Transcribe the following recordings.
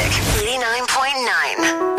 Magic 89.9.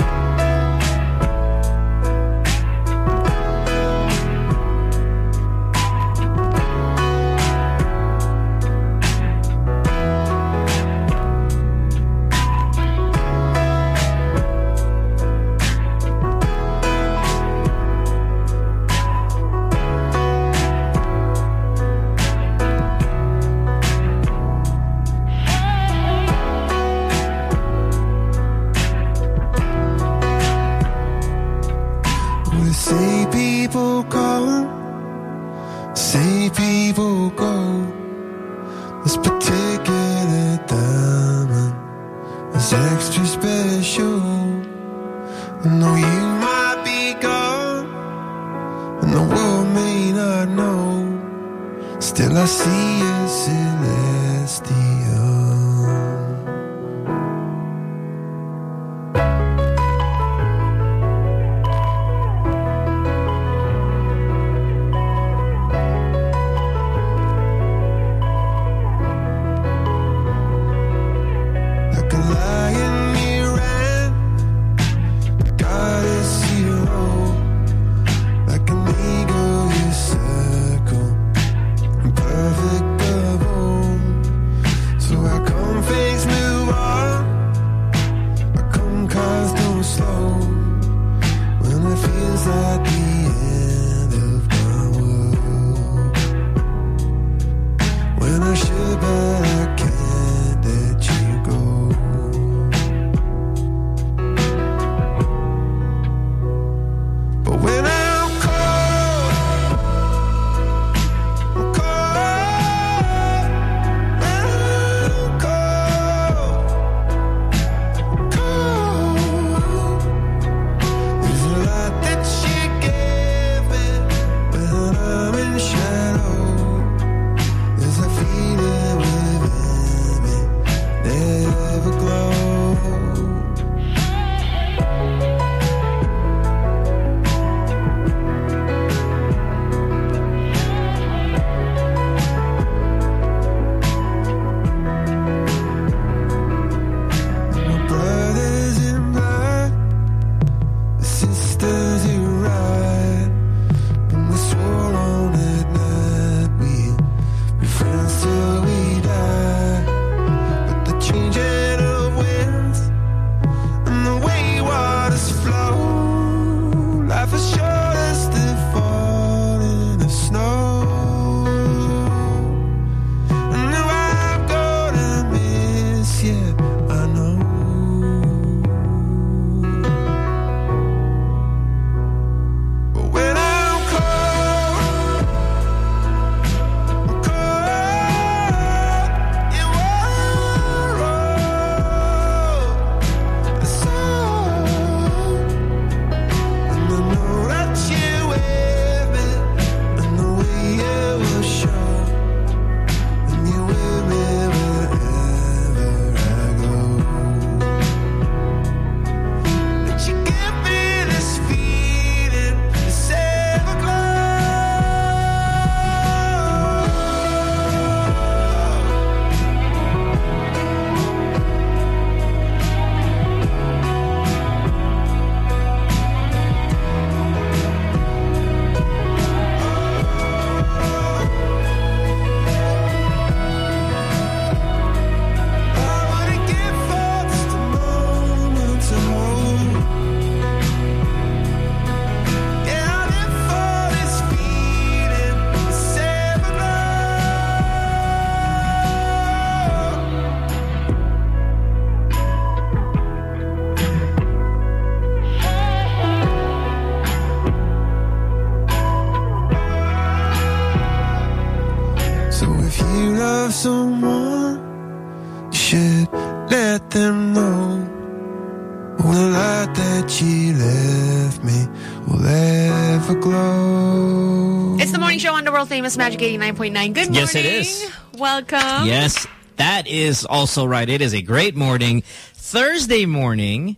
famous Magic 89.9. Good morning. Yes, it is. Welcome. Yes, that is also right. It is a great morning. Thursday morning,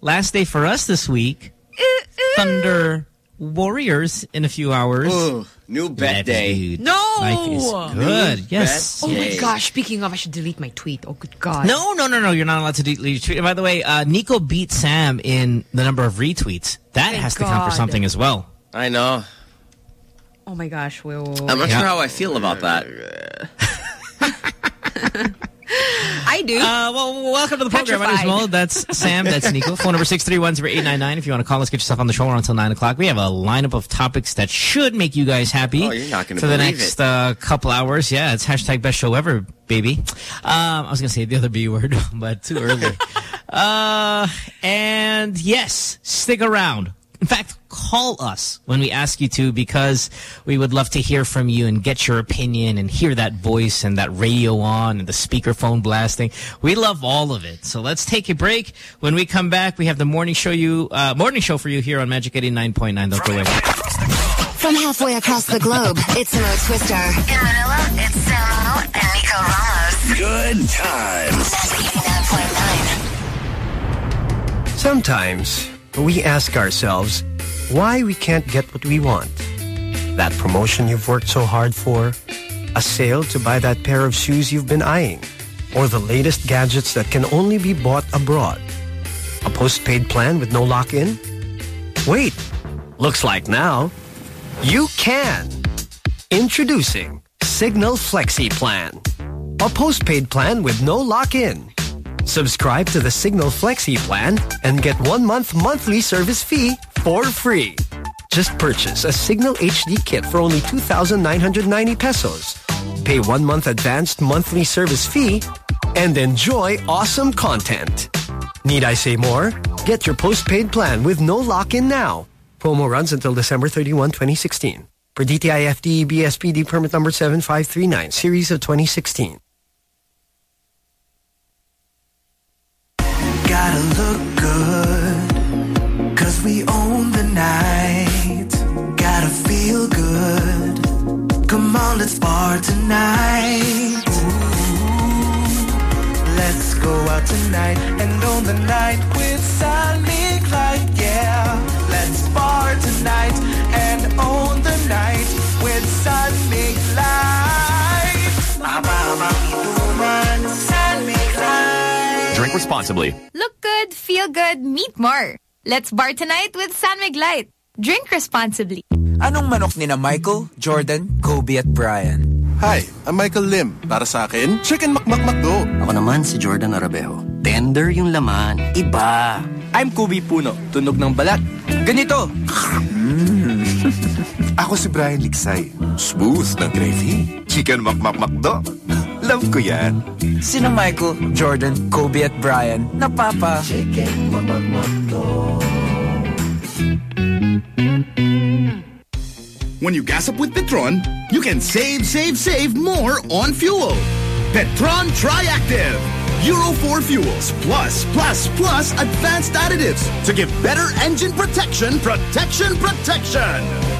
last day for us this week. Thunder Warriors in a few hours. Ooh, new bet Life is day. good. No! Life is good. Yes. Oh my gosh, speaking of, I should delete my tweet. Oh, good God. No, no, no, no. You're not allowed to delete your tweet. By the way, uh, Nico beat Sam in the number of retweets. That Thank has to count for something as well. I know. Oh my gosh. Wait, wait, wait. I'm not Yeah. sure how I feel about that. I do. Uh, well, welcome to the program. My name is Mo. That's Sam. That's Nico. Phone number 631-0899. If you want to call us, get yourself on the show. We're until 9 o'clock. We have a lineup of topics that should make you guys happy. Oh, you're not gonna For the next uh, couple hours. Yeah, it's hashtag best show ever, baby. Um, I was going to say the other B word, but too early. uh, and yes, stick around. In fact, call us when we ask you to because we would love to hear from you and get your opinion and hear that voice and that radio on and the speakerphone blasting. We love all of it. So let's take a break. When we come back, we have the morning show you uh, morning show for you here on Magic 89.9. Don't go away. From halfway across the globe, it's Mo Twister. In Manila, it's Samo and Nico Ramos. Good times. 89.9. Sometimes we ask ourselves why we can't get what we want. That promotion you've worked so hard for, a sale to buy that pair of shoes you've been eyeing, or the latest gadgets that can only be bought abroad. A postpaid plan with no lock-in? Wait, looks like now you can. Introducing Cignal Flexi Plan. A postpaid plan with no lock-in. Subscribe to the Cignal Flexi plan and get one month monthly service fee for free. Just purchase a Cignal HD kit for only 2,990 pesos. Pay one month advanced monthly service fee and enjoy awesome content. Need I say more? Get your postpaid plan with no lock-in now. Promo runs until December 31, 2016. Per DTI BSPD permit number 7539, series of 2016. Gotta look good, cause we own the night. Gotta feel good. Come on, let's bar tonight. Let's go out tonight and own the night with San Light. Yeah, let's bar tonight and own the night with San Light. San Light. Drink responsibly. Look good, feel good, meet more. Let's bar tonight with San Mig Light. Drink responsibly. Anong manok ni na Michael, Jordan, Kobe at Brian? Hi, I'm Michael Lim. Para sa akin, Chicken McMcMcDo. Ako naman si Jordan Arabejo. Tender yung laman. Iba. I'm Kobe Puno, tunog ng balat. Ganito. Ako si Brian Liksay. Smooth na gravy. Chicken McMcMcDo. Ko yan. Sina Michael, Jordan, Kobe at Brian na papa. When you gas up with Petron, you can save, save, save more on fuel. Petron Triactive. Euro 4 fuels plus, plus, plus advanced additives to give better engine protection, protection, protection.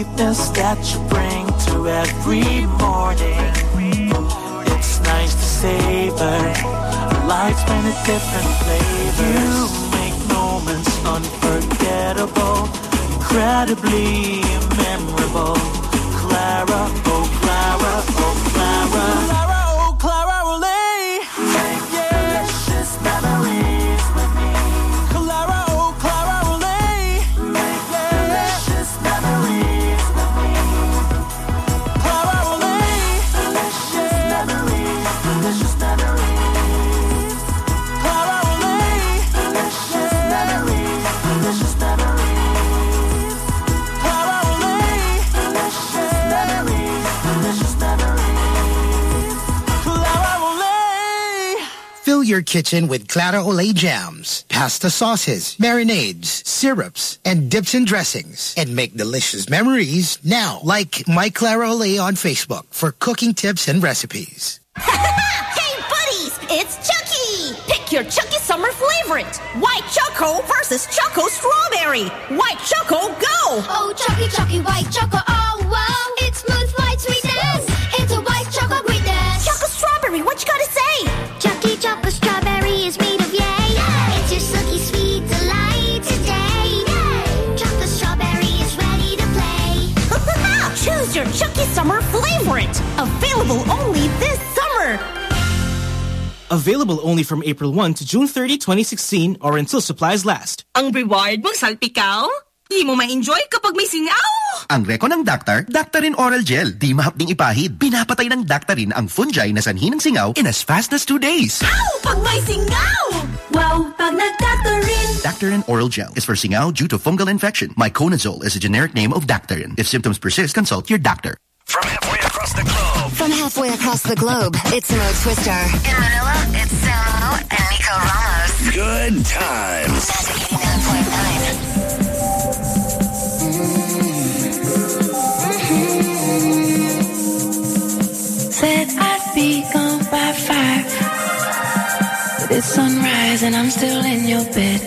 sweetness that you bring to every morning? It's nice to savor life's many different flavors. You make moments unforgettable, incredibly memorable. Clara, oh Clara, oh Clara. Clara, oh Clara, your kitchen with Clara Ole jams, pasta sauces, marinades, syrups, and dips and dressings. And make delicious memories now. Like My Clara Ole on Facebook for cooking tips and recipes. hey, buddies! It's Chucky! Pick your Chucky summer favorite. White Choco versus Choco Strawberry. White Choco, go! Oh, Chucky, Chucky, white choco, oh wow. Summer favorite. Available only this summer. Available only from April 1 to June 30, 2016 or until supplies last. Ang reward mong salpikaw? Di mo ma-enjoy kapag may singaw. Ang reko ng Dactar, Daktarin Oral Gel. Di mahapding ipahid. Pinapatay ng Daktarin ang fungi na sanhi ng singaw in as fast as two days. Ow! Pag may singaw! Wow! Pag nagdaktarin! Daktarin Oral Gel is for singaw due to fungal infection. Miconazole is a generic name of Daktarin. If symptoms persist, consult your doctor. From halfway across the globe. From halfway across the globe, it's Mo Twister. In Manila, it's Samo and Nico Ramos. Good times. Said I'd be gone by five. But it's sunrise and I'm still in your bed.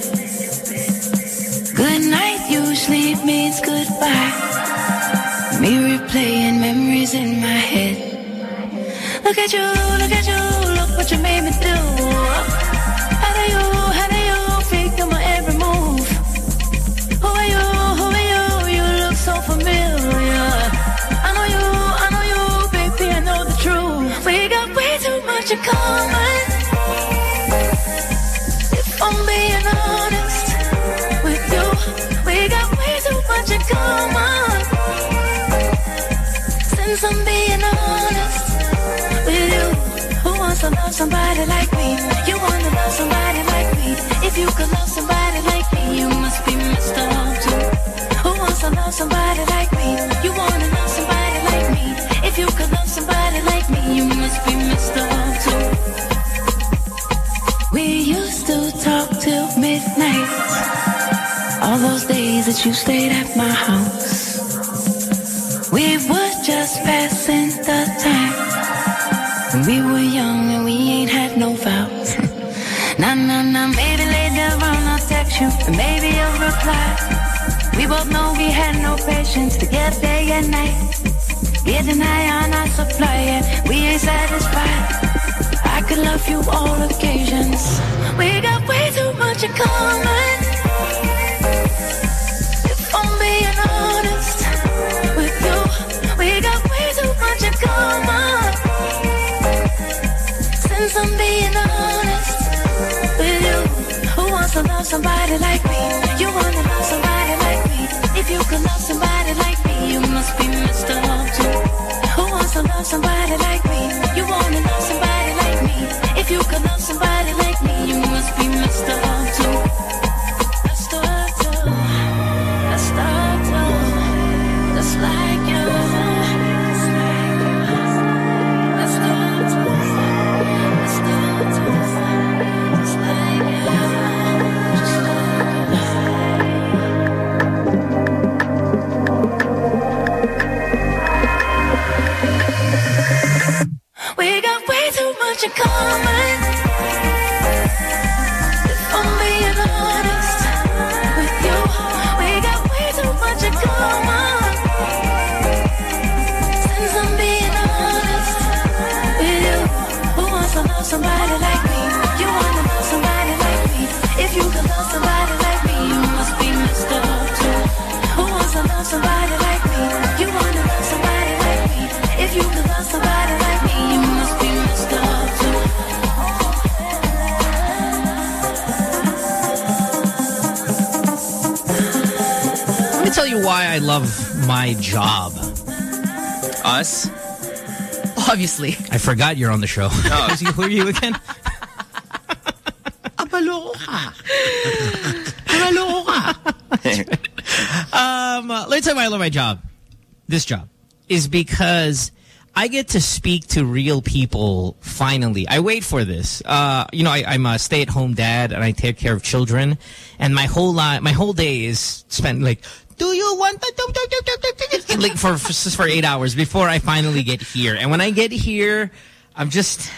Good night usually means goodbye. Me replaying memories in my head. Look at you, look at you, look what you made me do. How do you, how do you figure my every move? Who are you, who are you, you look so familiar. I know you, I know you, baby, I know the truth. We got way too much in common. If I'm being honest with you, we got way too much in common. Since I'm being honest with you, who wants to love somebody like me? You wanna love somebody like me? If you could love somebody like me, you must be messed up too. Who wants to love somebody like me? You wanna love somebody like me? If you could love somebody like me, you must be messed up too. We used to talk till midnight. All those days that you stayed at my house. We were just passing the time. When we were young and we ain't had no vows. nah, nah, nah, maybe later on I'll text you, and maybe you'll reply. We both know we had no patience to get day and night. Getting high on our supply, and we ain't satisfied. I could love you all occasions. We got way too much in common. If I'm being honest somebody like me? Obviously. I forgot you're on the show. Oh. Who are you again? um, uh, let me tell you why I love my job. This job is because I get to speak to real people finally. I wait for this. Uh, you know, I, I'm a stay-at-home dad and I take care of children, and my whole li my whole day is spent like. Like for, for for eight hours before I finally get here? And when I get here, I'm just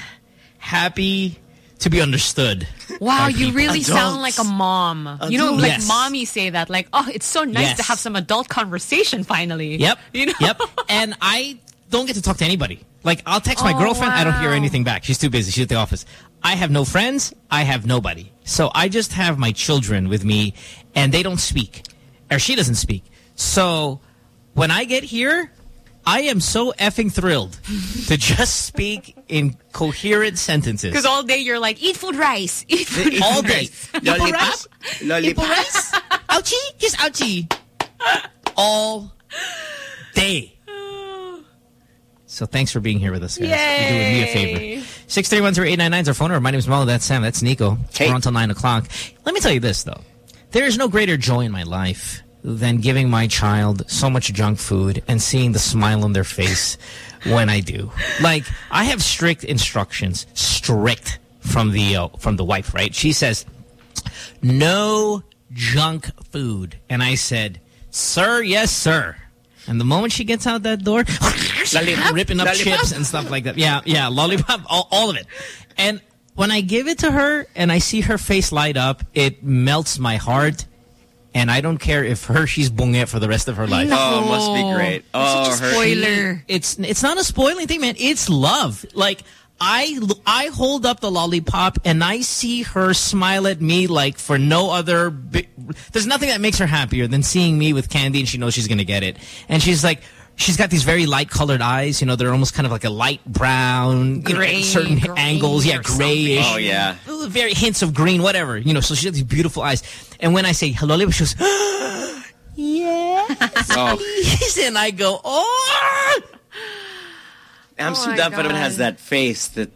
happy to be understood. Wow, you people. really sound like a mom. You know, like Yes. mommy say that. Like, oh, it's so nice to have some adult conversation finally. Yep. You know? Yep. And I don't get to talk to anybody. Like, I'll text my Oh, girlfriend. I don't hear anything back. She's too busy. She's at the office. I have no friends. I have nobody. So I just have my children with me, and they don't speak. Or she doesn't speak. So when I get here, I am so effing thrilled to just speak in coherent sentences. Because all day you're like, eat food rice. Eat food all rice. day. Ipo rice? Ipo rice? Ouchie? Just ouchie. All day. So thanks for being here with us, guys. You're doing me a favor. 631-0899 is our phone number. My name is Mo. That's Sam. That's Nico. We're on until 9 o'clock. Let me tell you this, though. There is no greater joy in my life than giving my child so much junk food and seeing the smile on their face when I do. Like, I have strict instructions, strict from the uh, from the wife, right? She says, no junk food. And I said, sir, yes, sir. And the moment she gets out that door, ripping up Lollipop? chips and stuff like that. Yeah, yeah, lollipop, all, all of it. And when I give it to her and I see her face light up, it melts my heart. And I don't care if Hershey's bunget for the rest of her life. Oh, it must be great. Oh, such a oh, spoiler. It's it's not a spoiling thing, man. It's love. Like I I hold up the lollipop and I see her smile at me like for no other. There's nothing that makes her happier than seeing me with candy and she knows she's gonna get it. And she's like. She's got these very light colored eyes, you know, they're almost kind of like a light brown, you know, Gray, certain green angles, yeah, or grayish. Oh, yeah. Very hints of green, whatever, you know, so she has these beautiful eyes. And when I say hello, she goes, yes, Oh. please. And I go, oh, Amsterdam oh my Phenomenon has God. that face that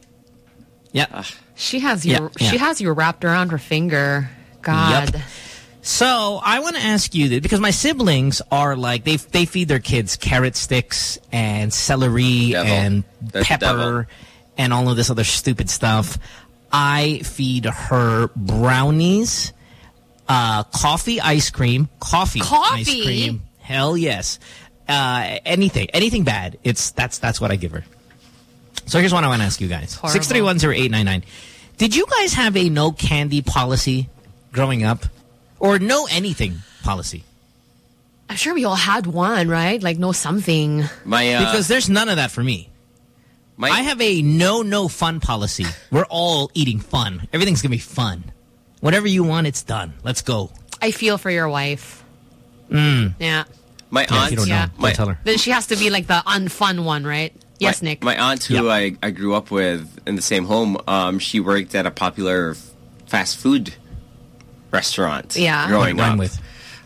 yeah. She has you. Yeah, yeah. She has you wrapped around her finger. God. Yep. So I want to ask you that because my siblings are like they they feed their kids carrot sticks and celery Devil. and That's pepper devil. and all of this other stupid stuff. I feed her brownies, uh, coffee ice cream, coffee, Coffee? ice cream. Hell yes. Uh, anything, anything bad. It's that's that's what I give her. So here's what I want to ask you guys. Horrible. Six three one zero eight nine nine. Did you guys have a no candy policy growing up, or no anything policy? I'm sure we all had one, right? Like know something. my uh, Because there's none of that for me. my I have a no no fun policy. We're all eating fun. Everything's gonna be fun. Whatever you want, it's done. Let's go. I feel for your wife. Mm. Yeah. my Yeah, if aunt you don't Yeah. know, My- don't tell her. Then she has to be like the unfun one, right? Yes, my, Nick. My aunt, who Yeah. I, I grew up with in the same home, um, she worked at a popular fast food restaurant. Yeah. growing What it rhyme up. with?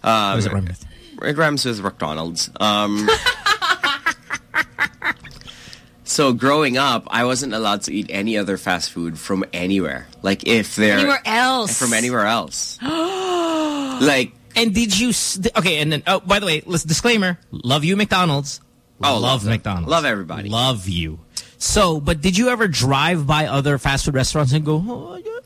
Um, What does it rhyme with? It rhymes with McDonald's. Um, so growing up, I wasn't allowed to eat any other fast food from anywhere. Like if they're Anywhere else. from anywhere else. like And did you? Okay, and then oh, by the way, let's disclaimer: love you, McDonald's. Oh, love, love. McDonald's. Love everybody. Love you. So, but did you ever drive by other fast food restaurants and go, oh, yeah,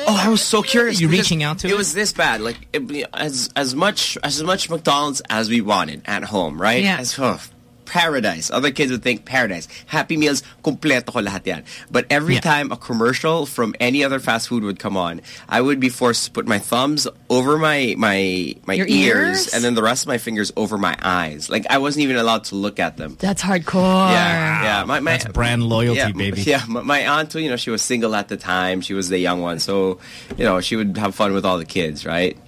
Oh, I was so curious. You reaching out to it? it? was this bad. Like it, as as much as much McDonald's as we wanted at home, right? Yeah. As oh, paradise. Other kids would think paradise. Happy Meals, kompleto ko lahat yan. But every Yeah. time a commercial from any other fast food would come on, I would be forced to put my thumbs over my my my ears, ears? and then the rest of my fingers over my eyes. Like I wasn't even allowed to look at them. That's hardcore. Yeah, yeah. My, my, That's brand loyalty, yeah, baby. Yeah, my, my aunt, you know, she was single at the time. She was the young one, so you know, she would have fun with all the kids, right?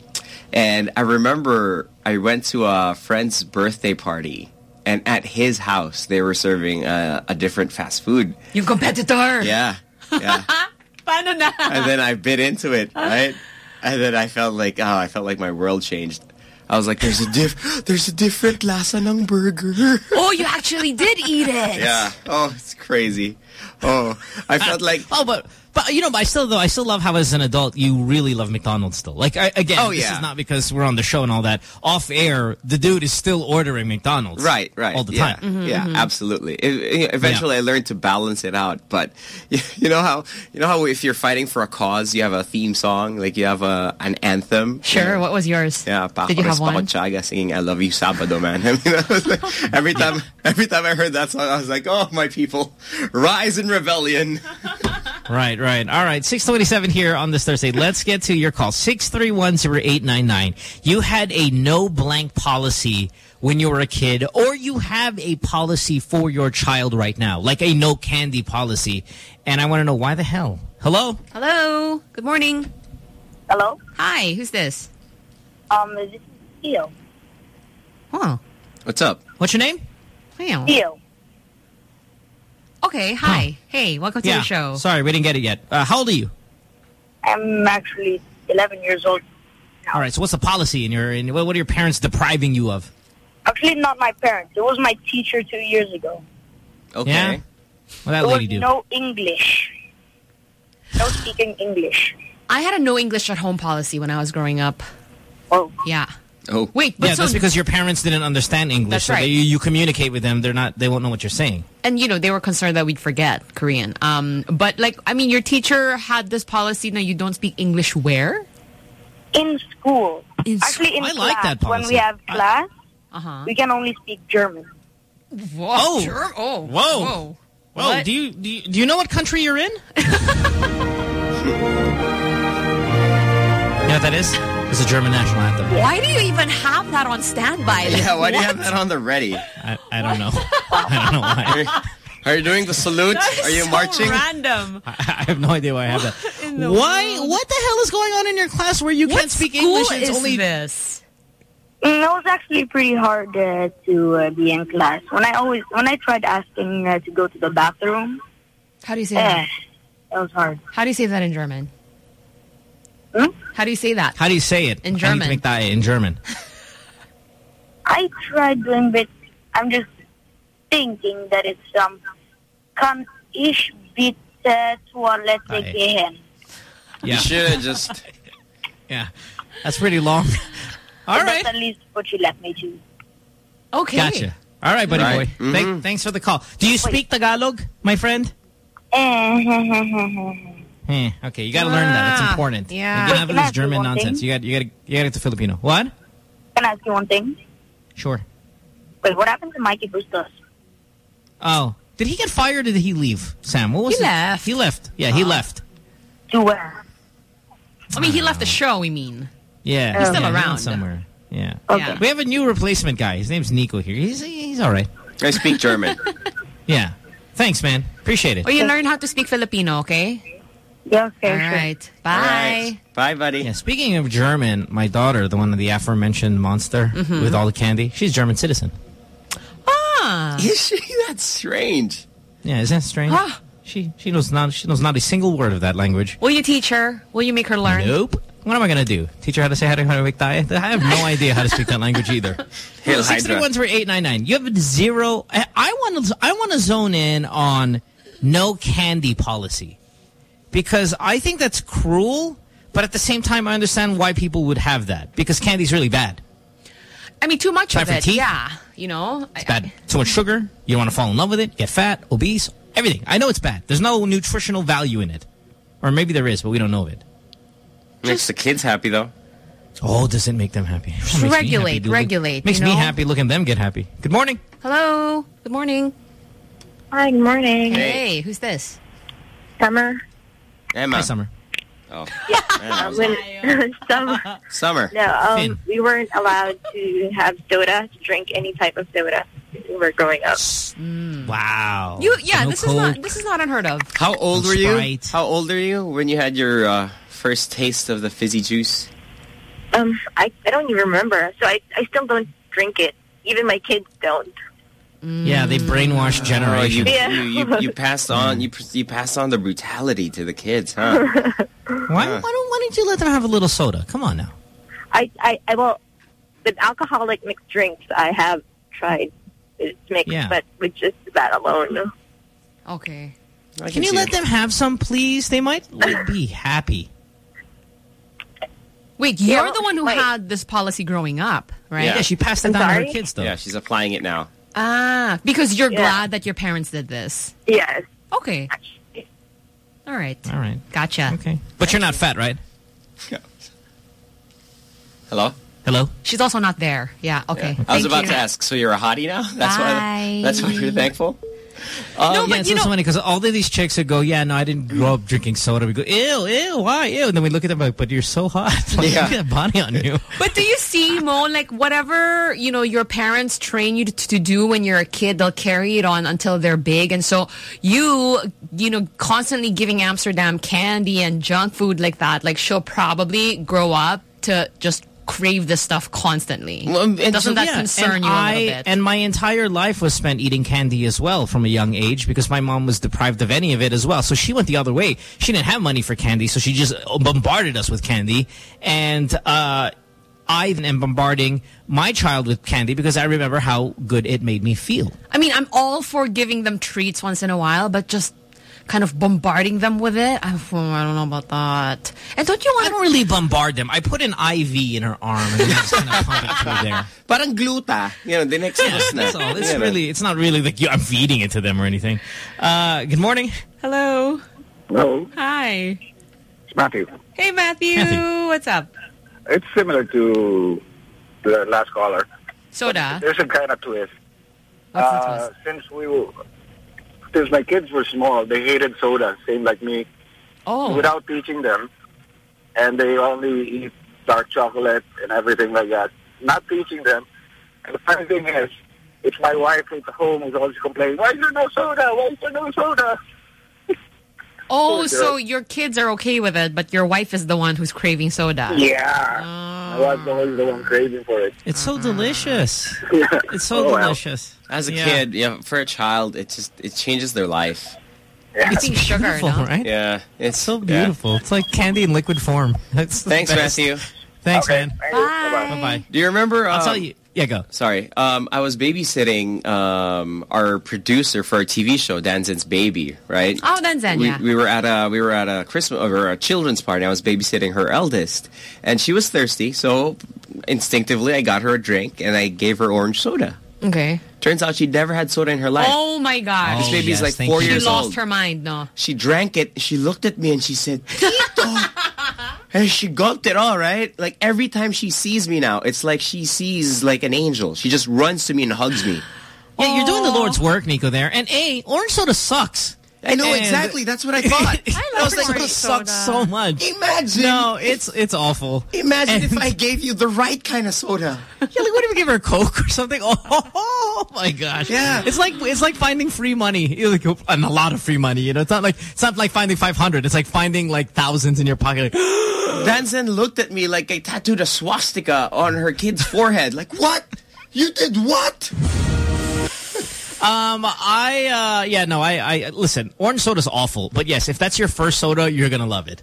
And I remember I went to a friend's birthday party, and at his house they were serving a, a different fast food. Yung competitor. Yeah, yeah. Paano na? and then I bit into it, right? And then I felt like, oh, I felt like my world changed. I was like, there's a diff, there's a different lasa ng burger. Oh, you actually did eat it. Yeah. Oh, it's crazy. Oh, I felt like oh, but but you know, but I still though I still love how as an adult you really love McDonald's still. Like I, again, Oh, this is not because we're on the show and all that. Off air, the dude is still ordering McDonald's. Right, right. all the yeah, time. Yeah, mm-hmm, mm-hmm. absolutely. It- it- eventually, I learned to balance it out. But you, you know how you know how if you're fighting for a cause, you have a theme song, like you have a an anthem. Sure. What was yours? Yeah, Did you have Pacores one? Pacochaga singing "I Love You Sabado," man. I mean, I was like, every time, every time I heard that song, I was like, "Oh, my people, rise in rebellion!" Right, right. All right, 627 here on this Thursday. Let's get to your call. 6310899. You had a no blank policy when you were a kid, or you have a policy for your child right now, like a no candy policy. And I want to know why the hell. Hello? Hello. Good morning. Hello. Hi. Who's this? Um, this is Theo. Oh. What's up? What's your name? Theo. Theo. Okay. Hi. Hey. Welcome to yeah. the show. Sorry, we didn't get it yet. Uh, how old are you? I'm actually 11 years old. All right, so what's the policy in your, in, what what are your parents depriving you of? Actually, not my parents. It was my teacher two years ago. Okay. Yeah? What that There lady was do? no English. No speaking English. I had a no English at home policy when I was growing up. Oh. Yeah. Oh. Wait, but yeah, so, that's because your parents didn't understand English. That's so right. they, you, you communicate with them, they're not, they won't know what you're saying. and you know, they were concerned that we'd forget Korean. Um, but like, I mean, your teacher had this policy that you don't speak English where? In school. In Actually, in I class, like that when we have class, Uh-huh. we can only speak German. Whoa. Oh. Sure. Oh. Whoa. Whoa. Whoa, do you, do you do you know what country you're in? you know what that is? It's a German national anthem. Why do you even have that on standby? Like, Yeah, why do you have that on the ready? I, I don't know. I don't know why. Are you doing the salute? Are you so marching? random. I have no idea why I have that. in the Why? What the hell is going on in your class where you What can't speak school English? It's is only this? Mm, It was actually pretty hard uh, to uh, be in class. When I always, when I tried asking uh, to go to the bathroom, How do you say eh, that? that was hard. How do you say that in German? Hmm? How do you say that? How do you say it? In I need German. to make that in German. I tried doing, but I'm just thinking that it's um, kann ich bitte Toilette Aye. gehen? Yeah. You should have just. Yeah. That's pretty long. All But right. That's at least what you let me do. Okay. Gotcha. All right, buddy Right. boy. Thank, thanks for the call. Do you speak Tagalog, my friend? Eh, okay, you got to learn that. It's Ah, important. yeah. You Wait, can have can this ask German one nonsense. thing? You got you got you got to get to Filipino. What? Can I ask you one thing? Sure. Wait, what happened to Mikey Bustos? Oh, did he get fired or did he leave? Sam, what was He it? left. He left. Yeah, he left. To where? I mean, he left the show, we mean. Yeah, He's still yeah, around. somewhere. Yeah. Okay. Yeah. We have a new replacement guy. His name's Nico here. He's he's all right. I speak German. Yeah. Thanks, man. Appreciate it. Or you learn how to speak Filipino, okay? Yeah, okay, All sure. right. Bye. All right. Bye, buddy. Yeah, speaking of German, my daughter, the one of the aforementioned monster Mm-hmm. with all the candy, she's German citizen. Ah. Is she? That's strange. Yeah, isn't that strange? Ah. She she knows not she knows not a single word of that language. Will you teach her? Will you make her learn? Nope. What am I gonna do? Teach her how to say how to how to make tayo? I have no idea how to speak that language either. Hail Six three Hydra. one three eight nine nine. You have zero. I- I want to. I want to zone in on no candy policy because I think that's cruel. But at the same time, I understand why people would have that because candy's really bad. I mean, too much Bad of for it. teeth? Yeah. You know? It's bad. Too much sugar. You don't want to fall in love with it. Get fat, obese, everything. I know it's bad. There's no nutritional value in it, or maybe there is, but we don't know of it. Makes the kids happy, though. Oh, does it make them happy? It regulate, happy, regulate, Makes you me know? happy looking them get happy. Good morning. Hello. Good morning. Hi, good morning. Hey, who's this? Summer. Emma. Hi, Summer. Oh. Um, when, summer. Summer. No, um, Finn. we weren't allowed to have soda, to drink any type of soda when we were growing up. Wow. You yeah, No this is not this is not unheard of. How old were you? How old are you when you had your uh, first taste of the fizzy juice? Um, I, I don't even remember, so I, I still don't drink it. Even my kids don't. Mm. Yeah, they brainwash Oh, you, generation. Yeah. you, you, you passed on you you passed on the brutality to the kids, huh? Why, why don't why don't you let them have a little soda? Come on now. I, I, I well, with alcoholic mixed drinks, I have tried it's mixed, Yeah. but with just that alone. Okay. I Can you let it. them have some, please? They might be happy. Wait, you're the one who had this policy growing up, right? Yeah. Yeah, she passed it I'm down to her kids, though. Yeah, she's applying it now. Ah, because you're Yeah. glad that your parents did this. Yes. Okay. All right. All right. Gotcha. Okay. But you're not fat, right? Hello? Hello? She's also not there. Yeah, okay. I was Thank about you. to ask, so you're a hottie now? That's Bye. why that's why you're thankful? Oh, yeah, it's so funny because all of these chicks would go, yeah, no, I didn't grow up drinking soda. We go, ew, ew, why, ew? And then we look at them like, but you're so hot. Like, Yeah. Look at that body on you. But do you see, Mo, like whatever, you know, your parents train you to, to do when you're a kid, they'll carry it on until they're big. And so you, you know, constantly giving Amsterdam candy and junk food like that, like she'll probably grow up to just crave this stuff constantly. Doesn't So, that yeah, concern and you a I, little bit? And my entire life was spent eating candy as well from a young age because my mom was deprived of any of it as well. So she went the other way. She didn't have money for candy, so she just bombarded us with candy. And uh, I am bombarding my child with candy because I remember how good it made me feel. I mean, I'm all for giving them treats once in a while, but just kind of bombarding them with it, I, I don't know about that. And don't you want I don't really bombard them. I put an IV in her arm and then just kind of pump it through there. Parang gluta. You know, the next Yeah, that's all. It's really, it's not really like you, I'm feeding it to them or anything. Uh, good morning. Hello. Hello, Hi. it's Matthew. Hey, Matthew. Matthew. What's up? It's similar to the last caller. Soda. There's a kind of twist. What's the Uh, Since we were, since my kids were small, they hated soda, same like me. Oh. Without teaching them, and they only eat dark chocolate and everything like that. Not teaching them. And the funny thing is, it's my wife at home who's always complaining, why is there no soda? Why is there no soda? Oh, so your kids are okay with it, but your wife is the one who's craving soda. Yeah. Oh. I was always the one craving for it. It's so ah. delicious. It's so Oh, wow. Delicious. As a Yeah. kid, yeah, for a child, it just it changes their life. It's Eating sugar, beautiful, no? right? Yeah, it's so beautiful. It's like candy in liquid form. That's Thanks, best. Matthew. Thanks, man. Bye. Bye-bye. Do you remember? I'll um, tell you. Yeah, go. Sorry. Um, I was babysitting um, our producer for our TV show, Danzen's Baby, right? Oh, Danzen, we, yeah. we were at a we were at a Christmas or a children's party. I was babysitting her eldest, and she was thirsty. So instinctively, I got her a drink and I gave her orange soda. Okay. Turns out she'd never had soda in her life. Oh, my gosh. This baby's oh, yes, like thank four you. She lost old. her mind, no? She drank it. She looked at me and she said, "Tito," and she gulped it all. Right? Like every time she sees me now, it's like she sees like an angel. She just runs to me and hugs me. Yeah, you're doing the Lord's work, Nico, there. And A, orange soda sucks. I know And- exactly. That's what I thought. I was like, soda "This sucks so much. Imagine. No, it's it's awful. Imagine if I gave you the right kind of soda. Yeah, like what if we give her a Coke or something? Oh, my gosh. Yeah. It's like it's like finding free money. Like, and a lot of free money. You know, it's not like it's not like finding 500. It's like finding like thousands in your pocket. Like, Danzen looked at me like I tattooed a swastika on her kid's forehead. Like, what? You did what? Um, I, uh, yeah, no, I, I, listen, orange soda's awful, but yes, if that's your first soda, you're gonna love it.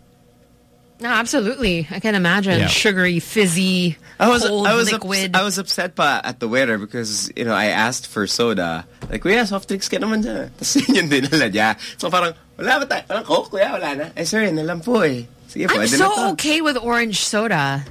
No, absolutely. I can imagine. Yeah. Sugary, fizzy, I was cold I was liquid. I was upset pa at the waiter because you know I asked for soda. Like, kuya, soft drinks ka naman dyan. Tapos yun yung dinala niya. So parang, wala ba tayo? Walang coke, kuya? Wala na? Eh, sir, yun na po eh. Sige, I'm pwede so okay with orange soda.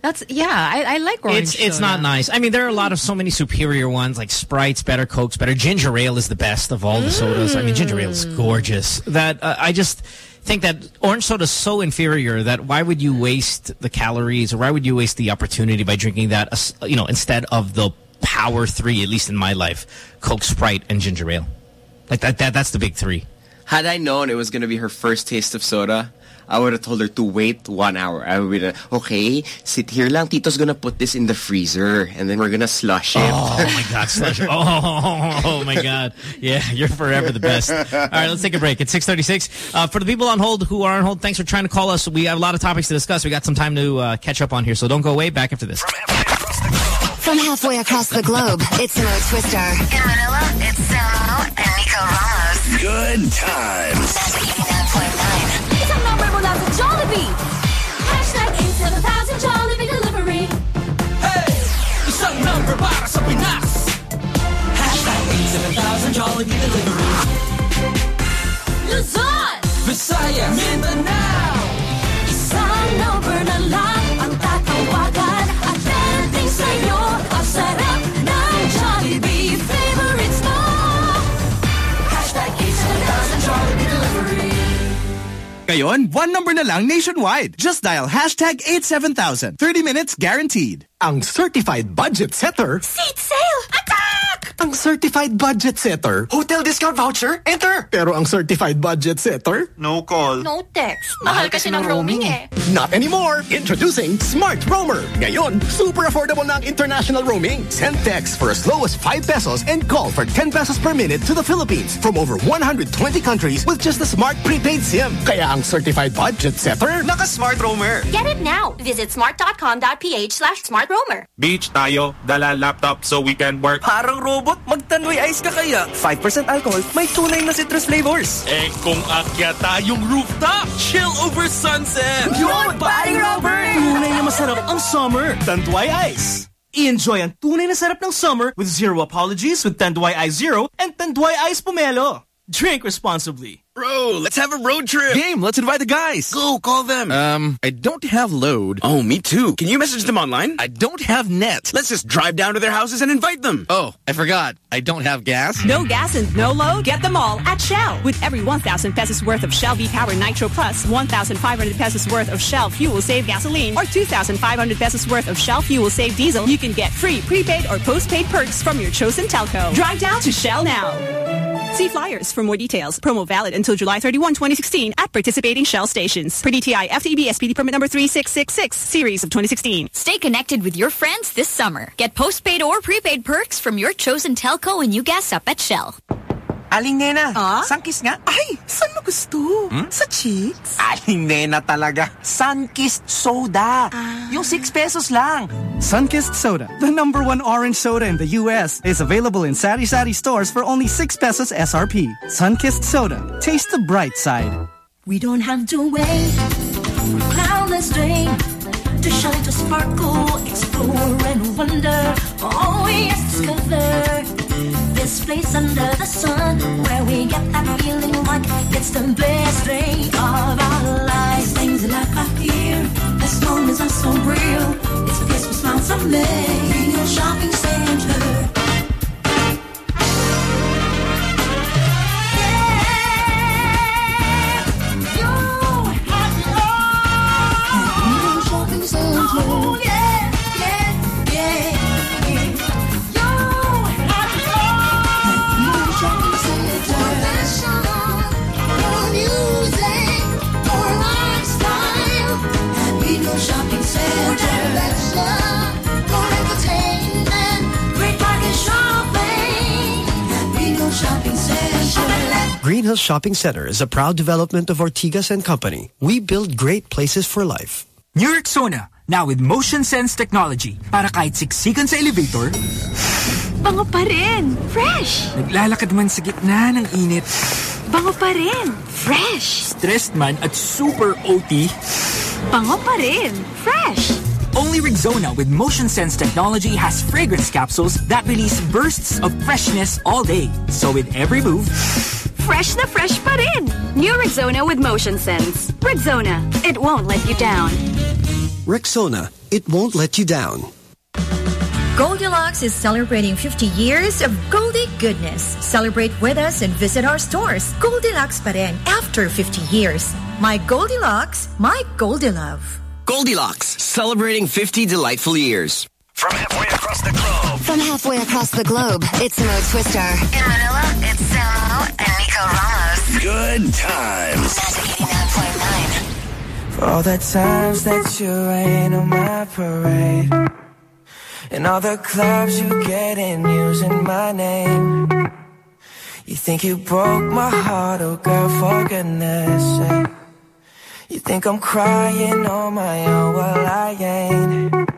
That's, yeah, I, I like orange It's it's not nice. I mean, there are a lot of so many superior ones like Sprites, better Cokes, better ginger ale is the best of all the sodas. I mean, ginger ale is gorgeous. That uh, I just think that orange soda is so inferior that why would you waste the calories or why would you waste the opportunity by drinking that? You know, instead of the power three, at least in my life, Coke, Sprite, and ginger ale. Like that. That that's the big three. Had I known it was going to be her first taste of soda, I would have told her to wait one hour. I would be like, okay, sit here lang. Tito's going to put this in the freezer and then we're going to slush it. Oh my God, slush! Oh, oh my God, yeah, you're forever the best. All right, let's take a break. It's six thirty-six. Uh, for the people on hold who are on hold, thanks for trying to call us. We have a lot of topics to discuss. We got some time to uh, catch up on here, so don't go away. Back after this. From halfway across the globe, it's Mo Twister. In Manila, it's Samo and Nico Ramos. Good times beat. Hashtag A7000 Jollibee Delivery. Hey, isang number para sa Pinas. Hashtag A7000 Jollibee Delivery. Luzon! Visayas! Mindanao! Isang number na lang. Ngayon, one number na lang nationwide. Just dial hashtag 87000. 30 minutes guaranteed. Ang certified budget setter, Seat sale! Attack! Ang certified budget setter, Hotel discount voucher? Enter! pero ang certified budget setter, No call. No text. Mahal kasi ng roaming eh. Not anymore! Introducing Smart Roamer! Ngayon, super affordable na ang international roaming. Send text for as low as 5 pesos and call for 10 pesos per minute to the Philippines from over 120 countries with just a smart prepaid SIM. Kaya ang certified budget setter, Naka-smart roamer. Get it now. Visit smart.com.ph slash smartroamer. Beach tayo, dala laptop so we can work. Parang robot, mag-Tanduay Ice ka kaya. 5% alcohol, may tunay na citrus flavors. Eh kung akyat tayong rooftop, chill over sunset. Yun, paring Robert! Tunay na masarap ang summer. Tanduay Ice. I-enjoy ang tunay na sarap ng summer with zero apologies with Tanduay Ice Zero and Tanduay Ice Pomelo. Drink responsibly. Bro, let's have a road trip. Game, let's invite the guys. Go, call them. Um, I don't have load. Oh, me too. Can you message them online? I don't have net. Let's just drive down to their houses and invite them. Oh, I forgot. I don't have gas. No gas and no load? Get them all at Shell. With every 1,000 pesos worth of Shell V-Power Nitro Plus, 1,500 pesos worth of Shell Fuel Save Gasoline, or 2,500 pesos worth of Shell Fuel Save Diesel, you can get free prepaid or postpaid perks from your chosen telco. Drive down to Shell now. See flyers for more details. Promo valid until July 31, 2016 at participating Shell stations. Per DTI FTB SPD permit number 3666, series of 2016. Stay connected with your friends this summer. Get postpaid or prepaid perks from your chosen telco when you gas up at Shell. Aling Nena, ah? sun-kiss nga? Ay, saan mo gusto? Hmm? Sa cheeks? Aling Nena talaga. Sunkist soda. Ah. Yung 6 pesos lang. Sunkist Soda, the number one orange soda in the U.S., is available in Sari Sari stores for only 6 pesos SRP. Sunkist Soda. Taste the bright side. We don't have to wait for cloudless day to shine, to sparkle, explore and wonder. Oh, we discover this place under the sun where we get that feeling like it's the best day of our lives. Things like are here, this moments are so real. It's a place where smiles are made. Your shopping center. Center. Greenhills Shopping Center is a proud development of Ortigas and Company. We build great places for life. New Rexona, now with motion sense technology. Para kahit siksikan sa elevator, Bango pa rin. Fresh. naglalakad man sa gitna ng init, Bango pa rin. Fresh. stressed man at super OT, Bango pa rin. Fresh. only Rexona with motion sense technology has fragrance capsules that release bursts of freshness all day. So with every move, Fresh na fresh pa rin. New Rexona with Motion Sense. Rexona. It won't let you down. Rexona, it won't let you down. Goldilocks is celebrating 50 years of Goldie goodness. Celebrate with us and visit our stores. Goldilocks pa rin after 50 years. My Goldilocks, my Goldilove. Goldilocks, celebrating 50 delightful years. From halfway across the globe. From halfway across the globe, it's Mo Twister. In Manila, it's Samo and Nico Ramos. Good times. For all the times that you rain on my parade. And all the clubs you get in using my name. You think you broke my heart, oh girl, for goodness sake. You think I'm crying on my own, well I ain't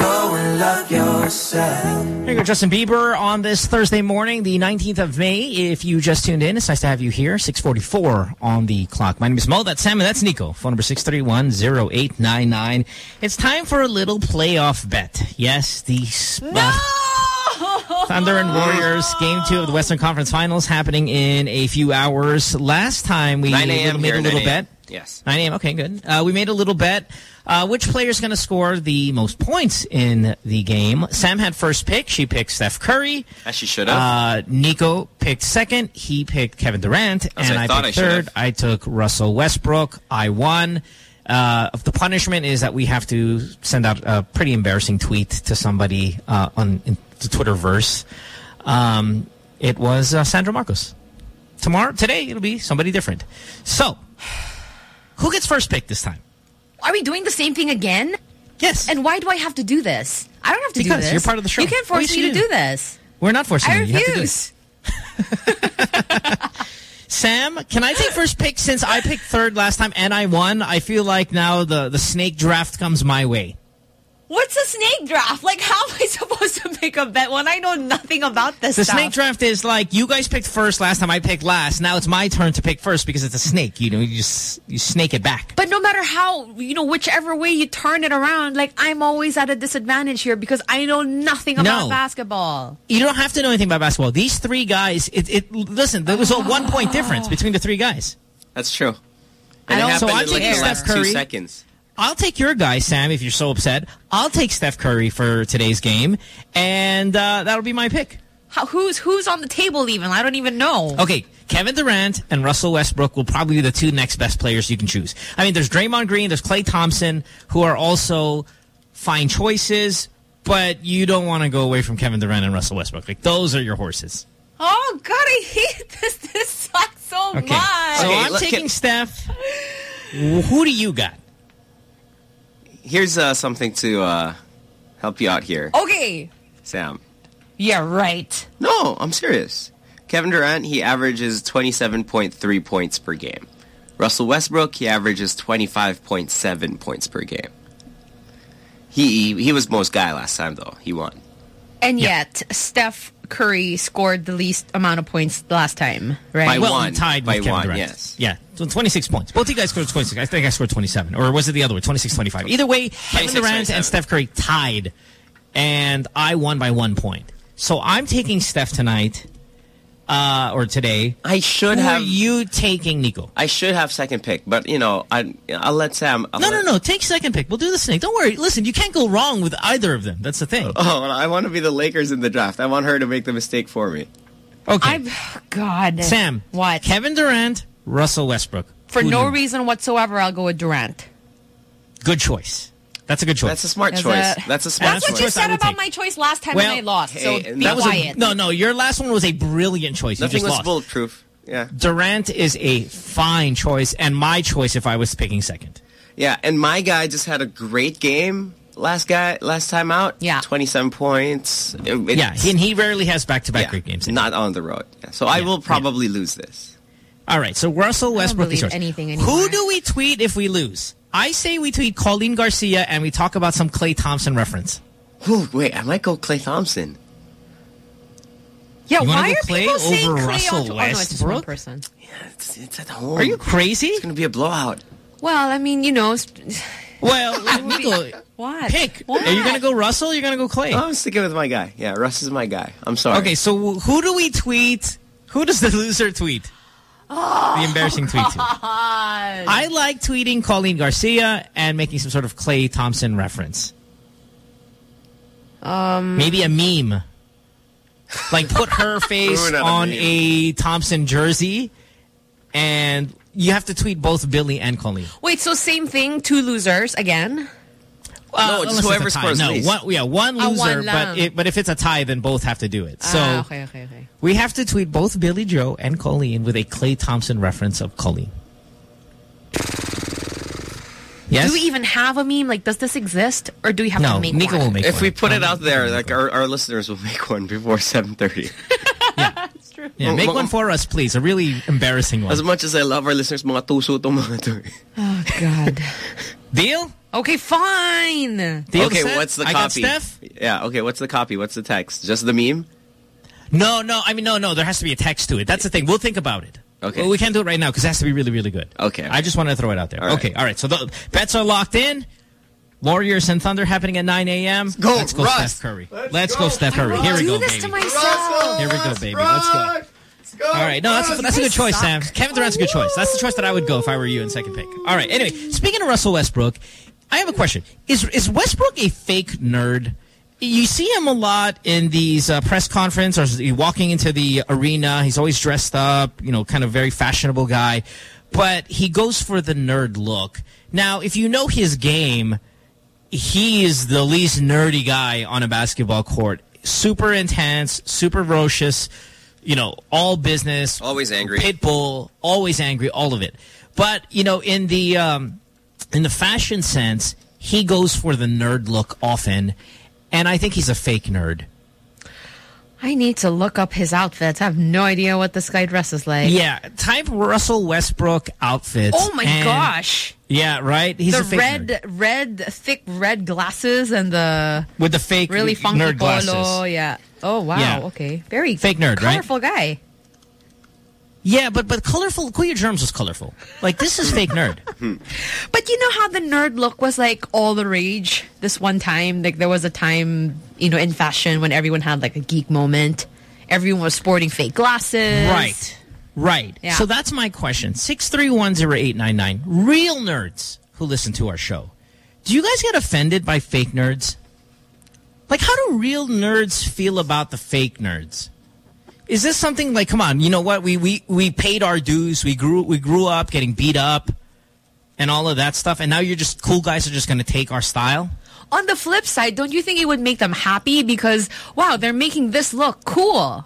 love yourself. Here you go, Justin Bieber on this Thursday morning, the 19th of May. If you just tuned in, it's nice to have you here. 644 on the clock. My name is Mo. That's Sam and that's Nico. Phone number 631-0899. It's time for a little playoff bet. Yes, the... Uh, Thunder and Warriors, game two of the Western Conference Finals happening in a few hours. Last time we 9 a.m. made a little 9 bet. Yes. 9 a.m. Okay, good. Uh, we made a little bet. Uh, which player is going to score the most points in the game? Sam had first pick. She picked Steph Curry. As she should have. Uh, Nico picked second. He picked Kevin Durant. As and I I, thought picked I third. have. I took Russell Westbrook. I won. Uh, the punishment is that we have to send out a pretty embarrassing tweet to somebody uh, on in the Twitterverse. Um, it was uh, Sandra Marcos. Tomorrow, today, it'll be somebody different. So, who gets first pick this time? Are we doing the same thing again? Yes. And why do I have to do this? I don't have to do this. you're part of the show. You can't force me to do. this. We're not forcing I you. You have to do it. refuse. Sam, can I take first pick since I picked third last time and I won? I feel like now the, the snake draft comes my way. What's a snake draft? Like, how am I supposed to make a bet when I know nothing about this The stuff? snake draft is like you guys picked first last time I picked last. Now it's my turn to pick first because it's a snake. You know, you just you snake it back. But no matter how, you know, whichever way you turn it around, like, I'm always at a disadvantage here because I know nothing about No. basketball. You don't have to know anything about basketball. These three guys, it, it listen, there was a one point difference oh. between the three guys. That's true. I And it happened so I'm in like taking the Steph last two seconds. I'll take your guy, Sam, if you're so upset. I'll take Steph Curry for today's game, and uh, that'll be my pick. How, who's who's on the table even? I don't even know. Okay, Kevin Durant and Russell Westbrook will probably be the two next best players you can choose. I mean, there's Draymond Green, there's Klay Thompson, who are also fine choices, but you don't want to go away from Kevin Durant and Russell Westbrook. Like, those are your horses. Oh, God, I hate this. This sucks so Okay, much. so I'm taking Steph. Who do you got? Here's uh, something to uh, help you out here, Okay. Sam. Yeah, right. No, I'm serious. Kevin Durant, he averages 27.3 points per game. Russell Westbrook, he averages 25.7 points per game. He, he he was most guy last time though. He won. And yet, Steph Curry scored the least amount of points last time, right? By well, tied By with Kevin one, Durant. yes. Yeah, so 26 points. Both you guys scored 26. I think I scored 27. Or was it the other way, 26-25? Either way, Kevin Durant 27. and Steph Curry tied, and I won by one point. So I'm taking Steph tonight, uh, or today. I should Who have are you taking Nico? I should have second pick, but you know, I I'll let Sam. I'll No, let- no, no. Take second pick. We'll do the snake. Don't worry. Listen, you can't go wrong with either of them. That's the thing. Oh, I want to be the Lakers in the draft. I want her to make the mistake for me. Okay. God. Sam. What? Kevin Durant, Russell Westbrook. For Who no you- reason whatsoever, I'll go with Durant. Good choice. That's a good choice. That's a smart Is choice. that- That's a smart choice. That's what you said about my choice last time when I lost. so be that was a- quiet. No, no. Your last one was a brilliant choice. You Nothing just was lost. bulletproof. Yeah. Durant is a fine choice and my choice if I was picking second. Yeah, and my guy just had a great game last guy last time out. Yeah, twenty seven points. It- yeah, and he rarely has back-to-back yeah, great games. Not on the road. Yeah, So I will probably lose this. All right, so Russell Westbrook is believe yours. anything Who do we tweet if we lose? I say we tweet Coleen Garcia and we talk about some Klay Thompson reference. Ooh, wait, I might go Klay Thompson. Yeah, You wanna why go are Klay people saying over Klay Russell on, oh, no, it's just one Westbrook? person. It's, it's at home. Are you crazy? It's going to be a blowout. Well, I mean, you know. Well, Nico, what? pick. What? Are you going to go Russell or are you going to go Klay? I'm sticking with my guy. Yeah, Russ is my guy. I'm sorry. Okay, so who do we tweet? Who does the loser tweet? The embarrassing tweet. I like tweeting Coleen Garcia and making some sort of Klay Thompson reference. Um, Maybe a meme. Like put her face not a on a Thompson jersey and you have to tweet both Billy and Coleen. Wait, so same thing, two losers again? Uh, No, just unless it's whoever a tie. scores no, least. One, yeah, one Ah, loser, one but it, but if it's a tie, then both have to do it. So ah, okay, okay, okay. we have to tweet both Billy Joe and Coleen with a Klay Thompson reference of Coleen. Yes? Do we even have a meme? Like, does this exist? Or do we have No, to make Nico one? will make If one. we put it out there, like our, our listeners will make one before 7.30. Yeah, That's true. Yeah, make one for us, please. A really embarrassing one. As much as I love our listeners, mga tuso itong mga to. eh. Oh, God. Deal? Okay, fine. Deal okay, set? what's the I got copy? Steph? Yeah, okay, what's the copy? What's the text? Just the meme? No, no. I mean, no, no. There has to be a text to it. That's the thing. We'll think about it. Okay. Well, we can't do it right now because it has to be really, really good. Okay. I just want to throw it out there. All right. Okay. All right. So the bets are locked in. Warriors and Thunder happening at 9 a.m. go, Let's go, Russ. Steph Curry. Let's, go, Steph Curry. Here we go, baby. to. Here we go, baby. Let's go. Let's go. All right, no, that's a, that's a good choice, Sam. Kevin Durant's a good choice. That's the choice that I would go if I were you in second pick. All right. Anyway, speaking of Russell Westbrook, I have a question. Is is Westbrook a fake nerd? You see him a lot in these uh, press conference or he walking into the arena. He's always dressed up, you know, kind of very fashionable guy. But he goes for the nerd look. Now, if you know his game, he is the least nerdy guy on a basketball court. Super intense, super ferocious, you know, all business. Always angry. Pitbull, always angry, all of it. But, you know, in the um, in the fashion sense, he goes for the nerd look often. And I think he's a fake nerd. I need to look up his outfits. I have no idea what this guy dresses like. Yeah, type Russell Westbrook outfits. Oh, my and- gosh. Yeah, right? He's the a fake red, nerd. red, thick red glasses and the With the fake really funky nerd polo. glasses. Yeah. Oh, wow. Yeah. Okay. Very Fake nerd, right? colorful guy. Yeah, but but colorful. Kuya Germs was colorful. Like this is fake nerd. But you know how the nerd look was like all the rage this one time? Like there was a time, you know, in fashion when everyone had like a geek moment. Everyone was sporting fake glasses. Right. Right. Yeah. So that's my question. 6310899. Real nerds who listen to our show. Do you guys get offended by fake nerds? Like how do real nerds feel about the fake nerds? Is this something like come on, you know what? We we we paid our dues. We grew we grew up getting beat up and all of that stuff and now you're just cool guys are just going to take our style? On the flip side, don't you think it would make them happy because wow, they're making this look cool?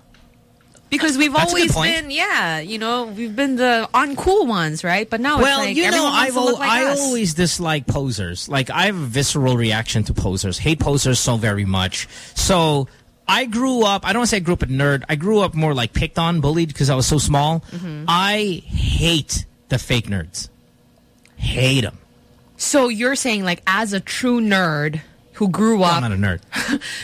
Because we've That's always been, yeah, you know, we've been the uncool ones, right? But now well, it's like you know, I've like I us. always dislike posers. Like I have a visceral reaction to posers. Hate posers so very much. So I grew up. I don't want to say I grew up a nerd. I grew up more like picked on, bullied because I was so small. Mhm. I hate the fake nerds. Hate them. So you're saying, like, as a true nerd who grew Well, up, I'm not a nerd.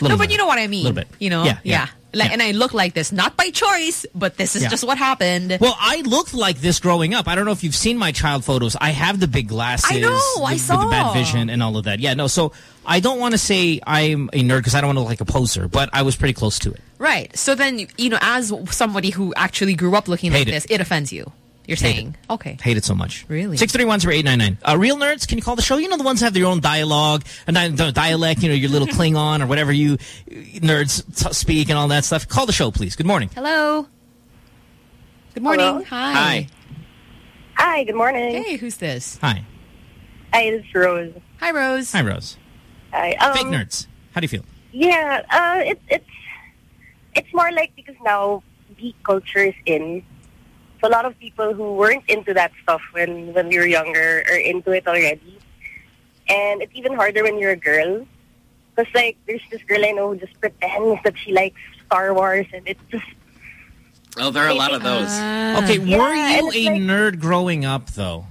no, but nerd. you know what I mean. A little bit. You know, Yeah, yeah, Like, yeah. and I look like this, not by choice, but this is Yeah. just what happened. Well, I looked like this growing up. I don't know if you've seen my child photos. I have the big glasses. I know, I with, saw. With the bad vision and all of that. Yeah, no, so I don't want to say I'm a nerd because I don't want to look like a poser, but I was pretty close to it. Right. So then, you know, as somebody who actually grew up looking like it. this, it offends you. You're Hate saying, okay. Hate it so much. Really? 631-0899. Uh, real nerds, can you call the show? You know the ones that have their own dialogue, and dialect, you know, your little Klingon or whatever you uh, nerds speak and all that stuff. Call the show, please. Good morning. Hello. Good morning. Hello? Hi. Hi. Hi, good morning. Hey, who's this? Hi. Hi, this is Rose. Hi, Rose. Hi, Rose. Hi. Um, Fake nerds. How do you feel? Yeah, uh, it's it's it's more like because now geek culture is in. So a lot of people who weren't into that stuff when when we were younger are into it already, and it's even harder when you're a girl. Because like there's this girl I know who just pretends that she likes Star Wars, and it's just Oh, there are a lot of those. Ah. okay, Yeah, were and you a like- nerd growing up, though?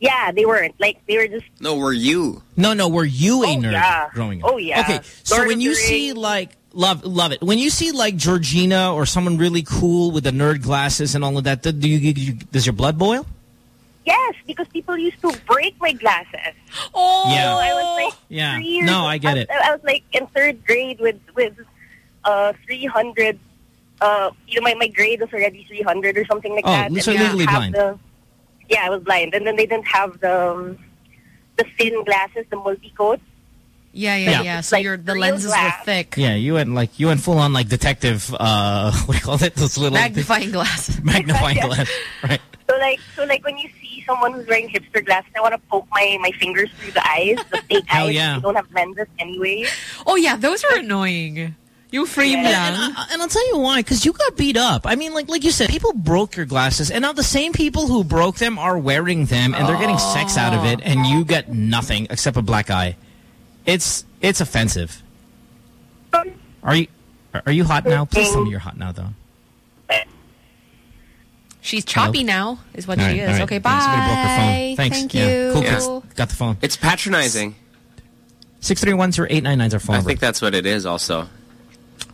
yeah, they weren't like they were just No, were you? No, no, were you a oh, nerd yeah. growing up? Oh, yeah. Okay, so Lord when you see like love love it when you see like Georgina or someone really cool with the nerd glasses and all of that, do you, you does your blood boil? yes because people used to break my glasses. Oh, Yeah. So I was like Yeah. three years No, I get was- it. I was like in third grade with with uh 300. Uh, you know, my, my grade was already 300 or something like Oh, that. so legally blind. The, yeah, I was blind, and then they didn't have the um, the thin glasses, the multi coat. Yeah, yeah, Yeah. yeah. So Like your the lenses glass. were thick. Yeah, you went like you went full on like detective. Uh, what do you call it? Those little Magnifying glass. magnifying Yeah. glass, right? So like, so like when you see someone who's wearing hipster glasses, I want to poke my my fingers through the eyes, the fake Hell eyes. yeah. They don't have lenses anyway. Oh, yeah, those are annoying. You frame And, lang. and, I- and I'll tell you why, because you got beat up. I mean, like like you said, people broke your glasses, and now the same people who broke them are wearing them, and they're getting sex out of it, and you get nothing except a black eye. It's it's offensive. Are you are- are you hot now? Please tell me you're hot now, though. She's choppy now, is what All she right, is. all right. Okay, bye. Somebody broke her phone. Thanks. Thank yeah. you. Cool. Yeah. Got the phone. It's patronizing. Six three one zero eight nine nine is our phone I number. think that's what it is also.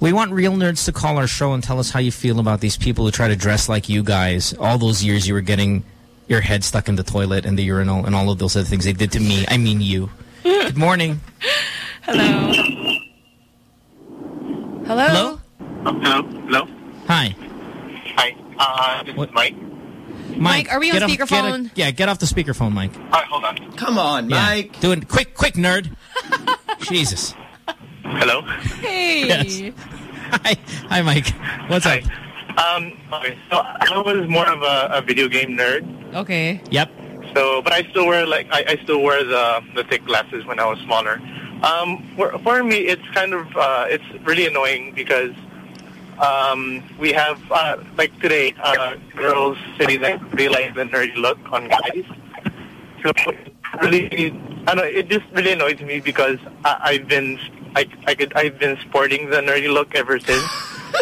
We want real nerds to call our show and tell us how you feel about these people who try to dress like you guys. All those years you were getting your head stuck in the toilet and the urinal and all of those other things they did to me. I mean you. Good morning. Hello. Hello. Hello? Hello? Hi. Hi. Uh, this is Mike. Mike, are we on get off- get speakerphone? yeah, get off the speakerphone, Mike. All right, hold on. Come on, Yeah. Mike. Do it quick, quick, nerd. Jesus. Hello? Hey. Yes. Hi, hi, Mike. What's up? Um, okay, so I was more of a, a video game nerd. Okay. Yep. So, but I still wear like I, I still wear the the thick glasses when I was smaller. Um, for, for me, it's kind of uh, it's really annoying because um, we have uh, like today uh, girls sitting there realize the nerdy look on guys. So it really, I know it just really annoys me because I, I've been I, I could I've been sporting the nerdy look ever since,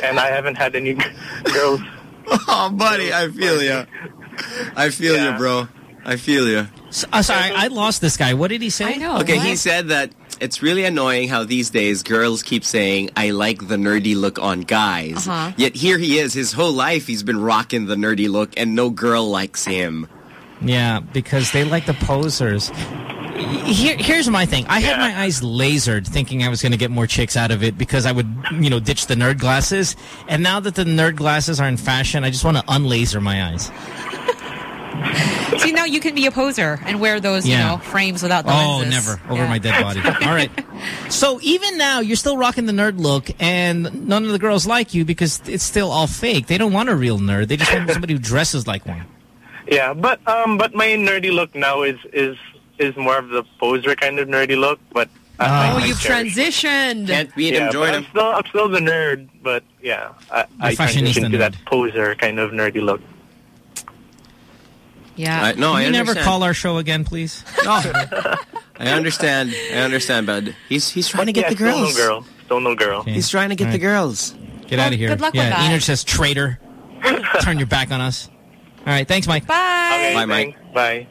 and I haven't had any girls. Oh, buddy, I feel you. I feel you, bro. I feel you. S- uh, sorry, I lost this guy. What did he say? I know. Okay, what? he said that it's really annoying how these days girls keep saying, I like the nerdy look on guys. Uh-huh. Yet here he is, his whole life he's been rocking the nerdy look and no girl likes him. Yeah, because they like the posers. Here, here's my thing. I had my eyes lasered thinking I was going to get more chicks out of it because I would, you know, ditch the nerd glasses. And now that the nerd glasses are in fashion, I just want to unlaser my eyes. See, now you can be a poser and wear those, Yeah. you know, frames without the Oh, lenses. never. Over Yeah. my dead body. All right. So even now, you're still rocking the nerd look, and none of the girls like you because it's still all fake. They don't want a real nerd. They just want somebody who dresses like one. Yeah, but um, but my nerdy look now is is is more of the poser kind of nerdy look. But Oh, you've cherish. transitioned. Can't beat yeah, him, but join I'm him. still, I'm still the nerd, but yeah, I, I transitioned to that poser kind of nerdy look. Yeah. I, no, Can I you never call our show again, please? No. I understand. I understand, bud. He's he's trying to get yeah, the Still girls. no girl. Still no girl. He's trying to get All the girls. Get out of here. good luck with that. Enid says traitor. Turn your back on us. All right, thanks, Mike. Bye. Okay, Bye, Mike. Bye.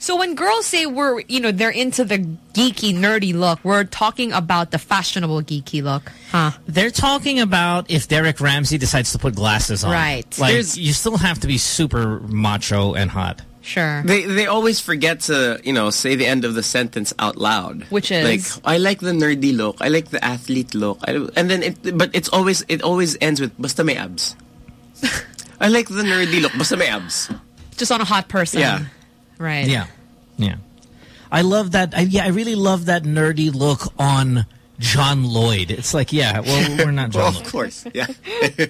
So when girls say we're, you know, they're into the geeky, nerdy look, we're talking about the fashionable geeky look, huh? They're talking about if Derek Ramsay decides to put glasses on. Right. Like, There's- you still have to be super macho and hot. Sure. They they always forget to you know say the end of the sentence out loud, Which is? like I like the nerdy look, I like the athlete look, I, and then it but it's always it always ends with basta may abs. I like the nerdy look, basta may abs. Just on a hot person. Yeah. Right. Yeah. Yeah. I love that. I, yeah, I really love that nerdy look on John Lloyd. It's like, yeah, well, we're not John Well, Lloyd. of course, yeah.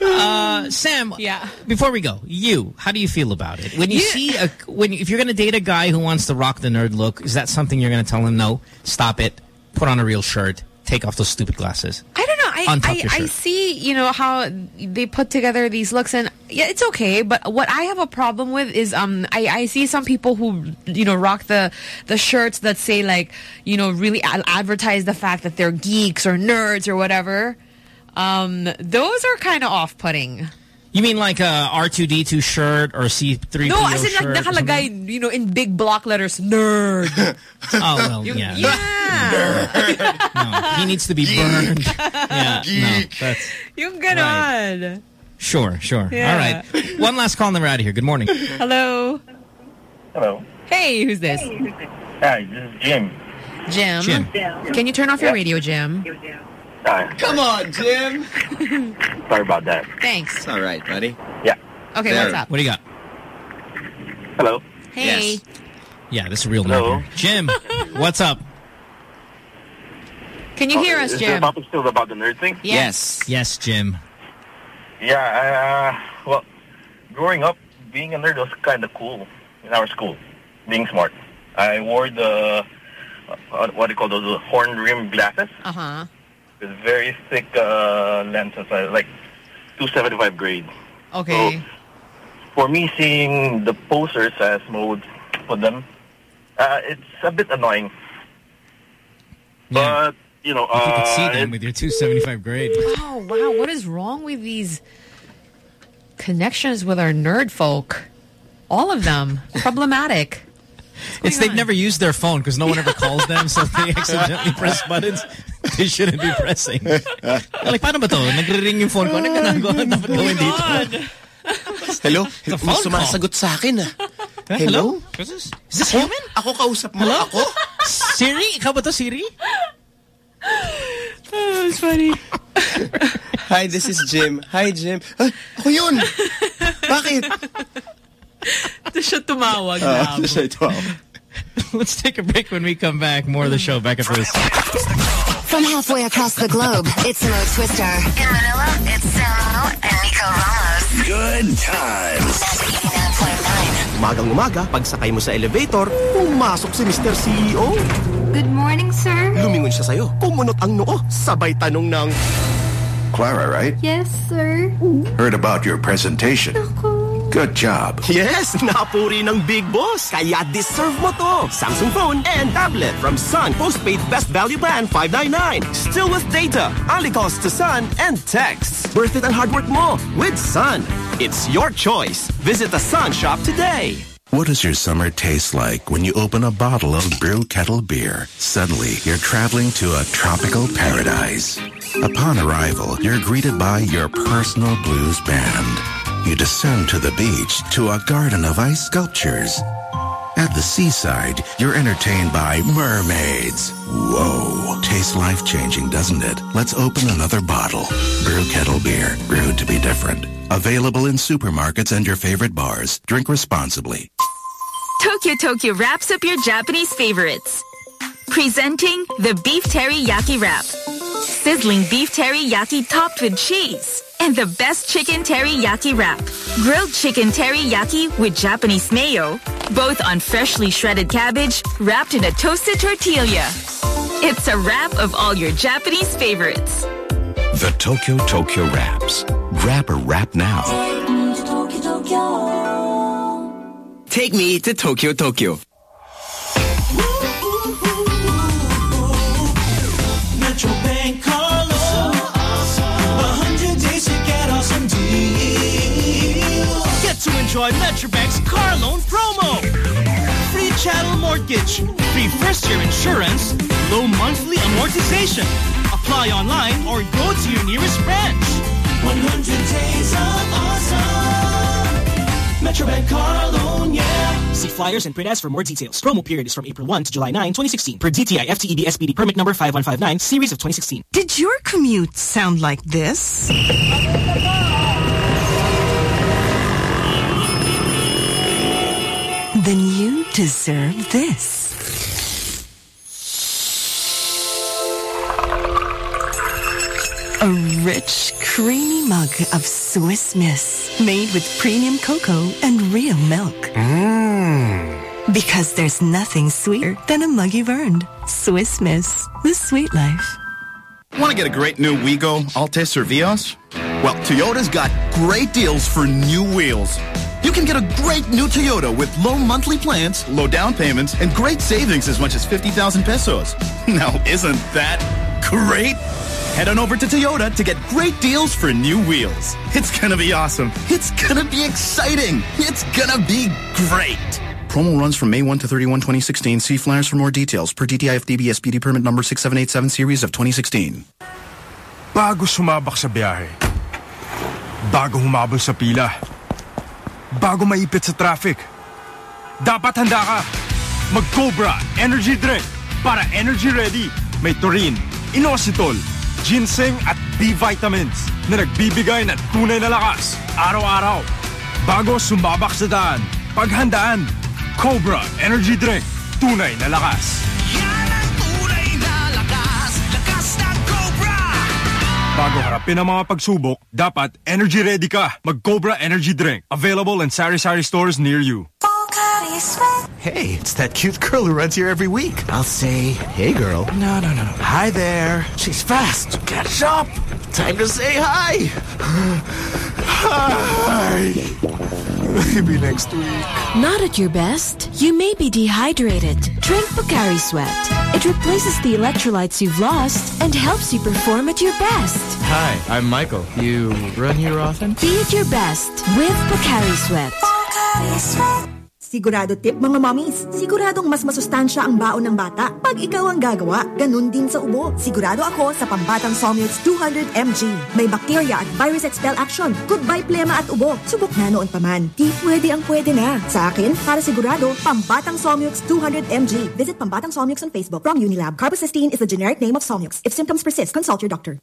Uh, Sam, Yeah. before we go, you, how do you feel about it? When you Yeah. see a, when if you're going to date a guy who wants to rock the nerd look, is that something you're going to tell him, no, stop it, put on a real shirt, take off those stupid glasses? I don't know. I, I, I see, you know, how they put together these looks and yeah, it's okay. But what I have a problem with is um I, I see some people who, you know, rock the, the shirts that say like, you know, really ad- advertise the fact that they're geeks or nerds or whatever. Um, those are kind of off-putting. You mean like a R2D2 shirt or C3PO No, as in like or something? nakalagay, you know, in big block letters, nerd. Oh, well, You- yeah. yeah. No, he needs to be burned. Yeah, no, that's... Yung ganon. Sure, sure. Yeah. All right. One last call and then we're out of here. Good morning. Hello. Hello. Hey, who's this? Hi, this is Jim. Jim. Jim. Can you turn off your radio, Jim? Hi. Come on, Jim. Sorry about that. Thanks. It's all right, buddy. Yeah. Okay, There. what's up? What do you got? Hello. Hey. Yes. Yeah, this is a real Hello. nerd. Jim, what's up? Can you hear us, is Jim? the topic still about the nerd thing? Yes. Yes, Jim. Yeah, uh, well, growing up, being a nerd was kind of cool in our school, being smart. I wore the, uh, what do you call those, horn rim glasses Uh-huh. With very thick uh, lenses, uh, like 275 grade. Okay. For me, seeing the posters, as Mo for them, uh, it's a bit annoying. Yeah. But, you know, If you could see uh, them with your 275 grade. Oh, wow. What is wrong with these connections with our nerd folk? All of them. Problematic. It's they've never used their phone because no one ever calls them, so they accidentally press buttons they shouldn't be pressing. like, paano ba to? Nagre-ring yung phone ko. Ano ginagawa dapat gawin dito? Hello? a May phone call. sumasagot sa akin ah. Huh? Hello? Is this, is this human? Ako kausap mo Hello? ako? Siri? Ikaw ba to, Siri? Oh, it's funny. Hi, this is Jim. Hi, Jim. Ah, ako yun. Bakit? Ito siya tumawag Ah, na. siya ito. Let's take a break when we come back. More of the show back after this. From halfway across the globe, it's Mo Twister. In Manila, it's Samo and Nico Ramos. Good times. Umagang umaga, pagsakay mo sa elevator, pumasok si Mr. CEO. Good morning, sir. Lumingon siya sa'yo, kumunot ang noo, sabay tanong ng, Clara, right? Yes, sir. Heard about your presentation. Good job. Yes, napuri ng big boss. Kaya deserve mo to. Samsung phone and tablet from Sun Postpaid Best Value Plan 599. Still with data. Only calls to Sun and texts. Worth it ang hard work mo with Sun. It's your choice. Visit the Sun shop today. What does your summer taste like when you open a bottle of Brew Kettle beer? Suddenly, you're traveling to a tropical paradise. Upon arrival, you're greeted by your personal blues band. You descend to the beach to a garden of ice sculptures. At the seaside, you're entertained by mermaids. Whoa. Tastes life-changing, doesn't it? Let's open another bottle. Brew Kettle Beer. Brewed to be different. Available in supermarkets and your favorite bars. Drink responsibly. Tokyo Tokyo wraps up your Japanese favorites. Presenting the Beef Teriyaki Wrap. Sizzling beef teriyaki topped with cheese. And the best chicken teriyaki wrap. Grilled chicken teriyaki with Japanese mayo. both on freshly shredded cabbage wrapped in a toasted tortilla. It's a wrap of all your Japanese favorites. The Tokyo Tokyo Wraps. Grab a wrap now. Take me to Tokyo Tokyo. Metro to enjoy Metrobank's car loan promo. Free chattel mortgage, free first year insurance, low monthly amortization. Apply online or go to your nearest branch. 100 days of awesome. Metrobank car loan, yeah. See flyers and print ads for more details. Promo period is from April 1 to July 9, 2016. Per DTI FTEB SPD permit number 5159, series of 2016. Did your commute sound like this? Deserve this. A rich, creamy mug of Swiss Miss made with premium cocoa and real milk. Mmm. Because there's nothing sweeter than a mug you've earned. Swiss Miss, the sweet life. Want to get a great new Wigo, Altis, or Vios? Well, Toyota's got great deals for new wheels. You can get a great new Toyota with low monthly plans, low down payments, and great savings as much as 50,000 pesos. Now, isn't that great? Head on over to Toyota to get great deals for new wheels. It's gonna be awesome. It's gonna be exciting. It's gonna be great. Promo runs from May 1 to 31, 2016. See flyers for more details per DTI FDB SPD permit number 6787 series of 2016. Bago sumabak sa biyahe. Bago humabol sa pila. Bago maipit sa traffic. Dapat handa ka. Mag-Cobra Energy Drink para energy ready. May taurine, inositol, ginseng at B vitamins na nagbibigay ng tunay na lakas araw-araw. Bago sumabak sa daan, paghandaan. Cobra Energy Drink. Tunay na lakas. Bago harapin ang mga pagsubok, dapat energy ready ka. Mag-Cobra Energy Drink. Available in sari-sari stores near you. Hey, it's that cute girl who runs here every week. I'll say, hey girl. No, no, no, no. Hi there. She's fast. Catch up. Time to say hi. hi. Maybe next week. Not at your best. You may be dehydrated. Drink Pocari Sweat. It replaces the electrolytes you've lost and helps you perform at your best. Hi, I'm Michael. You run here often? Be at your best with Pocari Sweat. Sigurado tip mga mommies, siguradong mas masustansya ang baon ng bata pag ikaw ang gagawa. Ganun din sa ubo. Sigurado ako sa Pambatang Somnux 200mg. May bacteria at virus expel action. Goodbye plema at ubo. Subok na noon pa man. Di pwede ang pwede na. Sa akin, para sigurado, Pambatang Somnux 200mg. Visit Pambatang Somnux on Facebook from Unilab. Carbocysteine is the generic name of Somnux. If symptoms persist, consult your doctor.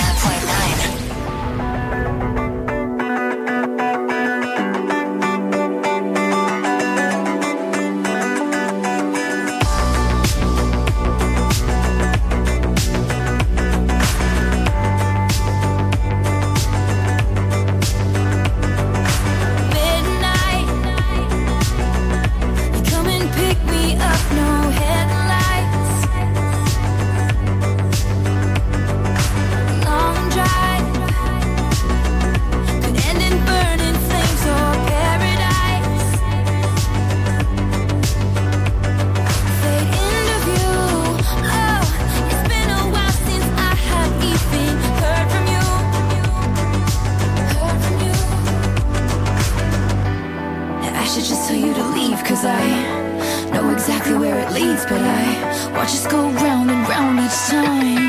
Watch us go round and round each time.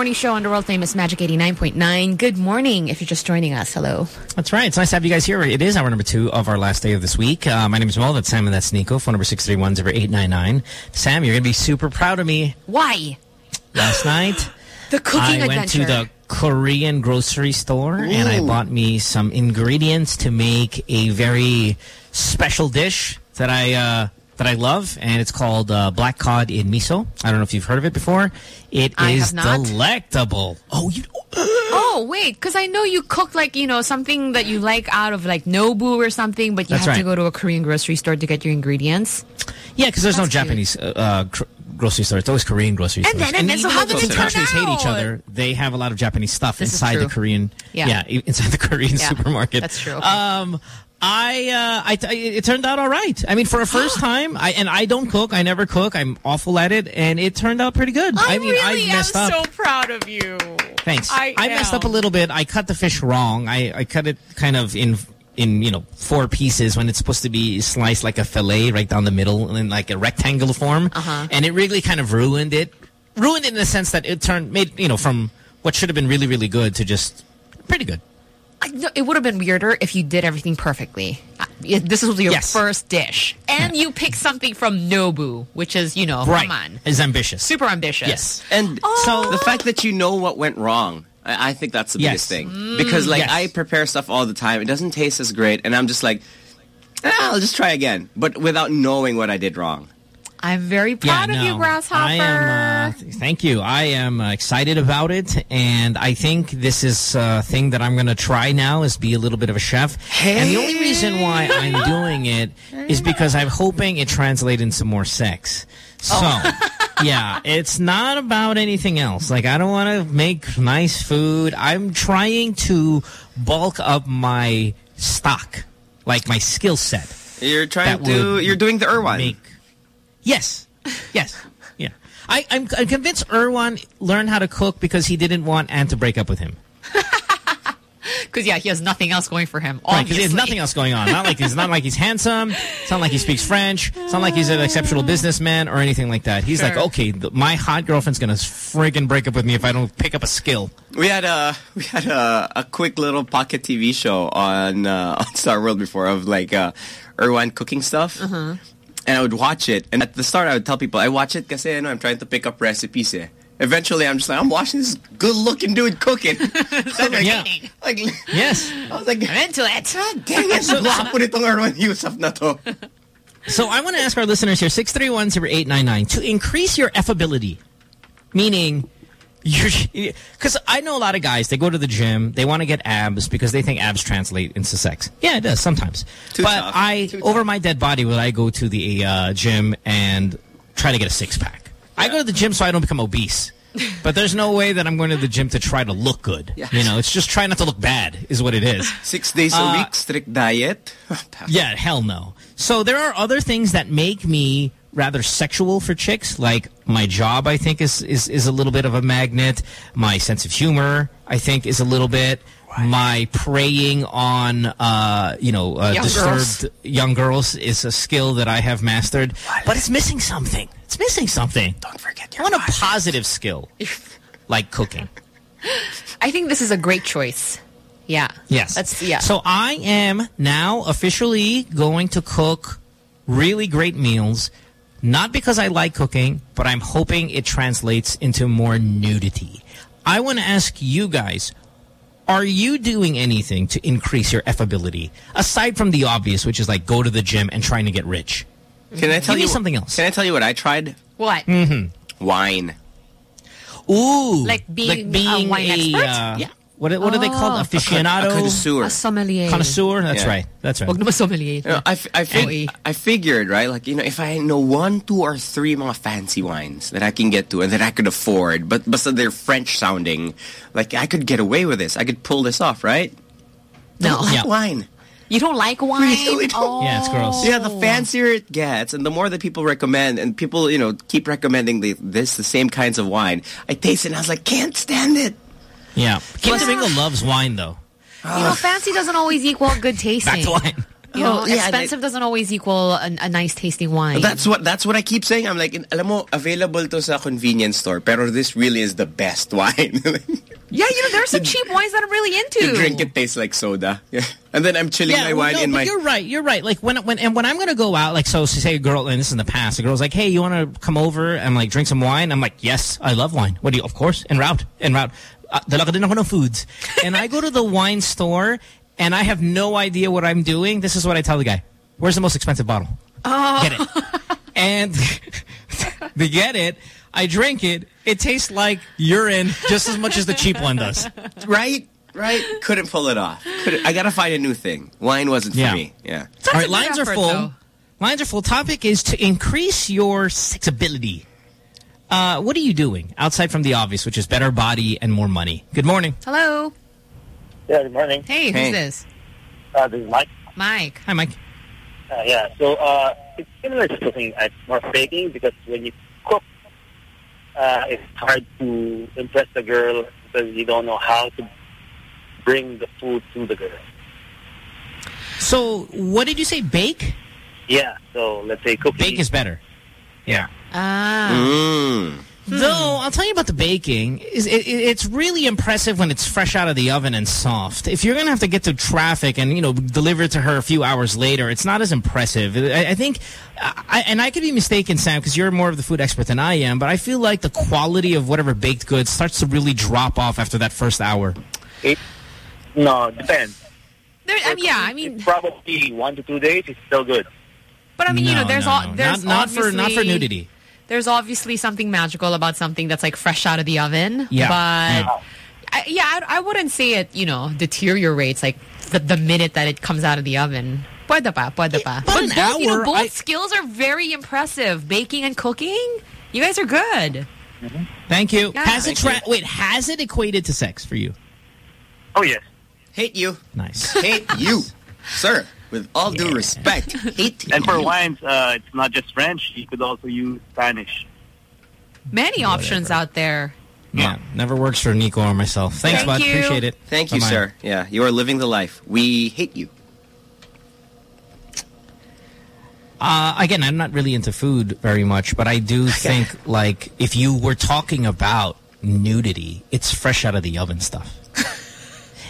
Morning show on the world famous Magic 89.9. Good morning if you're just joining us. Hello. That's right. It's nice to have you guys here. It is hour number two of our last day of this week. Uh, my name is Mo. That's Sam and that's Nico. Phone number 631-0899. Sam, you're going to be super proud of me. Why? Last night, The cooking I went to the Korean grocery store and I bought me some ingredients to make a very special dish that I uh, that I love, and it's called uh, black cod in miso. I don't know if you've heard of it before. It I is have not. delectable. Oh, you Oh, wait, because I know you cook like, you know, something that you like out of like Nobu or something, but you That's have to go to a Korean grocery store to get your ingredients. Yeah, because there's no Japanese uh, uh, grocery store. It's always Korean grocery And stores. then- and then, so how did it the turn countries hate each other, they have a lot of Japanese stuff This inside the. Korean. Yeah. i- inside the Korean Yeah, supermarket. that's true. Okay. Um, I, uh, I, I- it turned out all right. I mean, for a first time, I and I don't cook. I never cook. I'm awful at it, and it turned out pretty good. I, mean, really I messed am up. so proud of you. Thanks. I messed up a little bit. I cut the fish wrong. I, I cut it kind of in in you know four pieces when it's supposed to be sliced like a fillet right down the middle in like a rectangular form, Uh-huh. and it really kind of ruined it. Ruined it in the sense that it turned made you know from what should have been really really good to just pretty good. I, no, it would have been weirder if you did everything perfectly. Uh, This was your Yes. first dish. And you picked something from Nobu, which is, you know, right. come on. Is ambitious. Super ambitious. Yes. And Oh. so the fact that you know what went wrong, I, I think that's the biggest Yes. thing. Because like Yes. I prepare stuff all the time, it doesn't taste as great, and I'm just like, "Ah, I'll just try again, but without knowing what I did wrong. I'm very proud of you. Grasshopper. I am. Uh, thank you. I am uh, excited about it, and I think this is a thing that I'm going to try now is be a little bit of a chef. And the only reason why I'm doing it is because I'm hoping it translates into more sex. So. yeah, it's not about anything else. Like, I don't want to make nice food. I'm trying to bulk up my stock, like my skill set. You're trying to, would you're doing the Erwan. Make- Yes. Yes. Yeah. I, I'm, I'm convinced Erwan learned how to cook because he didn't want Anne to break up with him. Because, yeah, he has nothing else going for him. Right, because he has nothing else going on. Not like he's not like he's handsome. It's not like he speaks French. It's not like he's an exceptional businessman or anything like that. He's like, okay, th my hot girlfriend's gonna friggin' break up with me if I don't pick up a skill. We had a we had a, a quick little pocket TV show on uh, on Star World before of like uh, Erwan cooking stuff, Uh-huh. And I would watch it. And at the start, I would tell people I watch it because you know, I'm trying to pick up recipes. Eh. Eventually, I'm just like I'm watching this good-looking dude cooking. so like, Yeah. like Yes. I was like, I'm into it. God dang it, nitong Erwan Heussaff na to. So I want to ask our listeners here, 631-0899, to increase your affability. Meaning, because I know a lot of guys, they go to the gym, they want to get abs because they think abs translate into sex. Yeah, it does sometimes. Too but tough. I, Too over my dead body, will I go to the uh, gym and try to get a six-pack. I go to the gym so I don't become obese. But there's no way that I'm going to the gym to try to look good. Yeah. You know, it's just try not to look bad is what it is. Six days a Uh, week, strict diet. Yeah, hell no. So there are other things that make me rather sexual for chicks. Like my job, I think is is is a little bit of a magnet. My sense of humor, I think, is a little bit. my preying on, uh, you know, uh, Young disturbed girls. young girls is a skill that I have mastered, but it's missing something. It's missing something. Don't forget your I want a positive skill, like cooking. I think this is a great choice. Yeah. Yes. That's yeah. So I am now officially going to cook really great meals, not because I like cooking, but I'm hoping it translates into more nudity. I want to ask you guys, are you doing anything to increase your affability aside from the obvious, which is like go to the gym and trying to get rich? Can I tell Give me you something else? Can I tell you what I tried? what? Mm-hmm. Wine. Ooh, Like being a wine expert? uh, Yeah. What, what are they called? Oh. Ah. Aficionado? A connoisseur. A sommelier. Connoisseur? That's Yeah. right. That's right. Wag naman sommelier. You know, I, f- I, fig- I figured, right? Like, you know, if I know one, two, or three mga fancy wines that I can get to and that I could afford, but, but so they're French sounding, like, I could get away with this. I could pull this off, right? No. Don't like Yeah. wine. You don't like wine? Really don't. Oh. Yeah, it's gross. Yeah, the fancier it gets, and the more that people recommend, and people, you know, keep recommending the, this, the same kinds of wine, I taste it and I was like, can't stand it. Yeah. Kim Domingo loves wine, though. You know, fancy doesn't always equal good tasting. Back to wine. You know, Oh, yeah, expensive doesn't always equal a, a nice tasting wine. That's what that's what I keep saying. I'm like, alam mo, available to sa convenience store, pero this really is the best wine. yeah, you know, there are some cheap wines that I'm really into. you drink it tastes like soda. Yeah. And then I'm chilling my well, wine no, in but my You're right. You're right. Like when when and when I'm gonna go out, like so, say a girl, and this is in the past, a girl's like, "Hey, you want to come over and like drink some wine?" I'm like, "Yes, I love wine." What do you? Of course, en route, en route. Dala ka din ako ng foods, and I go to the wine store, and I have no idea what I'm doing. This is what I tell the guy: "Where's the most expensive bottle?" Oh. Get it. and they get it. I drink it. It tastes like urine just as much as the cheap one does. right, right. Couldn't pull it off. Couldn't, I gotta find a new thing. Wine wasn't for Yeah. me. Yeah. All right, lines are full. Lines are full. Topic is to increase your sexability. Uh, what are you doing outside from the obvious, which is better body and more money? Good morning. Hello. Yeah, good morning. Hey, who's Hey. this? Uh, this is Mike. Mike. Hi, Mike. Uh, yeah, so uh, it's similar to cooking. It's more baking because when you cook, uh, it's hard to impress the girl because you don't know how to bring the food to the girl. So, what did you say? Bake? Yeah, so let's say cooking. Bake is better. Yeah. Ah. Mm. Though, I'll tell you about the baking. Is it, it- it's really impressive when it's fresh out of the oven and soft. If you're going to have to get to traffic and, you know, deliver it to her a few hours later, it's not as impressive. I, I think, I, and I could be mistaken, Sam, because you're more of the food expert than I am, but I feel like the quality of whatever baked goods starts to really drop off after that first hour. It, no, it depends. There, I mean, yeah, I mean, probably one to two days. It's still good. but I mean, you know, there's no, all there's not, not for not for nudity. There's obviously something magical about something that's like fresh out of the oven. Yeah. But I, yeah, I, I wouldn't say it, you know, deteriorates like the, the minute that it comes out of the oven. Pwede pa, pwede pa. But an both, you know, both I- skills are very impressive. Baking and cooking, you guys are good. Thank you. Yeah. has it Thank tra- wait? Has it equated to sex for you? Oh yes. Hate you. Nice. Hate you, sir. With all due respect, And for wines, uh, it's not just French. You could also use Spanish. Many options out there. Yeah, never works for Nico or myself. Thanks, Thank bud. you. Appreciate it. Thank you, Bye-bye. sir. Yeah, you are living the life. We hate you. Uh, again, I'm not really into food very much, but I do think, like, if you were talking about nudity, it's fresh out of the oven stuff.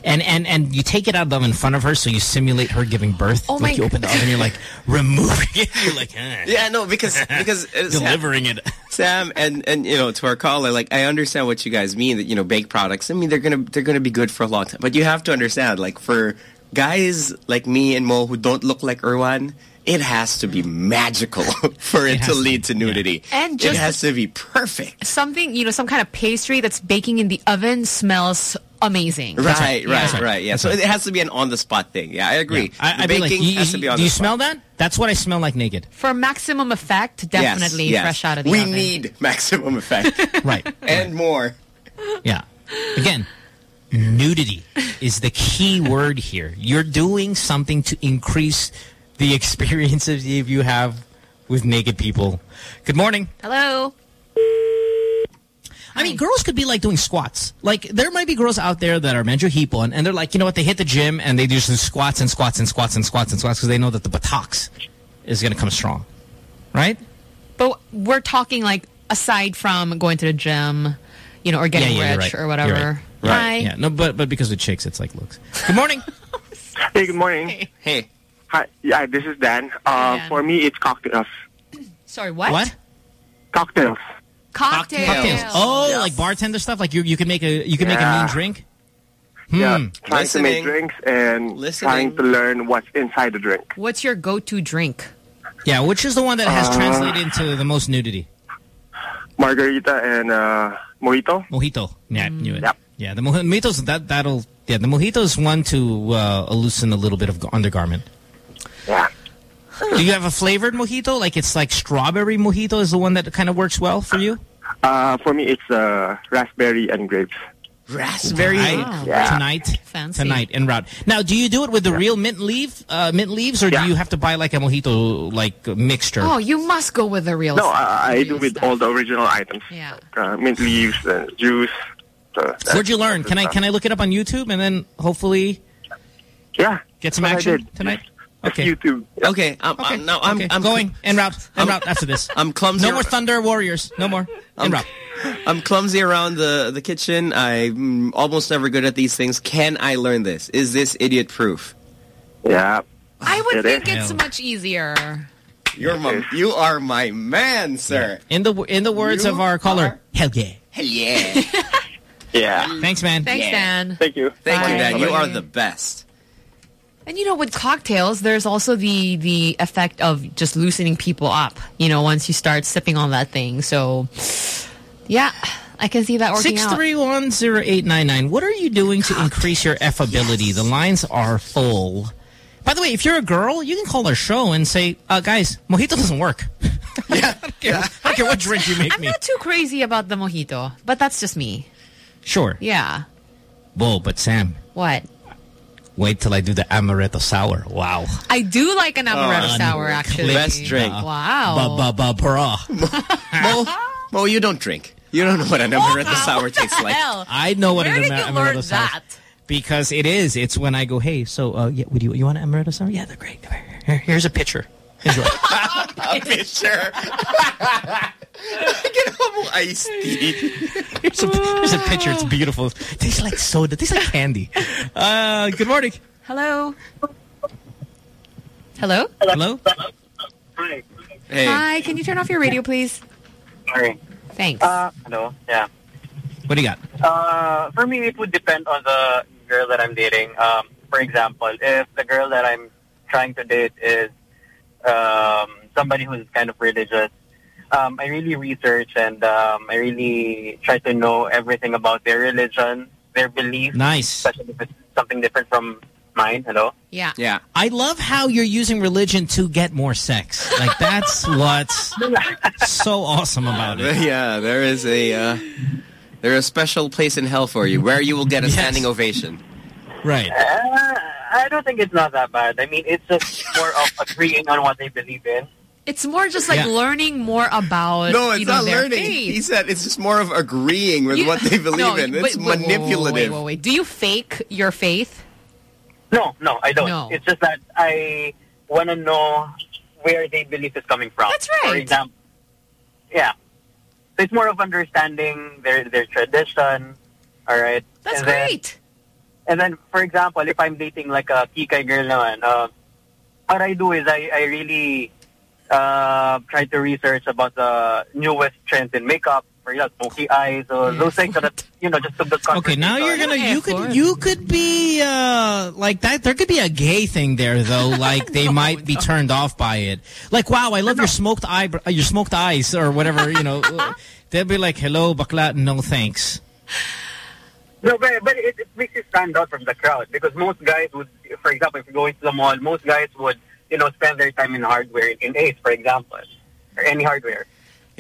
And, and and you take it out of the oven in front of her, so you simulate her giving birth. Oh like my you open the oven, you're like removing it. You're like, eh. Yeah, no, because because uh, Sam- delivering it. Sam and and you know to our caller, like I understand what you guys mean that you know baked products. I mean they're gonna they're gonna be good for a long time, but you have to understand like for guys like me and Mo who don't look like Erwan, it has to be magical for it, has to to lead to nudity. And just it has to be perfect. Something, you know, some kind of pastry that's baking in the oven smells amazing. Right, right, That's right, right. Yeah, That's so right. it has to be an on the spot thing. Yeah, I agree. I, the I'd be baking like, you, has to be on do the you spot. smell that? That's what I smell like naked. For maximum effect, Yes, definitely yes. fresh out of the we oven. need maximum effect Right. and more. Yeah. Again, nudity is the key word here. You're doing something to increase the experiences you have with naked people. Good morning. Hello. I I mean, girls could be like doing squats. Like, there might be girls out there that are medyo hipon, and they're like, you know what, they hit the gym and they do squats and squats and squats and squats and squats because they know that the buttocks is going to come strong. Right? But we're talking like aside from going to the gym, you know, or getting yeah, yeah, rich right. or You're whatever. Right. Hi. Yeah, no, but but because of chicks, it's like looks. Good morning. Hey, good morning. Hey. Hi. Yeah, this is Dan. Uh, Dan. For me, it's cocktails. Sorry, what? What? Cocktails. Cocktails. Cocktails. Oh, like bartender stuff. Like you, you can make a you can make a mean drink. Yeah, Hmm. trying to make drinks and trying to learn what's inside the drink. What's your go-to drink? Yeah, which is the one that has Uh, translated into the most nudity? Margarita and uh, mojito. Mojito. Yeah, I knew it. Yeah, the mo- mojitos that that'll yeah the mojito is one to uh, loosen a little bit of undergarment. Yeah. Do you have a flavored mojito? Like it's like strawberry mojito is the one that kind of works well for you. Uh, for me, it's uh, raspberry and grapes. Raspberry Tonight, Yeah. tonight, tonight, en route. Now, do you do it with the real mint leaf, uh, mint leaves, or do you have to buy like a mojito like mixture? Oh, you must go with the real. No, I, I do with all the original items. Yeah. Uh, mint leaves, uh, juice. Uh, Where'd you learn? Can I can I look it up on YouTube and then hopefully Yeah. get some That's what I action did. tonight? Just Okay. YouTube. Okay, um, Okay. um, now I'm, Okay. I'm going en route, en route after this. I'm clumsy. No more Thunder Warriors. No more. En I'm, route. I'm clumsy around the, the kitchen. I'm almost never good at these things. Can I learn this? Is this idiot proof? Yeah. I would It think is. it's much easier. You're my, you are my man, sir. In the in the words You of our caller, hell yeah. Hell yeah. Yeah. Thanks, man. Thanks, Dan. Thank you. Thank you, Bye. Dan. You are the best. And you know, with cocktails, there's also the the effect of just loosening people up. You know, once you start sipping on that thing. So, yeah, I can see that working Six out. three one zero eight nine nine. What are you doing to increase your F ability? The lines are full. By the way, if you're a girl, you can call our show and say, uh, "Guys, mojito doesn't work." yeah, I don't care, I don't care what drink you make I'm me. not too crazy about the mojito, but that's just me. Sure. Yeah. Whoa, but Sam, What? Wait till I do the amaretto sour. Wow. I do like an amaretto Oh, sour, actually. Best drink. Wow. Ba ba ba bra. Mo, Mo, you don't drink. You don't know what an amaretto sour tastes like. Hell? I know what Where an did ama- you learn amaretto sour that? Because it is. It's when I go, hey, so uh, yeah, would you you want an amaretto sour? Yeah, they're great. Come here. Here- Here's a picture. Enjoy. a picture. Get a bubble iced tea. here's, a, here's a picture. It's beautiful. tastes like soda. tastes like candy. Uh, good morning. Hello. Hello. Hello. Hi. Hey. Hi. Can you turn off your radio, please? Sorry. Thanks. Uh, hello. Yeah. What do you got? Uh, for me, it would depend on the girl that I'm dating. Um, for example, if the girl that I'm trying to date is um, somebody who's kind of religious, um, I really research and um, I really try to know everything about their religion, their beliefs, Nice. especially if it's something different from mine. Hello. Yeah. Yeah. I love how you're using religion to get more sex. Like that's what's so awesome about it. Yeah, there is a uh, there is a special place in hell for you where you will get a Yes. standing ovation. Right. Uh, I don't think it's not that bad. I mean, it's just more of agreeing on what they believe in. It's more just like Yeah. learning more about No, it's you know, not their learning. faith. He said it's just more of agreeing with You- what they believe No, in. It's wait, wait, manipulative. Wait, wait, wait. Do you fake your faith? No, no, I don't. No. It's just that I want to know where they believe is coming from. That's For right. example, yeah. So it's more of understanding their their tradition. All right. That's and then- great. and then, for example, if I'm dating like a kikay girl naman, uh, what I do is I, I really uh, try to research about the newest trends in makeup, for example, smoky eyes, or those things that, you know, just to build Okay, now you're gonna you could you could be uh like that. There could be a gay thing there though. Like they might be turned off by it. Like wow, I love your smoked eye, your smoked eyes or whatever. You know, they'll be like, hello, bakla, no thanks. No, but, but it, it makes you stand out from the crowd because most guys would, for example, if you go into the mall, most guys would, you know, spend their time in hardware, in Ace, for example, or any hardware.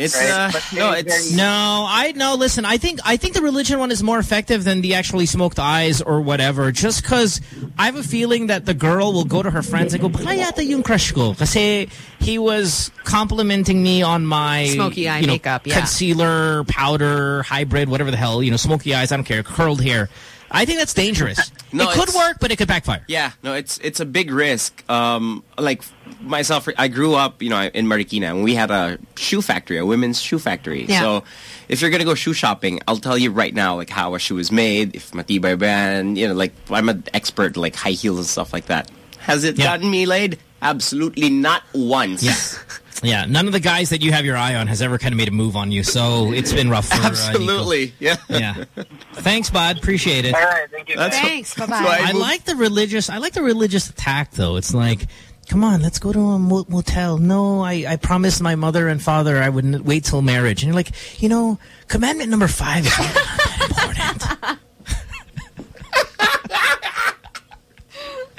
It's right? uh, no, it's No, I no. Listen, I think I think the religion one is more effective than the actually smoked eyes or whatever. Just because I have a feeling that the girl will go to her friends and go, "Baka yung crush ko." Kasi he was complimenting me on my Smoky eye you know, makeup, yeah. concealer, powder, hybrid, whatever the hell, you know, smoky eyes. I don't care, curled hair. I think that's dangerous. No, it could work, but it could backfire. Yeah, no, it's it's a big risk. Um, like myself, I grew up, you know, in Marikina, and we had a shoe factory, a women's shoe factory. Yeah. So, if you're gonna go shoe shopping, I'll tell you right now, like how a shoe is made, if matibay brand, you know, like I'm an expert, like high heels and stuff like that. Has it Yeah. gotten me laid? Absolutely not once. Yeah. Yeah, none of the guys that you have your eye on has ever kind of made a move on you, so it's been rough for uh, Absolutely. yeah. Yeah. Thanks, bud. Appreciate it. All right, thank you. That's Thanks. bye-bye. I I like the religious. I like the religious attack, though. It's like, come on, let's go to a motel. No, I, I promised my mother and father I wouldn't wait till marriage. And you're like, you know, commandment number five is not that important.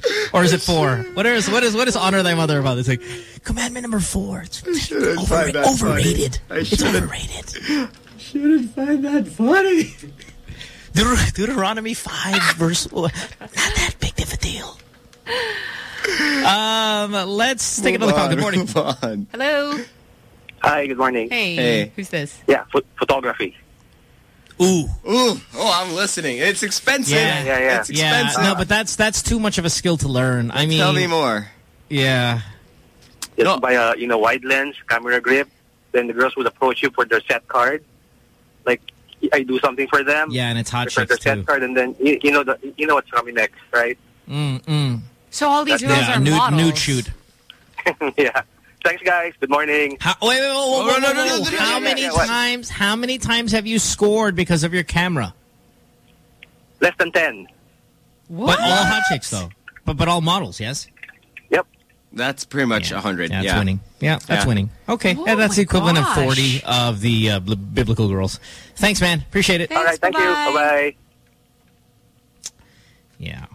or is it four? What is what is what is honor thy mother about? It's like commandment number four. It's overra- overrated. It's overrated. Shouldn't find that funny. Deut- Deuteronomy 5 verse not that big of a deal. Um, let's take another call. Good morning. Hello. Hi, good morning. Hey. Hey. Who's this? Yeah, ph- photography. Ooh. Ooh, oh, I'm listening. It's expensive. Yeah, yeah, yeah. It's Yeah, no, but that's that's too much of a skill to learn. I mean, Tell me more. Yeah, Just No. buy a you know wide lens camera grip. Then the girls would approach you for their set card. Like I do something for them. yeah, and it's hot for their chicks too. set card, and then you, you know the you know what's coming next, right? Mm, mm. So all these girls Yeah, are nude, models. nude shoot. yeah. Thanks, guys. Good morning. How, wait, wait, wait, wait, wait, wait, no, no, wait. no, no, How many times? How many times have you scored because of your camera? Less than ten. What? But all hot chicks though. But but all models, yes. Yep. That's pretty much a 100. Yeah, Yeah. that's winning. Yeah, that's Yeah. winning. Okay, Oh yeah, that's the equivalent gosh. of 40 of the uh, bl- biblical girls. Thanks, man. Appreciate it. All right. Thank you. bye-bye. Bye bye. Yeah.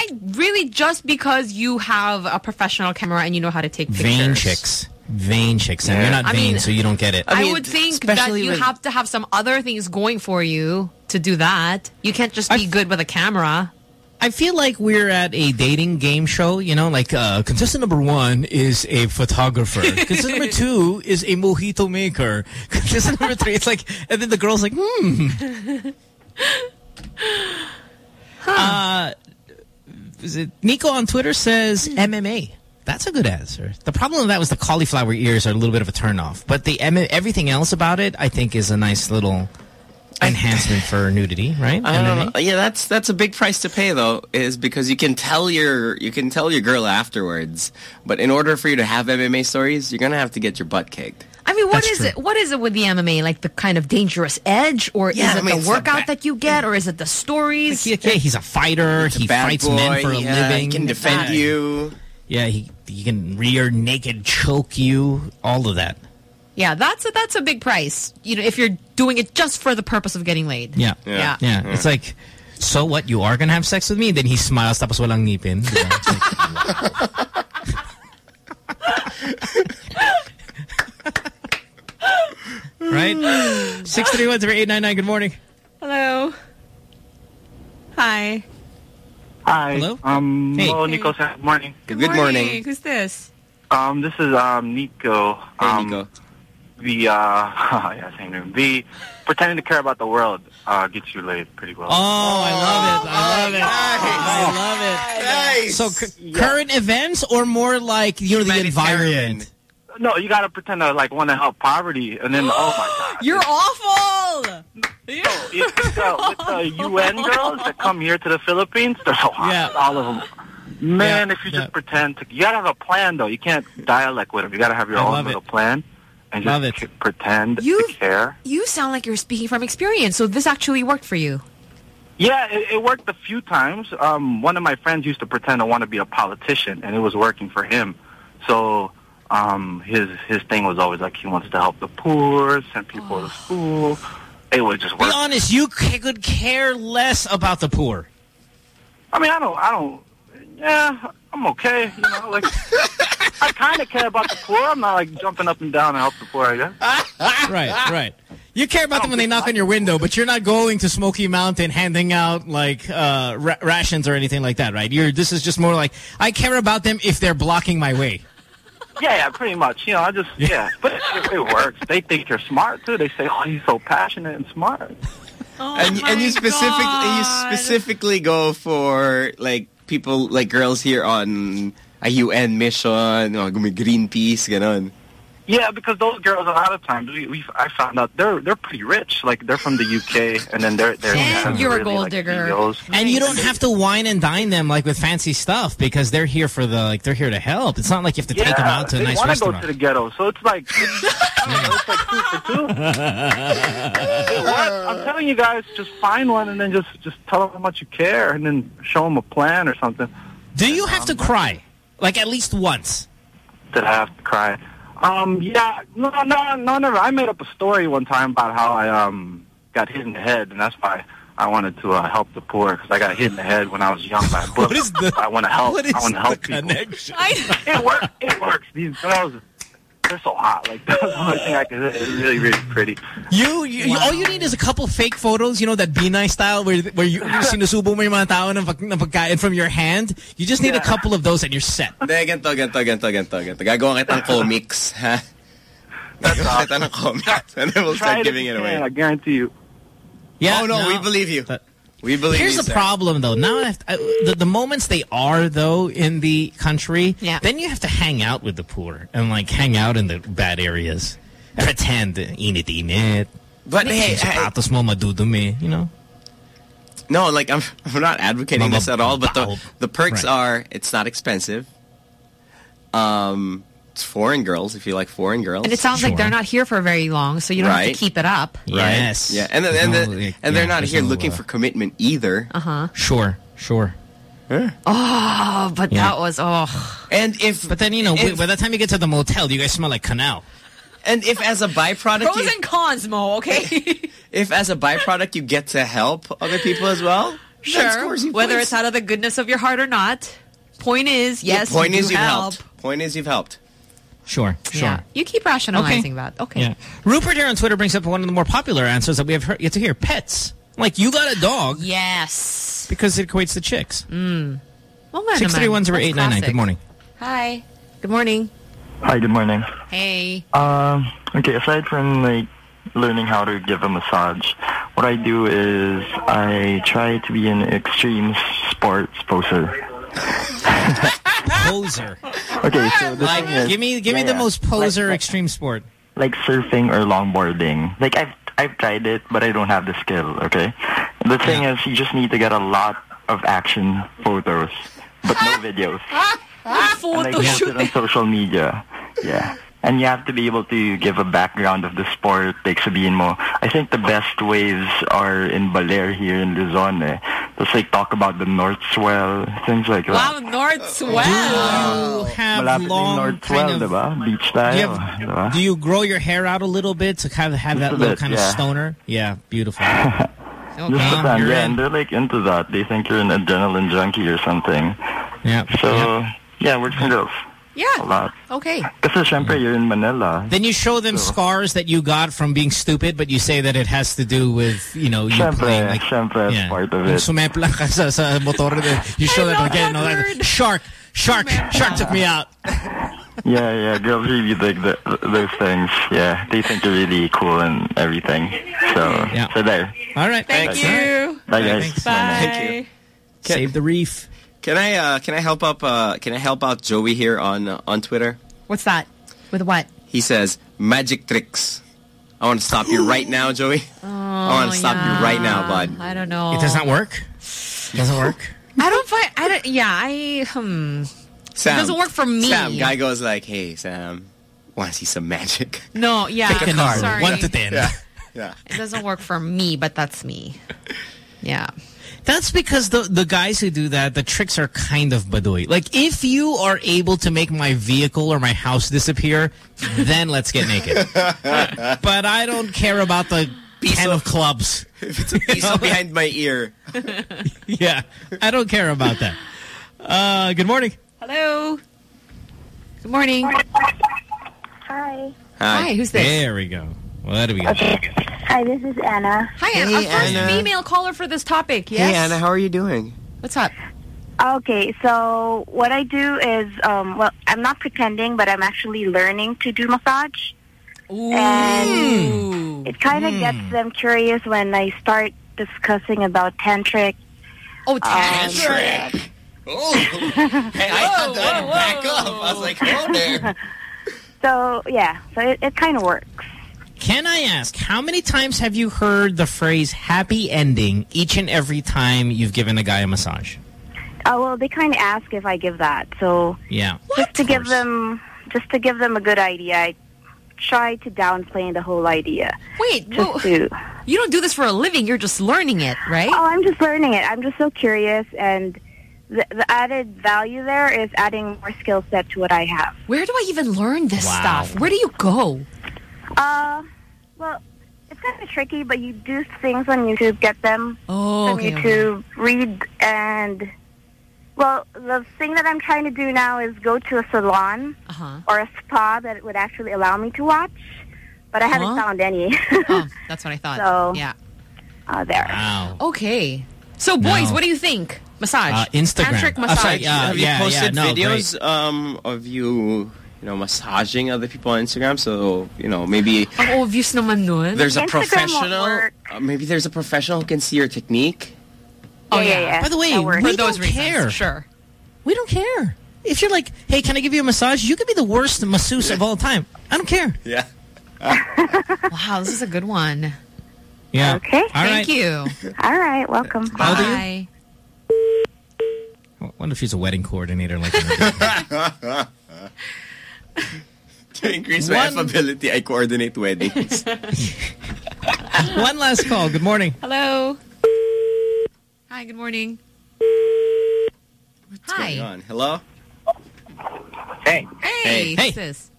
I really just because you have a professional camera and you know how to take pictures. Vain chicks. Vain chicks. And Yeah. you're not I vain, mean- so you don't get it. I, mean, would think that you with- have to have some other things going for you to do that. You can't just be I- good with a camera. I feel like we're at a dating game show, you know, like uh, contestant number one is a photographer. contestant number two is a mojito maker. Contestant number three, it's like, and then the girl's like, hmm. uh, is it Nico on Twitter says MMA. That's a good answer. The problem with that was the cauliflower ears are a little bit of a turnoff, but the M everything else about it, I think, is a nice little enhancement for nudity, right? Uh, I don't MMA? know. Yeah, that's that's a big price to pay though, is because you can tell your you can tell your girl afterwards. But in order for you to have MMA stories, you're gonna have to get your butt kicked. I mean, what That's is true. it? What is it with the MMA? Like the kind of dangerous edge, or Yeah, is I it mean, the workout ba- that you get, or is it the stories? He- okay, he's a fighter. He's a he bad fights boy, men for a living. He can defend Yeah. you. Yeah, he he can rear naked choke you. All of that. Yeah, that's a, that's a big price. You know, if you're doing it just for the purpose of getting laid. Yeah. Yeah. Yeah. It's like, so what? You are gonna have sex with me? Then he smiles. Tapos walang ngipin. Di ba? It's like- right? Six three one three eight nine nine. Good morning. Hello. Hi. Hi. Hello? Um, Hey. hello, Nico. Good morning. Good, Good morning. Who's this? Um, this is um Nico. Hey, um, Nico. The uh, yeah, same name. The pretending to care about the world uh gets you laid pretty well. Oh, I love it. I love it. I love it. Nice. So cu- current events or more like you know the environment. No, you gotta pretend to like want to help poverty, and then oh my god, You're awful. It's, uh, with the UN girls that come here to the Philippines, there's a lot, Yeah. all of them. Man, Yeah, if you yeah. just pretend to, you gotta have a plan though. You can't dialect with them. You gotta have your I own little it. plan and just Love it. pretend You- to care. You sound like you're speaking from experience. So this actually worked for you. Yeah, it, it worked a few times. Um, one of my friends used to pretend to want to be a politician, and it was working for him. So um, his his thing was always like he wants to help the poor, send people to school. It would just Be work. honest, you c- could care less about the poor. I mean, I don't, I don't. Yeah, I'm okay. You know, like I kind kind of care about the poor. I'm not like jumping up and down to help the poor, I guess. right, right. You care about them when they knock on your window, but you're not going to Smoky Mountain handing out like uh, ra rations or anything like that, right? You're this is just more like I care about them if they're blocking my way. Yeah, yeah, pretty much. You know, I just yeah, but it, it works. They think you're smart too. They say, "Oh, he's so passionate and smart." Oh and and you specifically you specifically go for like people like girls here on a UN mission or Greenpeace, ganon. Yeah, because those girls a lot of times we, we I found out they're they're pretty rich. Like they're from the UK, and then they're they're And you're a really, gold like, digger. CEOs. And you don't have to wine and dine them like with fancy stuff because they're here for the like they're here to help. It's not like you have to take them out to a nice restaurant. they want to go to the ghetto, so it's like it's, I don't know, it's like two for two. Works. I'm telling you guys, just find one and then just just tell them how much you care, and then show them a plan or something. Do you have to cry? Like at least once? Did I have to cry? Um, yeah, no, no, no, never. I made up a story one time about how I um got hit in the head, and that's why I wanted to uh, help the poor because I got hit in the head when I was young by a bullet. What is the? I want to help. What is I want to help the people. connection? it works. It works. These girls, they're so hot. Like that's the only thing I can. It's really, really pretty. You, you all you need is a couple fake photos, you know, that be nice style where where you sinusubo mo yung mga tao ng, pag, ng pagkain from your hand. You just need a couple of those and you're set. Hindi, ganito, ganito, ganito, ganito, ganito. Gagawa kitang comics, ha? Gagawa kita ng comics. And then we'll start giving if it away. I guarantee you. Yeah, oh, no, no. we believe you. We believe Here's you, the sir. problem, though. Now, I have to- I- the, the moments they are, though, in the country, Yeah. then you have to hang out with the poor and, like, hang out in the bad areas. Pretend, init-init. But, hey, Yung sapatos mo madudumi, you know? No, like I'm, I'm not advocating this at all, but the the perks Right. are it's not expensive. Um, it's foreign girls if you like foreign girls, And it sounds like they're not here for very long, so you don't have to keep it up. Right? Yes. Yeah, and then, and, There's then, no, like, and they're not here no, looking uh, for commitment either. Uh huh. Sure, sure. Oh, but Yeah. that was oh. And if But then, you know, if- by the time you get to the motel, you guys smell like canal. And if as a byproduct, Pros you, and cons, Mo. Okay. if as a byproduct you get to help other people as well, sure. Whether points. it's out of the goodness of your heart or not. Point is, Yeah, yes. point you is you've help. helped. Point is you've helped. Sure, sure. Yeah. You keep rationalizing that. Okay. Yeah. Rupert here on Twitter brings up one of the more popular answers that we have heard, yet to hear. Pets. Like, you got a dog. Yes. Because it equates to chicks. Mm. Well, man, Six three one zero That's eight nine nine. Good morning. Hi. Good morning. Hi, good morning. Hey. Um, okay, aside from like learning how to give a massage, what I do is I try to be an extreme sports poser. Poser. Okay, so Like, is, give me, give me the yeah. most poser Like- extreme sport. like surfing or longboarding. Like I've I've tried it, but I don't have the skill. Okay, the thing is, you just need to get a lot of action photos, but no videos. Ah, ah, and like post it on social media. Yeah. And you have to be able to give a background of the sport, like sabihin mo. I think the best waves are in Baler here in Luzon. Eh. Just like talk about the North Swell, things like Wow, that. North Swell. Do You have Malapit long North kind Swell, of... diba? Beach Do you, have- diba? do you grow your hair out a little bit to kind of have Just that little bit, kind of stoner? Yeah, beautiful. Just Okay. a fan, You're yeah, in. and they're like into that. They think you're an adrenaline junkie or something. Yeah. So, yeah, works for girls. Yeah. A lot. Okay. Kasi syempre, you're in Manila. Then you show them So- scars that you got from being stupid, but you say that it has to do with, you know, you Syempre, playing like... syempre, it's part of it. Sumempla ka sa, sa motor. You show that again. No, that, shark, shark, shark took me out. Yeah, yeah, girls really dig the, those things. Yeah, they think you're really cool and everything. So, Yeah. so there. All right. Thank Thanks. you. Bye, guys. Bye. Thank you. Save the reef. Can I uh, can I help up uh, can I help out Joey here on uh, on Twitter? What's that? With what? He says magic tricks. I want to stop you right now, Joey. I want to stop you right now, bud. I don't know. It does not work? It Doesn't work? I don't find. I don't. Yeah. I. Hmm. Sam, It doesn't work for me. Sam, guy goes like, "Hey, Sam, want to see some magic?" No. Yeah. Pick a card. Sorry. One to ten. Yeah, yeah. It doesn't work for me, but that's me. Yeah. That's because the the guys who do that, the tricks are kind of badoy. Like, if you are able to make my vehicle or my house disappear, then let's get naked. but I don't care about the ten of clubs. It's a piece of behind my ear. yeah, I don't care about that. Uh, good morning. Hello. Good morning. Hi. Hi, who's this? There we go. What do we got? Hi, this is Anna. Hi, Hey, our first Anna. female caller for this topic. Yes. Hey, Anna, how are you doing? What's up? Okay, so what I do is, um, well, I'm not pretending, but I'm actually learning to do massage. And it kind of Hmm. gets them curious when I start discussing about tantric. Oh, tantric. Oh, hey, I had to back up. I was like, oh there. So, yeah, so it, it kind of works. Can I ask, how many times have you heard the phrase happy ending each and every time you've given a guy a massage? Uh, well, they kind of ask if I give that. So Yeah. just to give them, just to give them a good idea, I try to downplay the whole idea. Wait, just whoa. to. You don't do this for a living. You're just learning it, right? Oh, I'm just learning it. I'm just so curious, and the, the added value there is adding more skill set to what I have. Where do I even learn this Wow. stuff? Where do you go? Uh, well, it's kind of tricky, but you do things on YouTube, get them Oh, from okay, YouTube, read, and well, the thing that I'm trying to do now is go to a salon Uh-huh. or a spa that would actually allow me to watch, but I haven't Huh? found any. oh, that's what I thought. So- yeah. uh, there. Wow. Okay. So, boys, No. what do you think? Massage. Uh, Instagram. Tantric Uh, massage. sorry, uh, Have you yeah, posted yeah, no, videos um, of you, you know, massaging other people on Instagram? So, you know, maybe Ang obvious naman nun. there's a Instagram professional. Uh, maybe there's a professional who can see your technique. Oh, yeah, yeah. yeah. By the way, we For those don't reasons, care. Sure. We don't care. If you're like, hey, can I give you a massage? You could be the worst masseuse of all time. I don't care. Yeah. Wow, this is a good one. Yeah. Okay. All Thank right. you. All right, welcome. How old are you? Bye. I wonder if she's a wedding coordinator like to increase my One- affability, I coordinate weddings. One last call. Good morning. Hello. Hi, good morning. What's Hi. going on? Hello? Hey. Hey, Hey. who's this?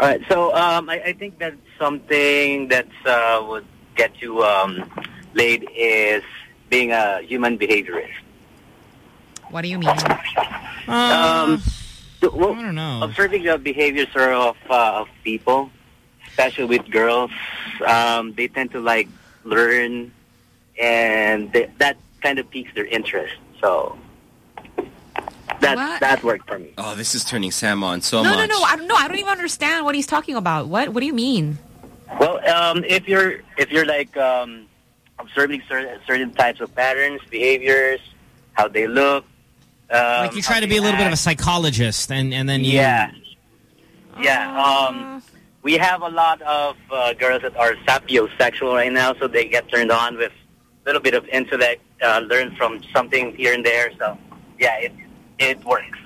All right, so um, I, I think that something that uh, would get you um, laid is being a human behaviorist. What do you mean? Um, so, well, I don't know. observing the behaviors are of uh, of people, especially with girls, um, they tend to like learn, and they, that kind of piques their interest. So that What? that worked for me. Oh, this is turning Sam on so no, much. no, no. I don't know. I don't even understand what he's talking about. What? What do you mean? Well, um, if you're if you're like um, observing certain certain types of patterns, behaviors, how they look, like you try to be a little bit of a psychologist, and and then you. Yeah. Yeah. Um, we have a lot of uh, girls that are sapiosexual right now, so they get turned on with a little bit of intellect, uh, learn from something here and there. So, yeah, it it works.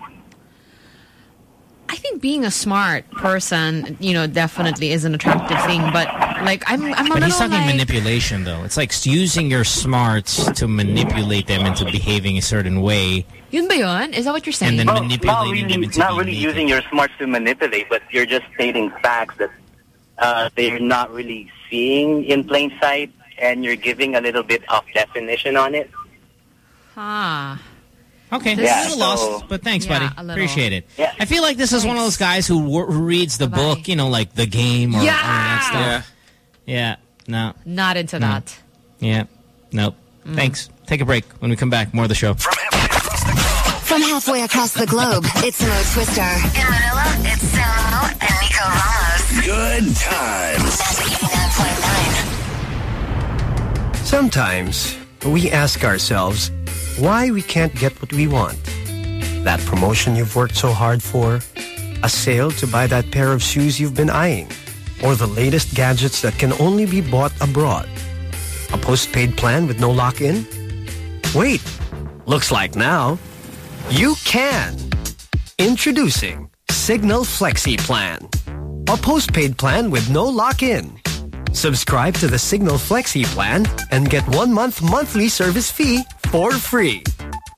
I think being a smart person, you know, definitely is an attractive thing. But like, I'm, I'm a But little he's talking like, manipulation, though. It's like using your smarts to manipulate them into behaving a certain way. Yun ba yun? Is that what you're saying? And then Well, manipulating not really, them into not really using your smarts to manipulate, but you're just stating facts that uh, they're not really seeing in plain sight, and you're giving a little bit of definition on it. Huh. Okay, Yeah, a little so- lost, but thanks, Yeah, buddy. a. Appreciate it. Yeah. I feel like this is one of those guys who, w- who reads the Bye-bye. book, you know, like The Game or, or Yeah! that stuff. Yeah. No. Not into No. that. Yeah. Nope. Mm. Thanks. Take a break. When we come back, more of the show. From halfway across the globe, it's Mo Twister. In Manila, it's Samo and Nico Ramos. Good times. That's 89.9. Sometimes we ask ourselves why we can't get what we want. That promotion you've worked so hard for, a sale to buy that pair of shoes you've been eyeing, or the latest gadgets that can only be bought abroad. A postpaid plan with no lock-in? Wait, looks like now you can. Introducing Cignal Flexi Plan. A postpaid plan with no lock-in. Subscribe to the Cignal Flexi plan and get one month monthly service fee for free.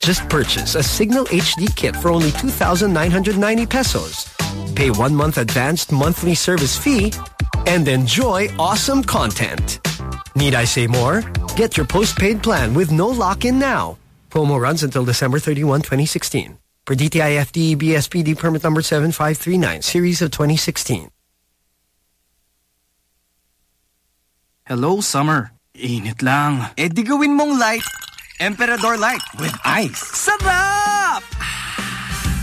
Just purchase a Cignal HD kit for only 2,990 pesos. Pay one month advanced monthly service fee and enjoy awesome content. Need I say more? Get your postpaid plan with no lock-in now. Promo runs until December 31, 2016. Per DTI FDE BSPD permit number 7539, series of 2016. Hello, summer. Init lang. Eh di gawin mong light. Emperador Light with ice. Sarap!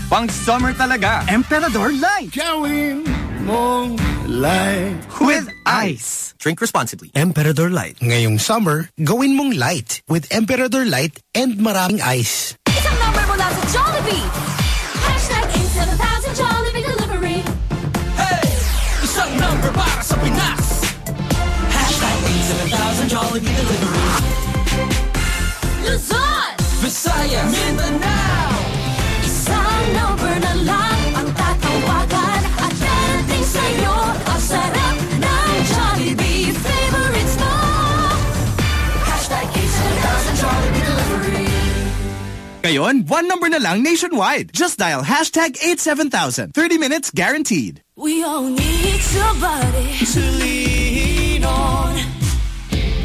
Pang summer talaga. Emperador Light. Gawin mong light with ice. Drink responsibly. Emperador Light. Ngayong summer, gawin mong light with Emperador Light and maraming ice. Isang number mula sa Jollibee. Hashtag 87000 Jollibee Delivery. Isang number para sa Pinas. Hashtag 87000 Jollibee Delivery. Luzon! Visayas. Mindanao. Ngayon, one number na lang nationwide. Just dial hashtag 87000. 30 minutes guaranteed. We all need somebody to lean on.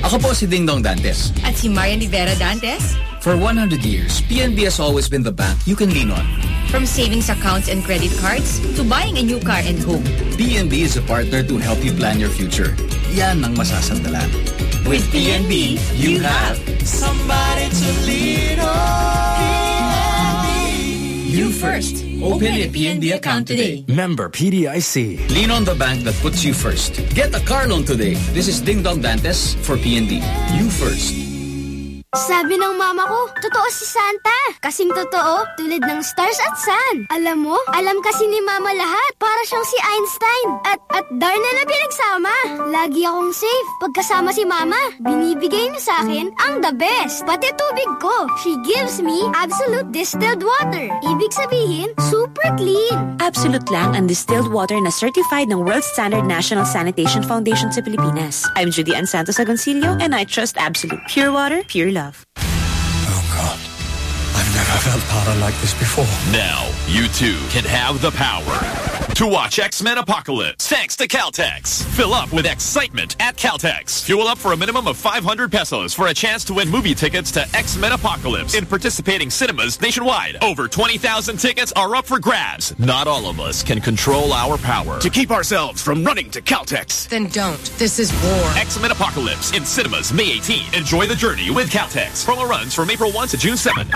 Ako po si Dingdong Dantes. At si Marian Rivera Dantes. For 100 years, PNB has always been the bank you can lean on. From savings accounts and credit cards to buying a new car and home. PNB is a partner to help you plan your future. Yan ang masasandalan. With PNB, you have somebody to lean on. You first. Open a PNB account today. Member PDIC. Lean on the bank that puts you first. Get a car loan today. This is Dingdong Dantes for PNB. You first. Sabi ng mama ko, totoo si Santa. Kasing totoo, tulad ng stars at sun. Alam mo, alam kasi ni mama lahat. Para siyang si Einstein. At, at Darna na pinagsama. Lagi akong safe. Pagkasama si mama, binibigay niya sa akin ang the best. Pati tubig ko. She gives me absolute distilled water. Ibig sabihin, super clean. Absolute lang ang distilled water na certified ng World Standard National Sanitation Foundation sa Pilipinas. I'm Judy Ann Santos Agoncillo and I trust Absolute Pure Water, Pure Love. Oh, God. I've never felt power like this before. Now, you too can have the power to watch X-Men Apocalypse thanks to Caltex. Fill up with excitement at Caltex. Fuel up for a minimum of 500 pesos for a chance to win movie tickets to X-Men Apocalypse in participating cinemas nationwide. Over 20,000 tickets are up for grabs. Not all of us can control our power. To keep ourselves from running to Caltex. Then don't. This is war. X-Men Apocalypse in cinemas May 18. Enjoy the journey with Caltex. Promo runs from April 1 to June 7.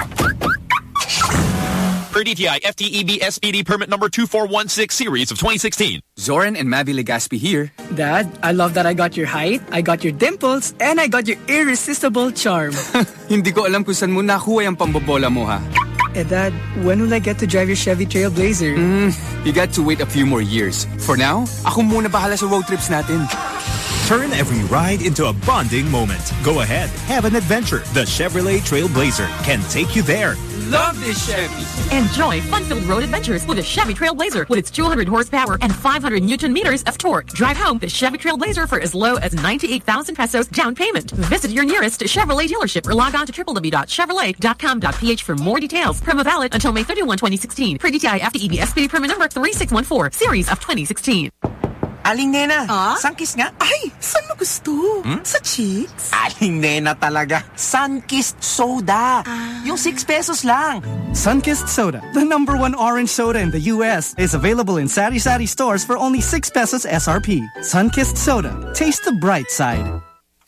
Per DTI FTEB SPD permit number 2416 series of 2016. Zoren and Mavy Legaspi here. Dad, I love that I got your height, I got your dimples, and I got your irresistible charm. Hindi ko alam kung saan mo nakuha yung pambobola mo ha. eh Dad, when will I get to drive your Chevy Trailblazer? Mm, you got to wait a few more years. For now, ako muna bahala sa road trips natin. Turn every ride into a bonding moment. Go ahead, have an adventure. The Chevrolet Trailblazer can take you there. Love this Chevy. Enjoy fun-filled road adventures with a Chevy Trailblazer with its 200 horsepower and 500 newton meters of torque. Drive home the Chevy Trailblazer for as low as 98,000 pesos down payment. Visit your nearest Chevrolet dealership or log on to www.chevrolet.com.ph for more details. Promo valid until May 31, 2016. Per DTI FTEB SPD permit number 3614, series of 2016. Aling Nena, Ah? Sunkist nga. Ay, saan mo gusto? Sa cheeks? Aling Nena talaga. Sunkist Soda. Yung 6 pesos lang. Sunkist Soda, the number one orange soda in the U.S., is available in Sari Sari stores for only 6 pesos SRP. Sunkist Soda. Taste the bright side.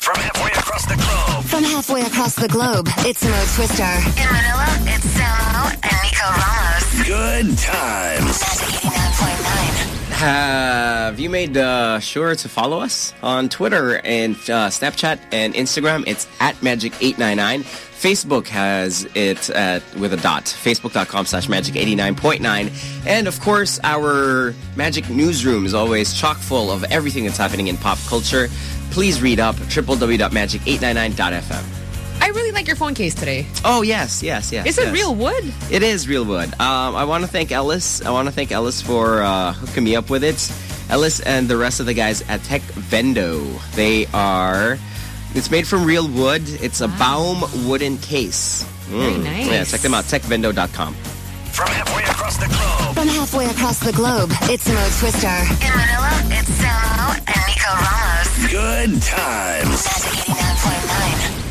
From halfway across the globe. From halfway across the globe, it's Mo Twister. In Manila, it's Samo and Nico Ramos. Good times. Have you made uh, sure to follow us on Twitter and uh, Snapchat and Instagram? It's at Magic899. Facebook has it at, with a dot. Facebook.com slash Magic89.9. And of course, our Magic Newsroom is always chock full of everything that's happening in pop culture. Please read up www.magic899.fm. I really like your phone case today. Oh, yes, yes, yes. Is it yes. real wood? It is real wood. Um, I want to thank Ellis. I want to thank Ellis for uh, hooking me up with it. Ellis and the rest of the guys at Tech Vendo. They are. It's made from real wood. It's a Baum wooden case. Very nice. Yeah, check them out. TechVendo.com. From halfway across the globe. From halfway across the globe, it's Mo Twister. In Manila, it's Samo and Nico Ramos. Good times.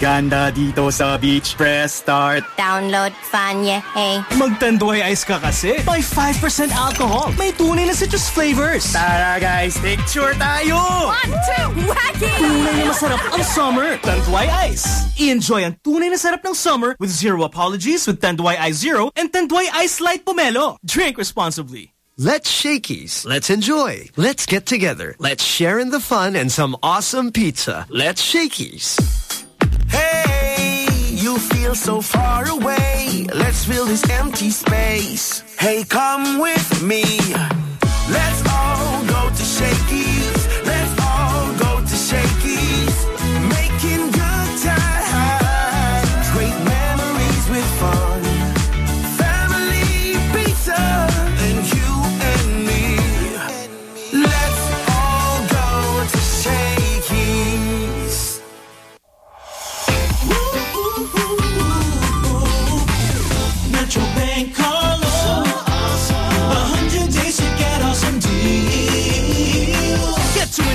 Magic 89.9. Ganda dito sa beach. Press start. Download Fanye, hey. mag-Tanduay Ice ka kasi. By 5% alcohol. May tunay na citrus flavors. Tara guys, picture tayo! One, two, wacky! Tunay na masarap ang summer. Tanduay Ice. I-enjoy ang tunay na sarap ng summer with zero apologies with Tanduay Ice Zero and Tanduay Ice Light Pomelo. Drink responsibly. Let's Shakey's. Let's enjoy. Let's get together. Let's share in the fun and some awesome pizza. Let's Shakey's. Feel so far away. Let's fill this empty space. Hey, come with me. Let's all go to Shakey's.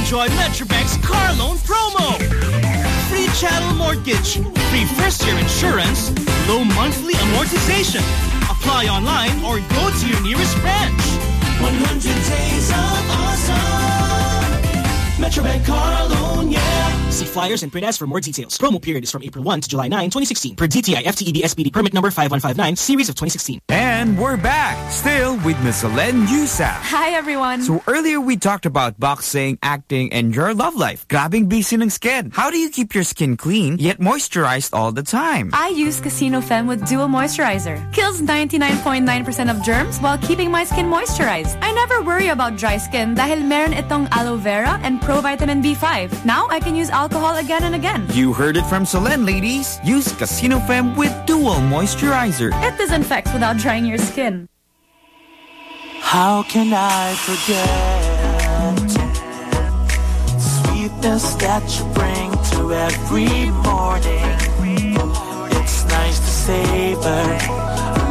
Enjoy Metrobank's car loan promo. Free chattel mortgage, free first year insurance, low monthly amortization. Apply online or go to your nearest branch. 100 days of awesome. Metrobank car loan, yeah. See flyers and print ads for more details. Promo period is from April 1 to July 9, 2016. Per DTI FTEB SPD permit number 5159, series of 2016. And we're back, still with Miss Alen Heussaff. Hi, everyone. So earlier we talked about boxing, acting, and your love life. Grabing busy ng skin. How do you keep your skin clean yet moisturized all the time? I use Casino Femme with Duo Moisturizer. Kills 99.9% of germs while keeping my skin moisturized. I never worry about dry skin dahil meron itong aloe vera and pro vitamin B5. Now I can use alcohol again and again. You heard it from Solenn, ladies. Use Casino Femme with Dual Moisturizer. It disinfects without drying your skin. How can I forget sweetness that you bring to every morning? It's nice to savor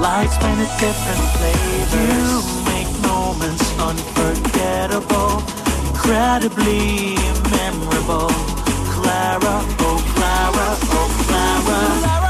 life's many different flavors. You make moments unforgettable, incredibly memorable. Clara, oh Clara, oh Clara. Clara,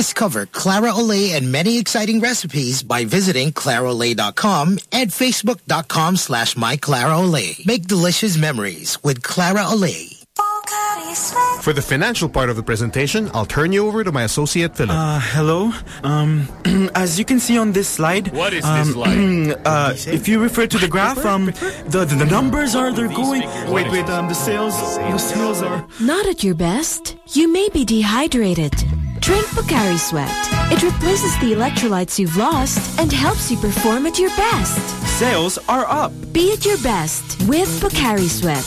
Discover Clara Ole and many exciting recipes by visiting claraole.com and facebook.com slash myclaraole. Make delicious memories with Clara Ole. For the financial part of the presentation, I'll turn you over to my associate Philip. Uh, hello. Um, as you can see on this slide, What is um, this slide? uh, if you refer to the graph, um, the, the the numbers are they're going. Wait, wait. Um, the sales, the sales are. Not at your best. You may be dehydrated. Drink Pocari Sweat. It replaces the electrolytes you've lost and helps you perform at your best. Sales are up. Be at your best with Pocari Sweat.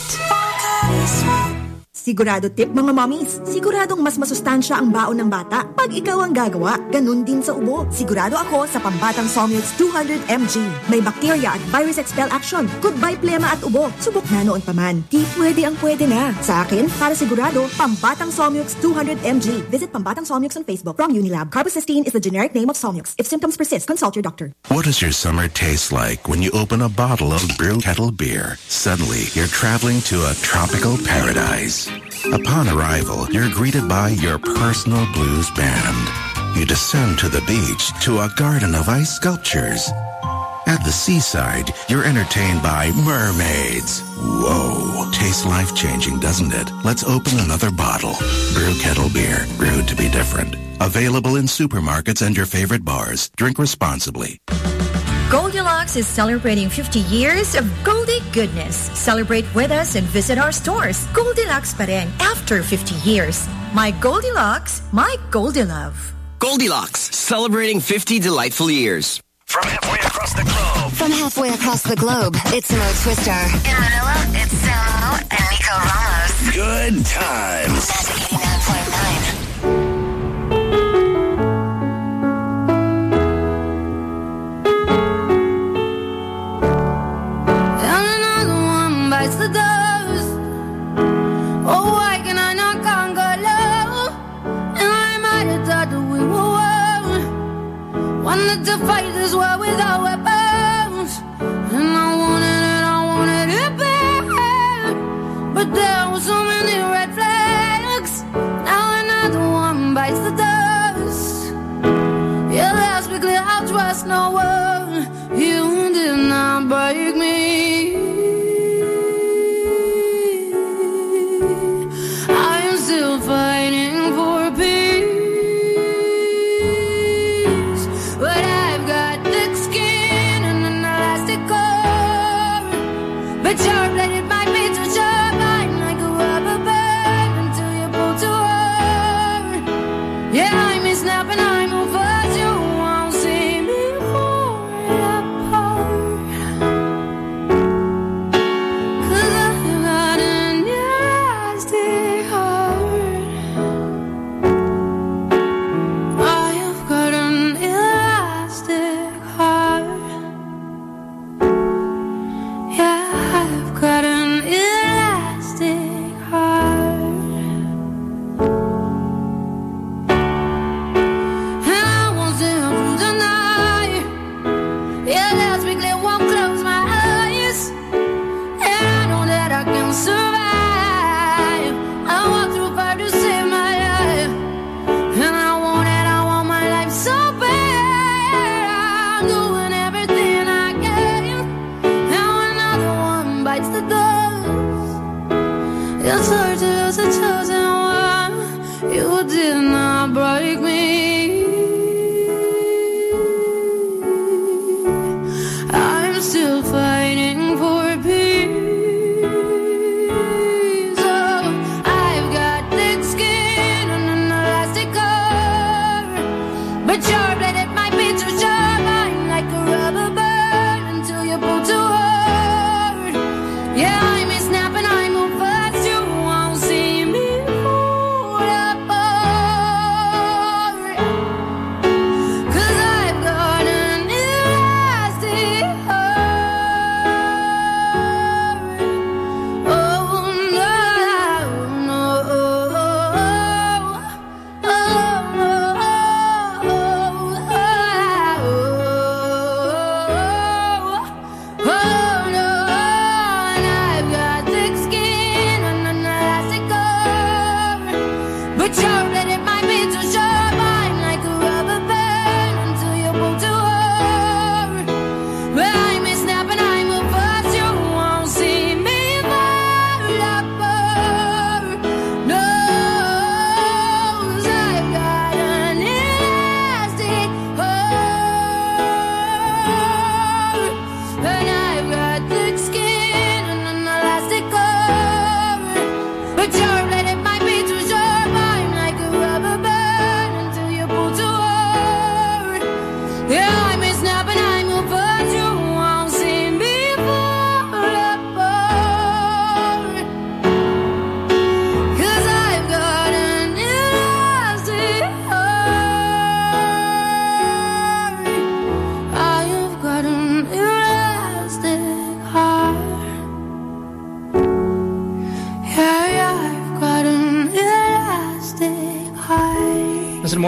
Sigurado tip mga mommies, siguradong mas masustansya ang baon ng bata pag ikaw ang gagawa. Ganun din sa ubo. Sigurado ako sa pambatang Somux 200mg. May bacteria at virus expel action. Goodbye plema at ubo. Subok na noon pa man. Di pwede ang pwede na. Sa akin, para sigurado, pambatang Somux 200mg. Visit Pambatang Somux on Facebook from Unilab. Carbocystine is the generic name of Somux. If symptoms persist, consult your doctor. What does your summer taste like when you open a bottle of Brew Kettle beer? Suddenly, you're traveling to a tropical paradise. Upon arrival, you're greeted by your personal blues band. You descend to the beach to a garden of ice sculptures. At the seaside, you're entertained by mermaids. Whoa. Tastes life-changing, doesn't it? Let's open another bottle. Brew Kettle Beer. Brewed to be different. Available in supermarkets and your favorite bars. Drink responsibly. Goldilocks is celebrating 50 years of Goldie goodness. Celebrate with us and visit our stores. Goldilocks pa rin after 50 years. My Goldilocks, my Goldilove. Goldilocks, celebrating 50 delightful years. From halfway across the globe. From halfway across the globe, it's Mo Twister. In Manila, it's Samo and Nico Ramos. Good times. 89.9. Wanted to fight this war with our weapons. And I wanted it, I wanted it bad. But there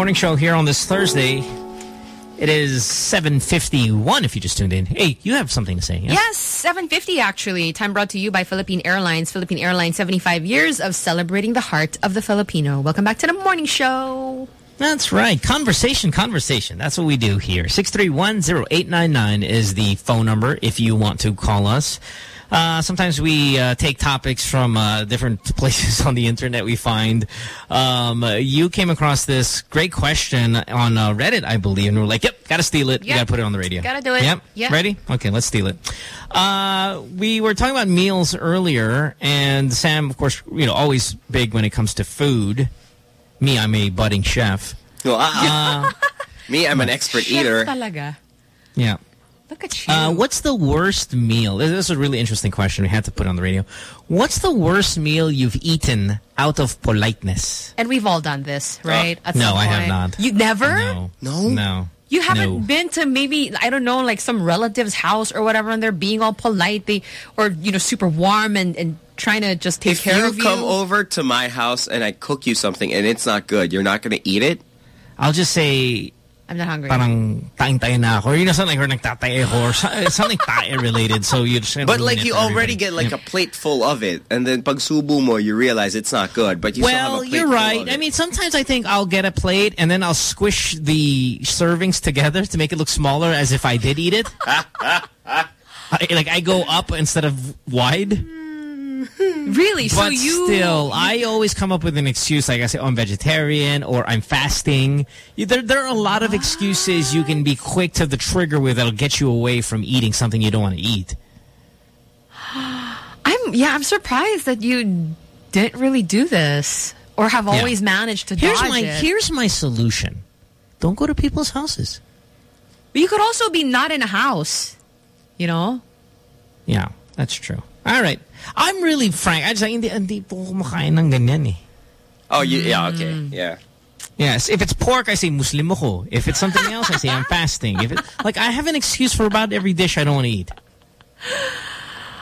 morning show here on this Thursday. It is 7.51 if you just tuned in. Hey, you have something to say. Yeah? Yes, 7.50 actually. Time brought to you by Philippine Airlines. Philippine Airlines, 75 years of celebrating the heart of the Filipino. Welcome back to the morning show. That's right. Conversation, conversation. That's what we do here. 6310899 is the phone number if you want to call us. Uh, sometimes we uh, take topics from uh, different places on the internet we find. Um, you came across this great question on uh, Reddit, I believe, and we are like, yep, got to steal it. Yep. We got to put it on the radio. Got to do it. Yep. yep. Ready? Okay, let's steal it. Uh, we were talking about meals earlier, and Sam, of course, you know, always big when it comes to food. Me, I'm a budding chef. Well, uh, Me, I'm an expert chef eater. Talaga. Yeah. Look at you. Uh, what's the worst meal? This is a really interesting question. We had to put on the radio. What's the worst meal you've eaten out of politeness? and we've all done this, right? At no, I have not. You never? No. No? No. You haven't No. been to maybe I don't know like some relative's house or whatever, and they're being all polite, they or you know super warm and and trying to just take If care you of you. come over to my house and I cook you something and it's not good, you're not going to eat it? I'll just say, I'm not hungry. parang taing-tayo na ako. Or, you know, something like, or nagtatae ako, or something tae related. So you're just But like you already get like Yeah. a plate full of it, and then pag subo mo, you realize it's not good. But you still have a Well, plate you're right. I mean, sometimes I think I'll get a plate and then I'll squish the servings together to make it look smaller as if I did eat it. I, like I go up instead of wide. Really? So but you still, I always come up with an excuse like I say, oh, I'm vegetarian or I'm fasting. There, there are a lot of excuses you can be quick to the trigger with that'll get you away from eating something you don't want to eat. I'm yeah, I'm surprised that you didn't really do this or have Yeah. always managed to Here's dodge my it. here's my solution. Don't go to people's houses. But you could also be not in a house, you know. Yeah, that's true. All right. I'm really frank. I just hindi, hindi po ako kumakain ng ganyan eh. Oh, you, yeah, okay, Mm. yeah. Yes, if it's pork, I say Muslim ako. If it's something else, I say I'm fasting. If it, like I have an excuse for about every dish I don't want to eat.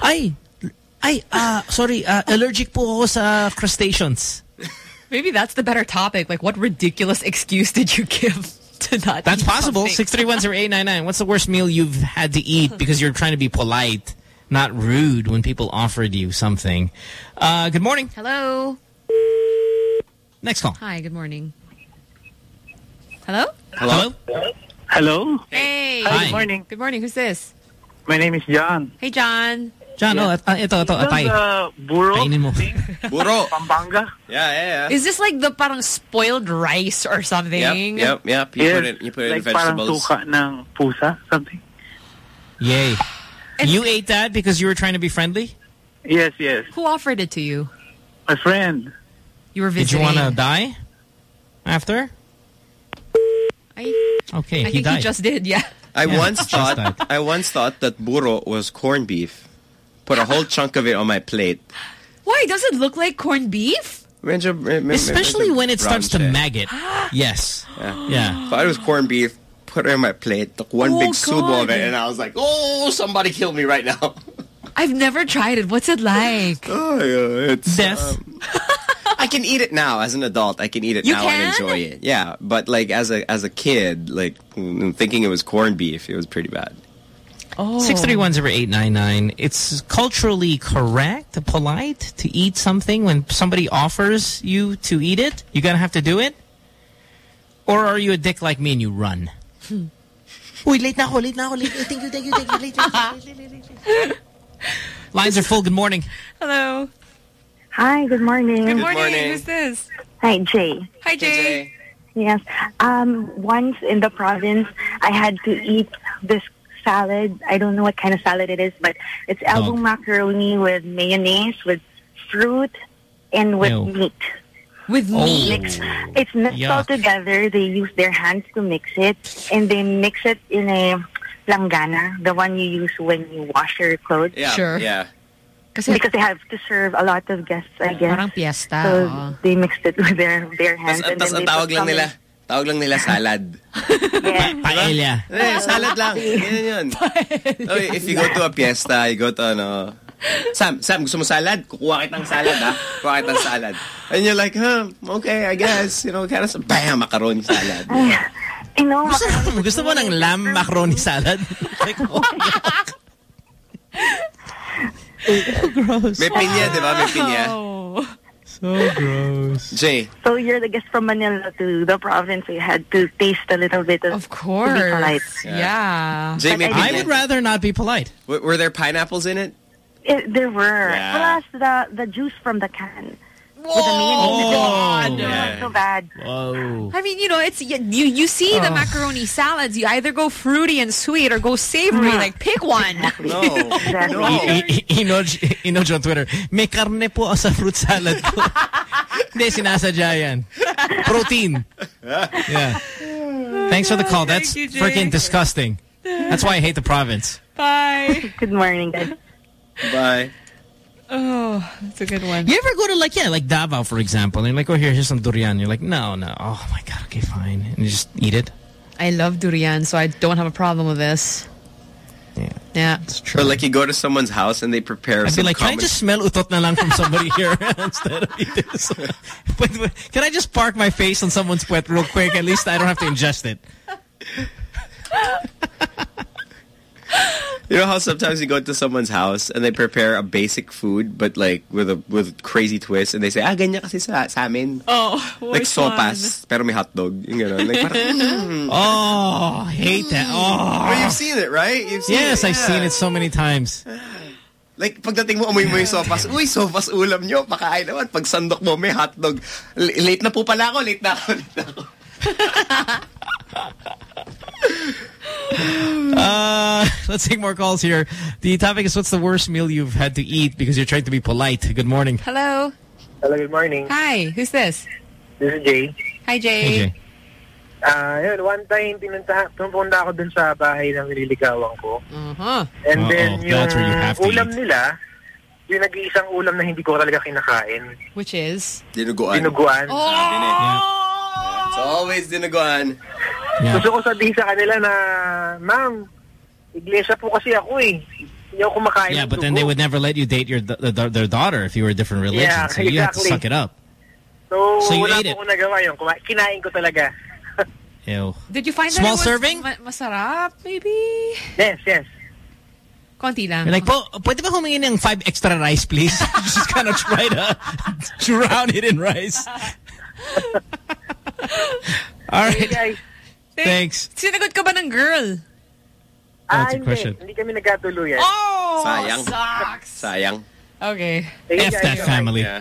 Ay, ay, uh, sorry, uh, allergic po ako sa crustaceans. Maybe that's the better topic. Like, what ridiculous excuse did you give to not? That's eat possible. something? Six three one zero eight nine nine. What's the worst meal you've had to eat because you're trying to be polite, not rude when people offered you something? Uh, good morning. Hello. Next call. Hi. Good morning. Hello. Hello. Hello. Hey. Hi, good morning. Good morning. Who's this? My name is John. Hey, John. John, oh, uh, ito, ito, Is atay. that, uh, Buro? Kainin mo. Buro. Pampanga? Yeah, yeah, yeah. Is this like the parang spoiled rice or something? Yep, yep, yep. You Yes, put it, you put it like in parang vegetables. suka ng pusa, something. Yay. You ate that because you were trying to be friendly? Yes, yes. Who offered it to you? My friend. You were Did you want to die after? I, Okay, I he think died. he just did. Yeah. I Yeah, once thought. I once thought that buro was corned beef. Put a whole chunk of it on my plate. Why does it look like corned beef? Medyo, me- me- Especially when it starts to maggot. yes. Yeah. Yeah. Thought it was corned beef. Put it on my plate. Took one Oh, big subo of it, and I was like, "Oh, somebody kill me right now!" I've never tried it. What's it like? Oh, yeah, it's Death. um, I can eat it now as an adult. I can eat it You now and can? enjoy it. Yeah, but like as a as a kid, like mm, thinking it was corned beef, it was pretty bad. Oh. 631-0899. It's culturally correct, polite to eat something when somebody offers you to eat it. You gotta have to do it, or are you a dick like me and you run? Uy, late na ako, late na ako, late. Thank you, thank you, thank you, late, late, late, late, late, late. Lines are full. Good morning. Hello. Hi, good morning. Good morning. Who's this? Hi, Jay. Hi, Jay. Yes. Um, once in the province, I had to eat this salad. I don't know what kind of salad it is, but it's elbow macaroni with mayonnaise, with fruit, and with Ew. meat. With Oh. Mix, it's mixed all together. They use their hands to mix it, and they mix it in a langana, the one you use when you wash your clothes. Yeah, Sure. yeah. because they have to serve a lot of guests, I guess. Parang fiesta. So oo. they mixed it with their their hands. Tas, and tas then ang they tawag put lang some nila, tawag lang nila salad. Paella. Eh, salad lang. Yan yun. Oh, if you go to a fiesta, you go to ano, Sam, Sam, gusto mo salad? Kukuha kitang salad, ha? Kukuha kitang salad. And you're like, huh, okay, I guess. You know, kind of, bam, macaroni salad. You know, Gusto, gusto mo ng lamb macaroni salad? like, oh, so gross. May pinya, di ba? May pinya. So gross. Jay. So you're the guest from Manila to the province. So you had to taste a little bit of, Of course. to be polite. Yeah. Jay, I would rather not be polite. W- Were there pineapples in it? It, there were Yeah. plus the the juice from the can. With the Oh, mayonnaise. It was yeah. so bad. Whoa. I mean, you know, it's you. You see the Oh. macaroni salads. You either go fruity and sweet or go savory. Mm. Like pick one. No. Exactly. I- I- Inoj, Inoj on Twitter, may karne po sa fruit salad ko. Hindi, sinasadya yan. Protein. Yeah. Thanks for the call. That's Thank you, freaking disgusting. That's why I hate the province. Bye. Good morning, guys. Bye. Oh, that's a good one. You ever go to like yeah, like Davao for example, and you're like, oh here, here's some durian. You're like, no, no. Oh my god, okay, fine, and you just eat it. I love durian, so I don't have a problem with this. Yeah. Yeah. It's true. Or like you go to someone's house and they prepare I'd be some like, can I just smell utot na lang from somebody here instead of eat this? but, but can I just park my face on someone's puwet real quick? At least I don't have to ingest it. You know how sometimes you go to someone's house and they prepare a basic food but like with a with crazy twist and they say, ah, ganyan kasi sa, sa amin. Oh, Like which sopas, pero may hotdog. Yung gano'n. Like, parang, mm. Oh, hate that. Oh. Well, you've seen it, right? You've seen Yes, it, I've seen it so many times. Like, pagdating mo, amoy mo yung sopas. Uy, sopas ulam nyo. Pakain naman. Pag sandok mo, may hotdog. L- late na po pala ako. Late na ako. Late na ako. Uh, let's take more calls here. The topic is what's the worst meal you've had to eat because you're trying to be polite. Good morning. Hello. Hello, good morning. Hi. Who's this? This is Jay. Hi, Jay. Ah, yun, one time pinunta, pumunta ako dun sa bahay ng nililigawan ko. Uh-huh. And Uh-oh, then yung that's where you have to ulam eat. nila, yung nag-iisang ulam na hindi ko talaga kinakain. Which is? Dinuguan. Dinuguan. Sabi na eh. It's always dinuguan. Gusto ko sabihin sa kanila na, Ma'am, iglesia po kasi ako eh. Hindi ako kumakain Yeah, but then they would never let you date your the, the, their daughter if you were a different religion. Yeah, so you have to exactly. suck it up. So, So you ate it? po ko nagawa yun. Kuma- Kinain ko talaga. Ew. Did you find Small that it serving? ma- masarap, maybe? Yes, yes. Konti lang. You're like, po, pwede ba humingi ng five extra rice, please? Just kind of try to drown it in rice. All right. Thanks. Sinagot ka ba ng girl? Ah, That's a hindi. question. Hindi kami nagkatuluyan. Oh, Sayang. sucks. Sayang. Okay. F that family. Yeah.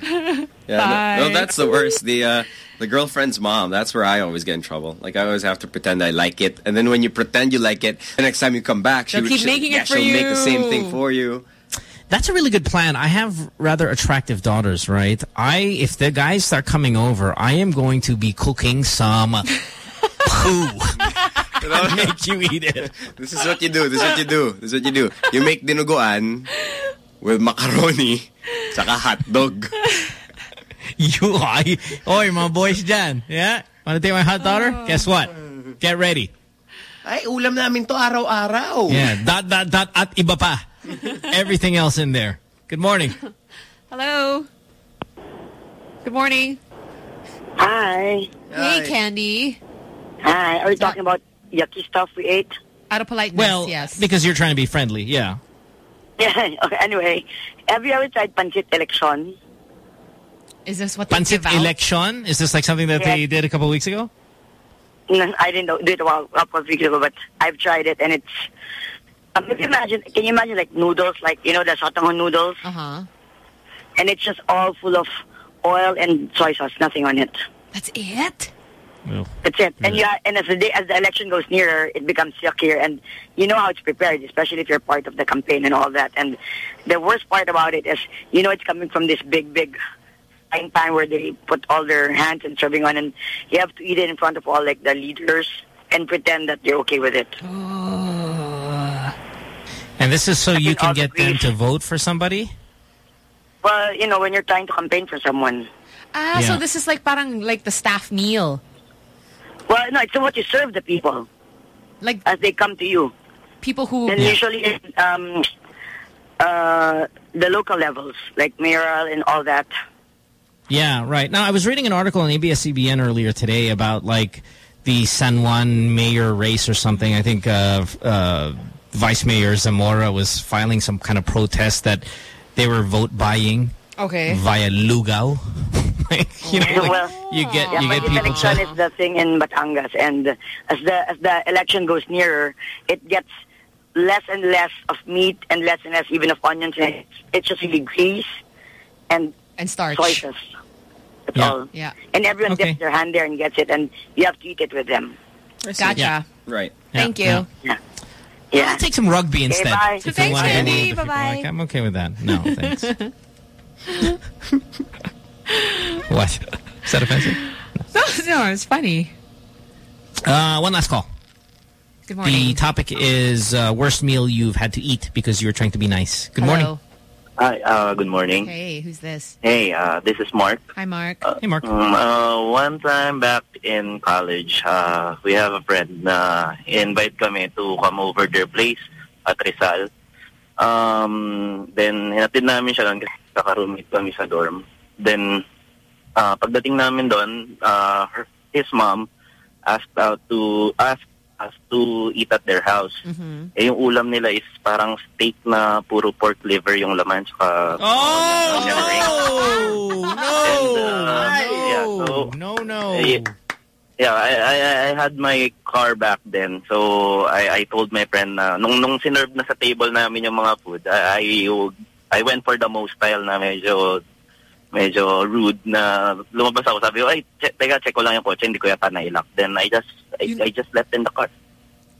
Yeah, no, no, that's the worst. The uh, the girlfriend's mom. That's where I always get in trouble. Like I always have to pretend I like it, and then when you pretend you like it, the next time you come back, she They'll keep she- making it yeah, for she'll make the same thing for you. That's a really good plan. I have rather attractive daughters, right? I if the guys start coming over, I am going to be cooking some poo. and make you eat it. This is what you do. This is what you do. This is what you do. You make dinuguan with macaroni, saka hot dog. You ay, oy, mga boys dyan. Yeah? Wanna take my hot daughter? Oh. Guess what? Get ready. Ay, ulam namin to araw-araw. Yeah, dot, dot, dot, at iba pa. Everything else in there. Good morning. Hello. Good morning. Hi. Hey, Candy. Hi. Are you talking about yucky stuff we ate? Out of politeness, Well, yes. because you're trying to be friendly, yeah. Yeah. Okay. Anyway, have you ever tried pancit election? Is this what they Pancit give out? election? Is this like something that they did a couple of weeks ago? No, I didn't know, do it a while, a couple of weeks ago, but I've tried it, and it's. Um, if you imagine, can you imagine like noodles, like you know the sotanghon noodles, Uh huh. and it's just all full of oil and soy sauce, nothing on it. That's it. That's it. And yeah, and as the day as the election goes nearer, it becomes yuckier, and you know how it's prepared, especially if you're part of the campaign and all that. And the worst part about it is, you know, it's coming from this big, big frying pan where they put all their hands and serving on, and you have to eat it in front of all like the leaders and pretend that you're okay with it. And this is so you can get them to vote for somebody? Well, you know, when you're trying to campaign for someone. Ah, so this is like parang like the staff meal. Well, no, it's what you serve the people. Like as they come to you. People who and usually um uh the local levels, like mayoral and all that. Yeah, right. Now, I was reading an article on ABS-CBN earlier today about, like, the San Juan mayor race or something. I think uh, uh, Vice Mayor Zamora was filing some kind of protest that they were vote buying Okay. via Lugao. you know, like, well, you get yeah, you but get people election is the thing in Batangas, and as the as the election goes nearer, it gets less and less of meat and less and less even of onions. And it's, it's just really grease and and starch, soy sauce. That's Yeah. all. Yeah. And everyone Okay. dips their hand there and gets it, and you have to eat it with them. Gotcha. Yeah. Right. Thank you. Yeah. Yeah. Yeah. I'll take some rugby instead. bye. If you Thanks, wanna Andy. with the people. Bye-bye. Like, I'm okay with that. No, thanks. what? Is that offensive? No, no, it's funny. Uh, one last call. Good morning. The topic is uh, worst meal you've had to eat because you were trying to be nice. Good morning. Hello. Hi, uh, good morning. Hey, who's this? Hey, uh, this is Mark. Hi, Mark. hey, Mark. Um, uh, one time back in college, uh, we have a friend na invite kami to come over their place at Rizal. Um, then, hinatid namin siya doon kasi kaka-roommate kami sa dorm. Then, uh, pagdating namin doon, uh, her, his mom asked out to ask us to eat at their house. Eh, yung ulam nila is parang steak na puro pork liver yung laman. Tsaka, Oh, no, yeah, so, no, no. eh, yeah, I, I, I had my car back then. So, I, I told my friend na, nung, nung sinerve na sa table namin yung mga food, I, I, I went for the most style na medyo medyo rude na lumabas ako. Sabi ko, ay, che- teka, check ko lang yung kotse, hindi ko yata nailak. Then I just, I, I just left in the car.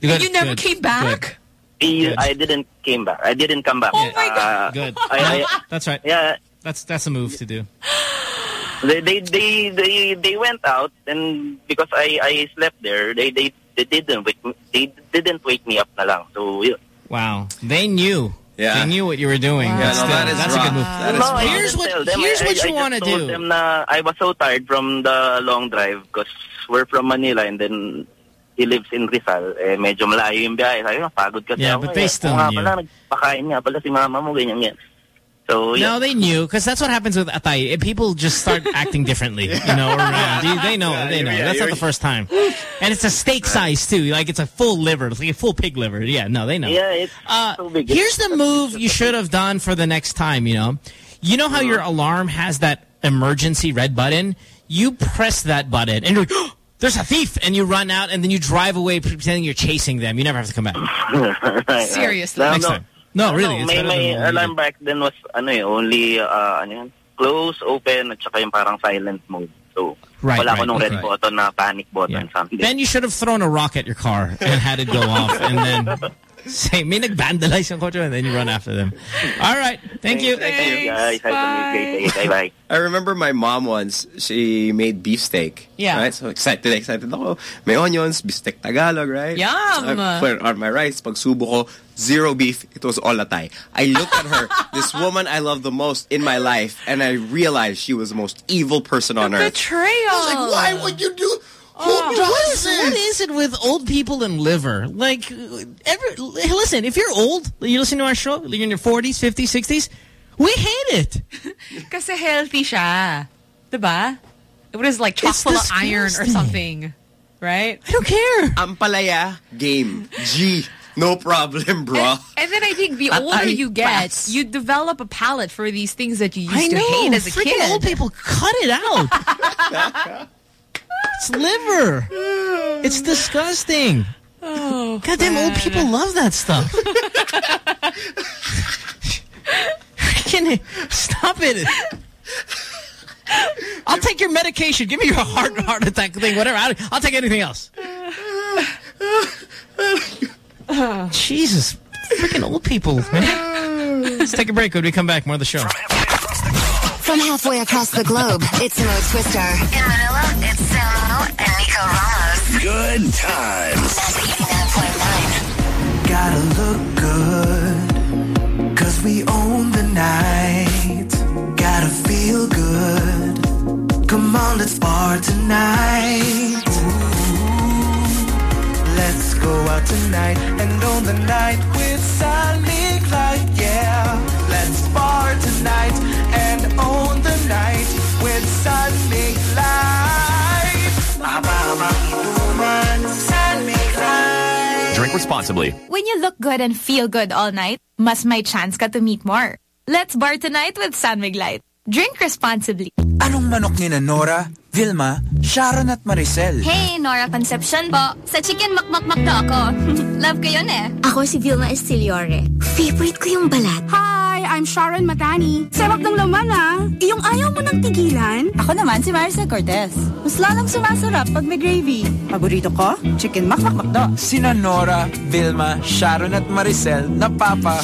you never came back? I, I didn't came back. I didn't come back. Oh my God. Uh, Good. I, I, That's right. Yeah. That's that's a move to do. They they they they, they went out and because I I slept there, they they, they didn't wake me, they didn't wake me up na lang. So yun. Wow. They knew. Yeah. They knew what you were doing. Wow. But Yeah, no, still, that is that's a good move. That is no, I here's what them. here's I, what I, you want to do. them na I was so tired from the long drive because we're from Manila and then he lives in Rizal. Eh, medyo malayo yung biyahe. Sabi ko, pagod kasi Yeah, ako. but they eh. still Oo nga knew. pala, nagpakain nga pala si mama mo, ganyan yan. So, yeah. No, they knew because that's what happens with atay. People just start acting differently, you know. Around. They, they know, Yeah, they know. yeah, that's not the first time, and it's a steak size too. Like it's a full liver, it's like a full pig liver. Yeah, no, they know. Yeah, it's Uh, so big. Here's the move you should have done for the next time. You know, you know how your alarm has that emergency red button. You press that button, and you're like, "There's a thief!" And you run out, and then you drive away pretending you're chasing them. You never have to come back. Right, right. Seriously. No, Next no. time. No, really, it's my, better my than alarm back then was, ano eh, only, uh, ano yan, close, open, at saka yung parang silent mode. So, Right, wala ko right, nung red right. button na panic button, something. Then you should have thrown a rock at your car and had it go off, and then say, "May nag-vandalize yung kotse," and then you run after them. All right, thank you. Thank you guys. Have a great day. Bye-bye. I remember my mom once, she made beefsteak. Yeah. Right? So excited, excited ako. May onions, beefsteak Tagalog, right? Yum! I put it on my rice. Pag subo ko, zero beef. It was all atay. I looked at her, this woman I love the most in my life, and I realized she was the most evil person on earth. Betrayal. I was like, why would you do... Who oh. What does is, this? what is it with old people and liver? Like, ever, listen, if you're old, you listen to our show, you're in your 40s, 50s, 60s, we hate it. Kasi healthy siya. Diba? It was like chock full of iron or something. Right? I don't care. Ampalaya, game. G. No problem, bro. And, and then I think the older you get, pass. you develop a palate for these things that you used I to know. hate as a Freaking kid. old people, cut it out. it's liver. It's disgusting. Oh, Goddamn old people love that stuff. Can stop it? I'll take your medication. Give me your heart heart attack thing, whatever. I'll, I'll take anything else. Jesus, freaking old people. Let's take a break. When we come back, more of the show. From halfway across the globe, it's Mo Twister. In Manila, it's Samo and Nico Ramos. Good times. Gotta look good, cause we own the night. Gotta feel good. Come on, let's bar tonight. Tonight and own the night with San Mig Light, yeah. Let's bar tonight and own the night with Sally Clyde. Sally Clyde. Drink responsibly. When you look good and feel good all night, mas may chance ka to meet more. Let's bar tonight with San Mig Light. Drink responsibly. Anong manok ni na Nora, Vilma, Sharon at Maricel? Hey, Nora Concepcion po. Sa chicken makmakmak daw ako. Love ko yun eh. Ako si Vilma Estiliore. Favorite ko yung balat. Hi, I'm Sharon Matani. Sarap ng laman ah. Iyong ayaw mo nang tigilan? Ako naman si Maricel Cortez. Mas lalong sumasarap pag may gravy. Paborito ko, chicken makmakmakdo. Sina Nora, Vilma, Sharon at Maricel na papa.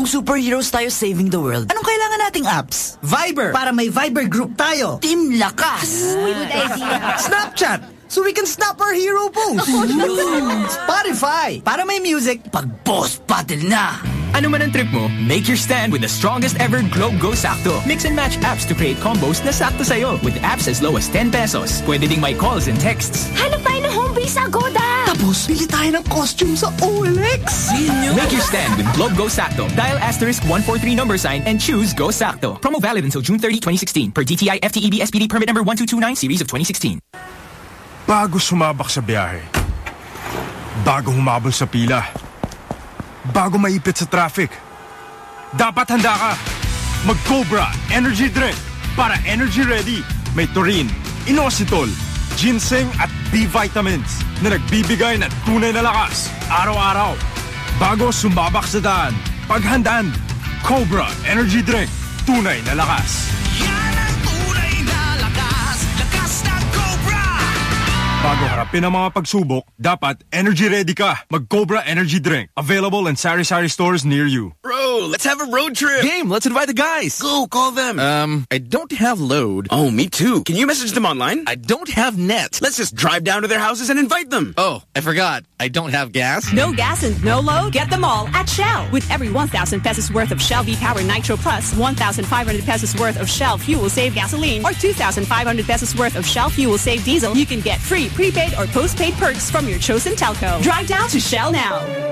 Kung superheroes tayo saving the world, anong kailangan nating apps? Viber! Para may Viber group tayo. Team Lakas! Good idea. Snapchat! So we can snap our hero post. Oh, Spotify! Para may music pag boss battle na. Ano man ang trip mo, make your stand with the strongest ever Globe Go Sakto. Mix and match apps to create combos na sakto sa'yo with apps as low as 10 pesos. Pwede ding may calls and texts. Hanap tayo ng home base sa Agoda! Tapos, pili tayo ng costume sa OLX. Make your stand with Globe Go Sakto. Dial asterisk 143 number sign and choose Go Sakto. Promo valid until June 30, 2016 per DTI FTEB SPD permit number 1229 series of 2016. Bago sumabak sa biyahe. Bago humabol sa pila. Bago maipit sa traffic. Dapat handa ka. Mag-Cobra Energy Drink para energy ready. May taurine, inositol, ginseng at B vitamins na nagbibigay ng tunay na lakas araw-araw. Bago sumabak sa daan, paghandaan. Cobra Energy Drink. Tunay na lakas. Bago harapin ang mga pagsubok, dapat energy ready ka. Mag-Cobra Energy Drink. Available in sari-sari stores near you. Bro, let's have a road trip. Game, let's invite the guys. Go, call them. Um, I don't have load. Oh, me too. Can you message them online? I don't have net. Let's just drive down to their houses and invite them. Oh, I forgot. I don't have gas. No gas and no load? Get them all at Shell. With every 1,000 pesos worth of Shell V-Power Nitro Plus, 1,500 pesos worth of Shell Fuel Save Gasoline, or 2,500 pesos worth of Shell Fuel Save Diesel, you can get free prepaid or postpaid perks from your chosen telco. Drive down to Shell now.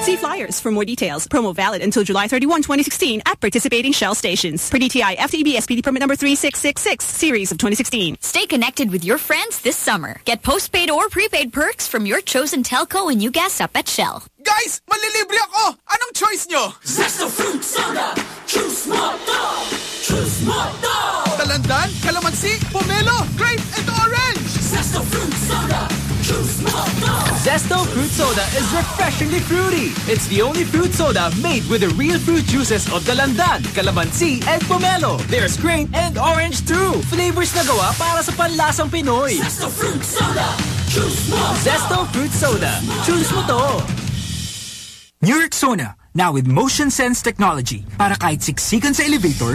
See flyers for more details. Promo valid until July 31, 2016 at participating Shell stations. Per DTI FTB SPD permit number 3666, series of 2016. Stay connected with your friends this summer. Get postpaid or prepaid perks from your chosen telco when you gas up at Shell. Guys, malilibre ako! Anong choice nyo? Zesto Fruit Soda! Choose mo to! Choose mo to! Dalandan, calamansi, pomelo, grape, and orange! Zesto Fruit Soda! Choose! Zesto Fruit Soda is refreshingly fruity. It's the only fruit soda made with the real fruit juices of Dalandan, Calamansi, and Pomelo. There's grape and orange too. Flavors na gawa para sa panlasang Pinoy. Zesto Fruit Soda! Choose mo! Zesto Fruit Soda. Choose mo to. New Rexona, now with motion sense technology. Para kahit siksikan sa elevator,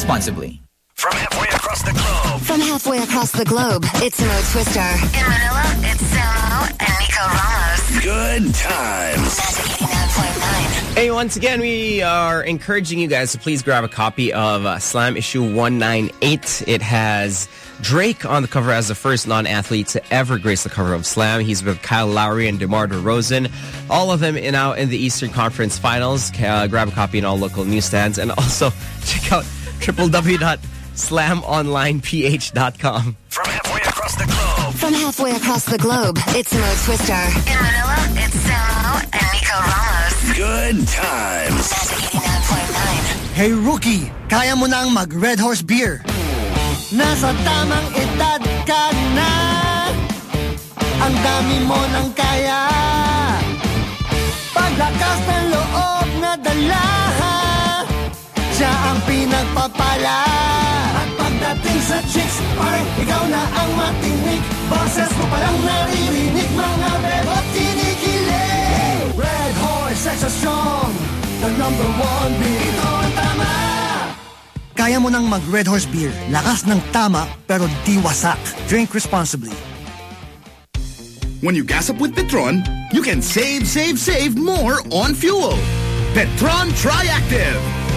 From halfway across the globe. From halfway across the globe, it's Mo Twister. In Manila, it's Samo and Nico Ramos. Good times. Hey, once again, we are encouraging you guys to please grab a copy of uh, Slam issue 198. It has Drake on the cover as the first non-athlete to ever grace the cover of Slam. He's with Kyle Lowry and DeMar DeRozan. All of them in, now in the Eastern Conference Finals. Uh, grab a copy in all local newsstands. And also check out www.slamonlineph.com. From halfway across the globe. From halfway across the globe, it's Mo Twister. In Manila, it's Samo and Nico Ramos. Good times. Hey rookie, kaya mo nang mag Red Horse Beer. Nasa tamang edad ka na Ang dami mo nang kaya Paglakas ng loob na dala Siya ang pinagpapala At pagdating sa chicks Parang ikaw na ang matinig Boses mo palang naririnig Mga bebot kinikilig Red Horse Extra Strong The number one beer Ito ang tama Kaya mo nang mag Red Horse Beer. Lakas ng tama pero di wasak. Drink responsibly. When you gas up with Petron, you can save, save, save more on fuel. Petron Triactive.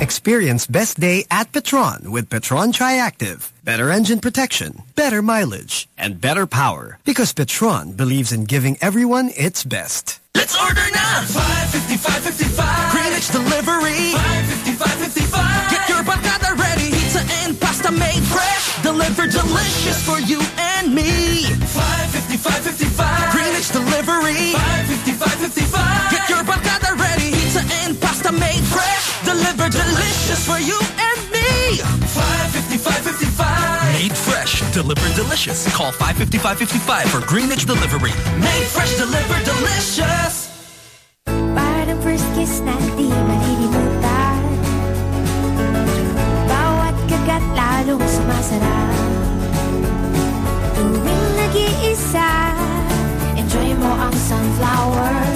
Experience best day at Petron with Petron Triactive. Better engine protection, better mileage, and better power. Because Petron believes in giving everyone its best. Let's order now! 555 Greenwich Delivery. 555 Get your patata ready. Pizza and pasta made fresh. Delivered delicious for you and me. 555 Greenwich Delivery. 555 pasta made fresh. Delivered delicious for you and me. 550, 555. Made fresh, delivered delicious. Call 55555 for Greenwich delivery. Made fresh, delivered delicious. Parang first kiss na di malilimutan Bawat kagat lalong sumasarap Tuwing nag-iisa Enjoy mo ang sunflower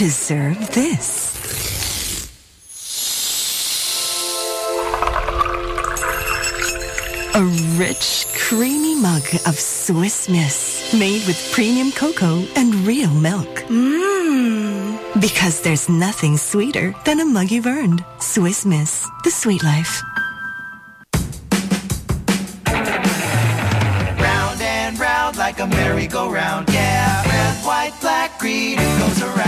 Deserve this. A rich, creamy mug of Swiss Miss made with premium cocoa and real milk. Mmm. Because there's nothing sweeter than a mug you've earned. Swiss Miss, the sweet life. Round and round like a merry-go-round. Yeah. Red, white, black, green. It goes around.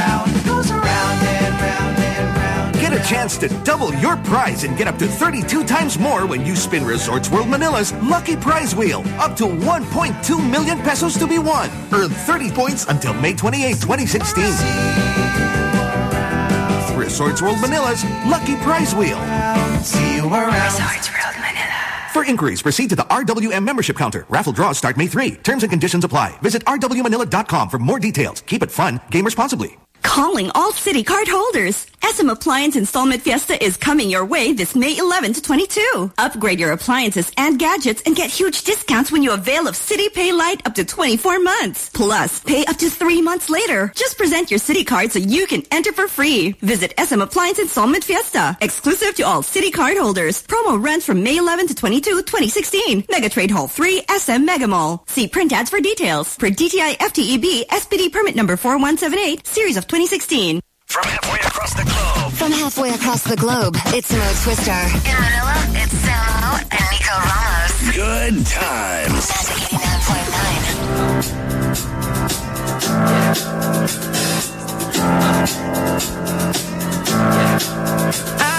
Chance to double your prize and get up to 32 times more when you spin Resorts World Manila's Lucky Prize Wheel. Up to 1.2 million pesos to be won. Earn 30 points until May 28, 2016. Resorts World Manila's Lucky Prize Wheel. See you around. Resorts World Manila. For inquiries, proceed to the RWM membership counter. Raffle draws start May 3. Terms and conditions apply. Visit rwmanila.com for more details. Keep it fun. Game responsibly. Calling all Citi Card holders. SM Appliance Installment Fiesta is coming your way this May 11 to 22. Upgrade your appliances and gadgets and get huge discounts when you avail of Citi Pay Lite up to 24 months. Plus, pay up to three months later. Just present your Citi Card so you can enter for free. Visit SM Appliance Installment Fiesta. Exclusive to all Citi Card holders. Promo runs from May 11 to 22, 2016. Mega Trade Hall 3, SM Mega Mall. See print ads for details. Per DTI FTEB SPD permit number 4178, series of 2016. From halfway across the globe. From halfway across the globe, it's Mo Twister. In Manila, it's Samo and Nico Ramos. Good times. That's 89.9.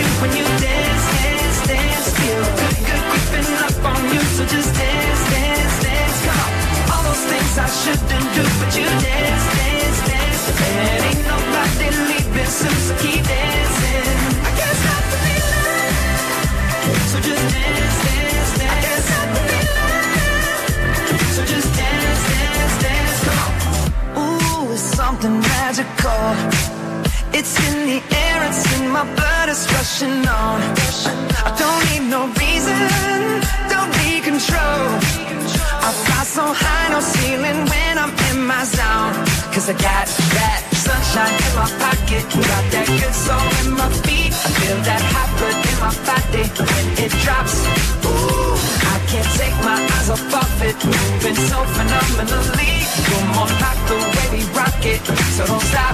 When you dance, dance, dance. Good, creeping up on you. So just dance, dance, dance. Come on. All those things I shouldn't do, but you dance, dance, dance. Ain't nobody leaving so keep dancing. I can't stop the feeling. So just dance, dance, dance. I can't stop the feeling. So just dance, dance, dance. Come on. Ooh, something magical. It's in the air, it's in my blood, it's rushing on. I don't need no reason, don't need control. I fly so high, no ceiling when I'm in my zone. Cause I got that sunshine in my pocket, got that good soul in my feet. I feel that hot blood in my body when it drops. Ooh, I can't take my eyes off of it, moving so phenomenally. Come on, rock the way we rock it, so don't stop.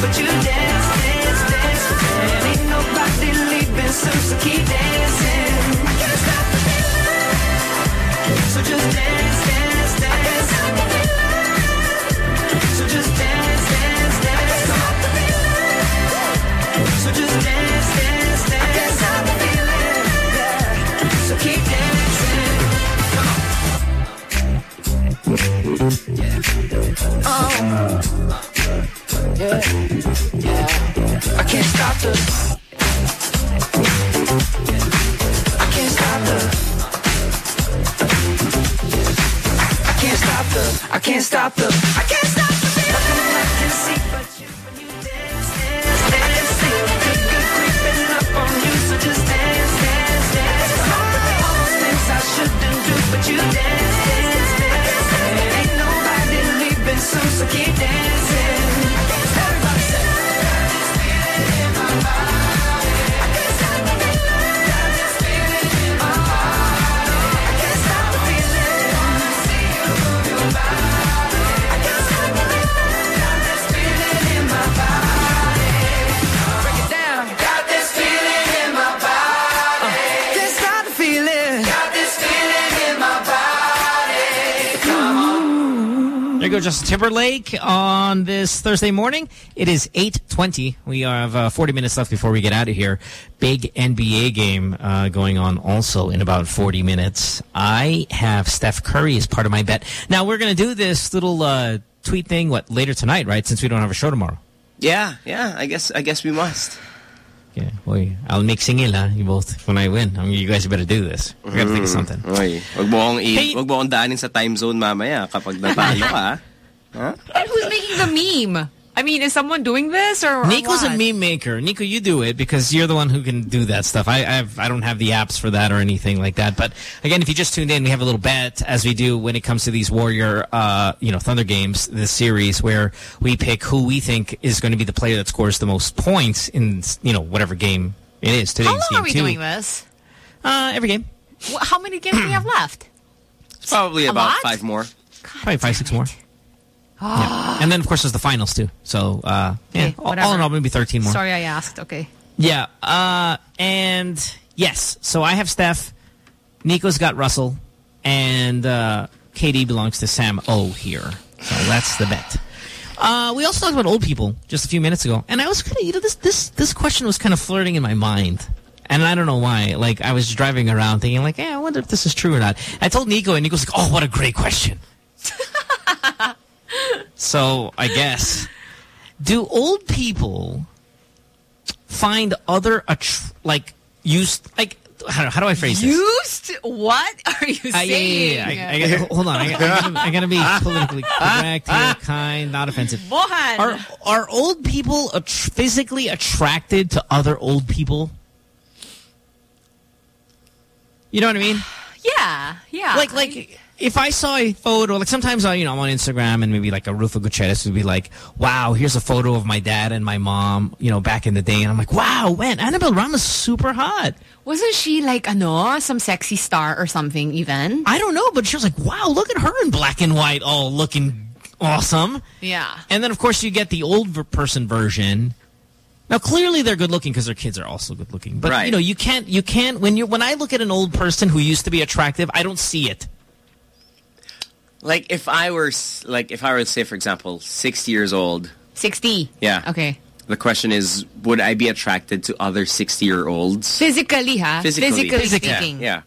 But you dance, dance, dance. And ain't nobody leaving so keep dancing. Can't stop the feeling, so just dance, Timberlake on this Thursday morning. It is 8.20. We have uh, 40 minutes left before we get out of here. Big NBA game uh, going on also in about 40 minutes. I have Steph Curry as part of my bet. Now, we're going to do this little uh, tweet thing, what, later tonight, right? Since we don't have a show tomorrow. Yeah, yeah. I guess I guess we must. Okay. Boy, I'll make singil? You both, when I win. I mean, you guys better do this. We gotta think of something. Oy, wag mo akong i- wag mo akong daanin sa time zone mamaya kapag natalo ka. Huh? And who's making the meme? I mean, is someone doing this or, or Nico's what? a meme maker. Nico, you do it because you're the one who can do that stuff. I I, have, I don't have the apps for that or anything like that. But again, if you just tuned in, we have a little bet as we do when it comes to these Warrior, uh, you know, Thunder games, this series where we pick who we think is going to be the player that scores the most points in, you know, whatever game it is. Today's How long game are we two. doing this? Uh, every game. Wh- How many games do we have left? It's probably A about lot? five more. Probably five, six more. Ah. And then, of course, there's the finals, too. So, uh, yeah, all, all in all, maybe 13 more. Sorry I asked. Okay. Yeah. Uh, and yes, so I have Steph. Nico's got Russell. And uh, KD belongs to Sam O here. So that's the bet. Uh, we also talked about old people just a few minutes ago. And I was kind of, you know, this, this, this question was kind of flirting in my mind. And I don't know why. Like, I was driving around thinking, like, hey, I wonder if this is true or not. I told Nico, and Nico's like, oh, what a great question. so, I guess. Do old people find other, like, used, like, how, do- how do I phrase this? Used? What are you Uh, yeah, saying? yeah, yeah. I, I gotta, hold on. I, I, gotta, gotta be politically correct here, kind, not offensive. Mohan. Are are old people att physically attracted to other old people? You know what I mean? Yeah, yeah. Like, like if I saw a photo, like sometimes I, you know, I'm on Instagram and maybe like a Ruffa Gutierrez would be like, "Wow, here's a photo of my dad and my mom, you know, back in the day," and I'm like, "Wow, man, Annabelle Rama's super hot." Wasn't she like, ano, some sexy star or something even? I don't know, but she was like, "Wow, look at her in black and white, all looking awesome." Yeah. And then, of course, you get the old person version. Now, clearly, they're good looking because their kids are also good looking. But Right. you know, you can't, you can't. When you when I look at an old person who used to be attractive, I don't see it. Like if I were, like if I were, say for example, 60 years old. 60. Yeah. Okay. The question is, would I be attracted to other 60-year-olds? Physically, ha? Physically. Physically Physically. speaking. Yeah.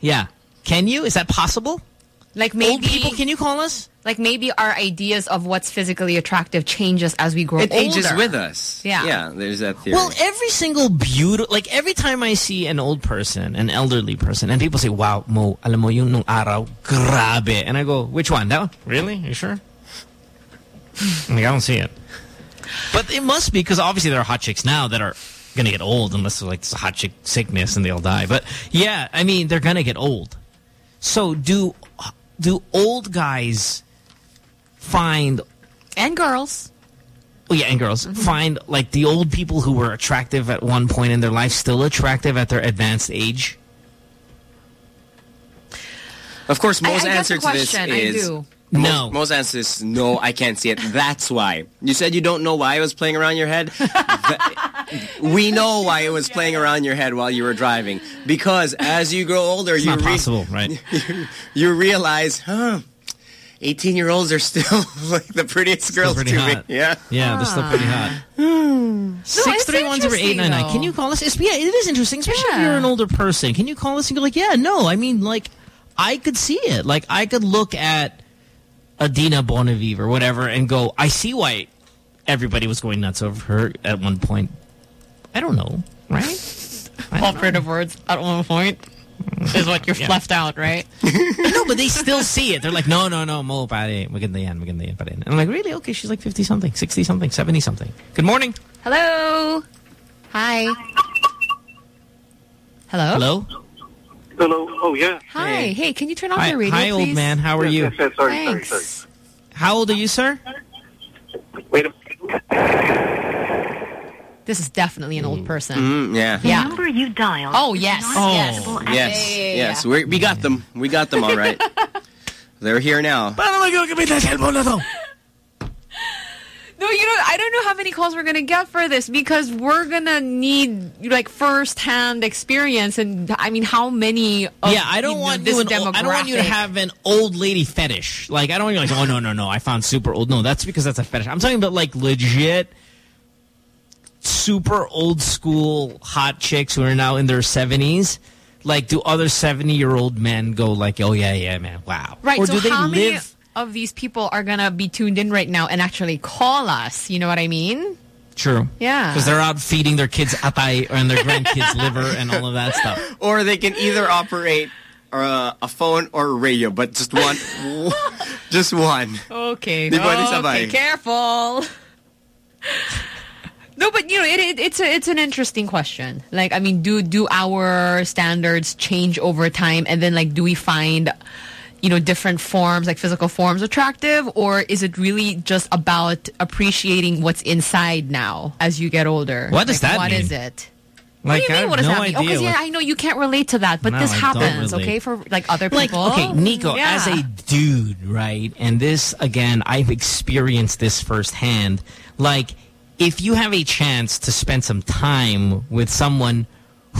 Yeah. Can you? Is that possible? Like maybe Old people, can you call us? Like maybe our ideas of what's physically attractive changes as we grow It older. ages with us. Yeah. Yeah, there's that theory. Well, every single beautiful, like every time I see an old person, an elderly person, and people say, wow, Mo, alam mo yung nung araw, grabe. And I go, which one? That one? Really? You sure? like, I don't see it. But it must be, because obviously there are hot chicks now that are going to get old unless like it's a hot chick sickness and they'll die. But yeah, I mean, they're going to get old. So do, do old guys find and girls. Oh yeah, and girls Mm-hmm. find like the old people who were attractive at one point in their life still attractive at their advanced age. Of course, I- most I answer to this question, I is do. No. Most, most answer is no. I can't see it. That's why you said you don't know why it was playing around your head. That- we know why it was playing around your head while you were driving. Because as you grow older, It's you not re- possible, right? you, you realize, huh? 18 year olds are still like the prettiest girls to me. hot. Yeah. Yeah, they're still pretty hot. Six three one zero eight nine nine. Can you call us? It's, yeah, it is interesting, especially if you're an older person. Can you call us and go like, yeah, no, I mean, like, I could see it. Like, I could look at Adina Bonnevie or whatever and go, I see why everybody was going nuts over her at one point. I don't know, right? Operative words at one point is what you're Yeah. left out, right? no, but they still see it. They're like, no, no, no, mo, pare, maganda yan, maganda yan pa rin. And I'm like, really? Okay, she's like 50-something, 60-something, 70-something. Good morning. Hello. Hi. Hello. Hello? Hello. Oh, yeah. Hi. Hey, can you turn off Hi, your radio, hi please? old man. How are you? Yes, yes, sorry, sorry, Thanks. sorry. How old are you, sir? Wait a minute. This is definitely an old person. Mm, yeah. Yeah. number you dialed. Oh, yes. Oh, yes. yes, Yeah, yeah, yeah, yes. We're, we got them. We got them all right. They're here now. No, you know, I don't know how many calls we're gonna get for this because we're gonna need like first-hand experience, and I mean, how many? Of, yeah, I don't want this you an old, I don't want you to have an old lady fetish. Like I don't want you to like, oh no, no, no, I found super old. No, that's because that's a fetish. I'm talking about like legit super old school hot chicks who are now in their 70s. Like do other 70-year-old men go like, "Oh yeah, yeah, man. Wow." Right. Or so do they how many live of these people are gonna be tuned in right now and actually call us? You know what I mean? True. Yeah. Because they're out feeding their kids atay and their grandkids liver and all of that stuff. Or they can either operate uh, a phone or a radio, but just one. just one. Okay. Di pwede okay, sabay. careful. No, but you know, it, it, it's a, it's an interesting question. Like, I mean, do do our standards change over time, and then like, do we find, you know, different forms, like physical forms, attractive, or is it really just about appreciating what's inside now as you get older? What does Like, that What mean? is it? Like, what do you mean? What does no that mean? Oh, because yeah, I know you can't relate to that, but No, this happens, okay, for like other like people. okay nico Yeah. as a dude right and this again i've experienced this firsthand like if you have a chance to spend some time with someone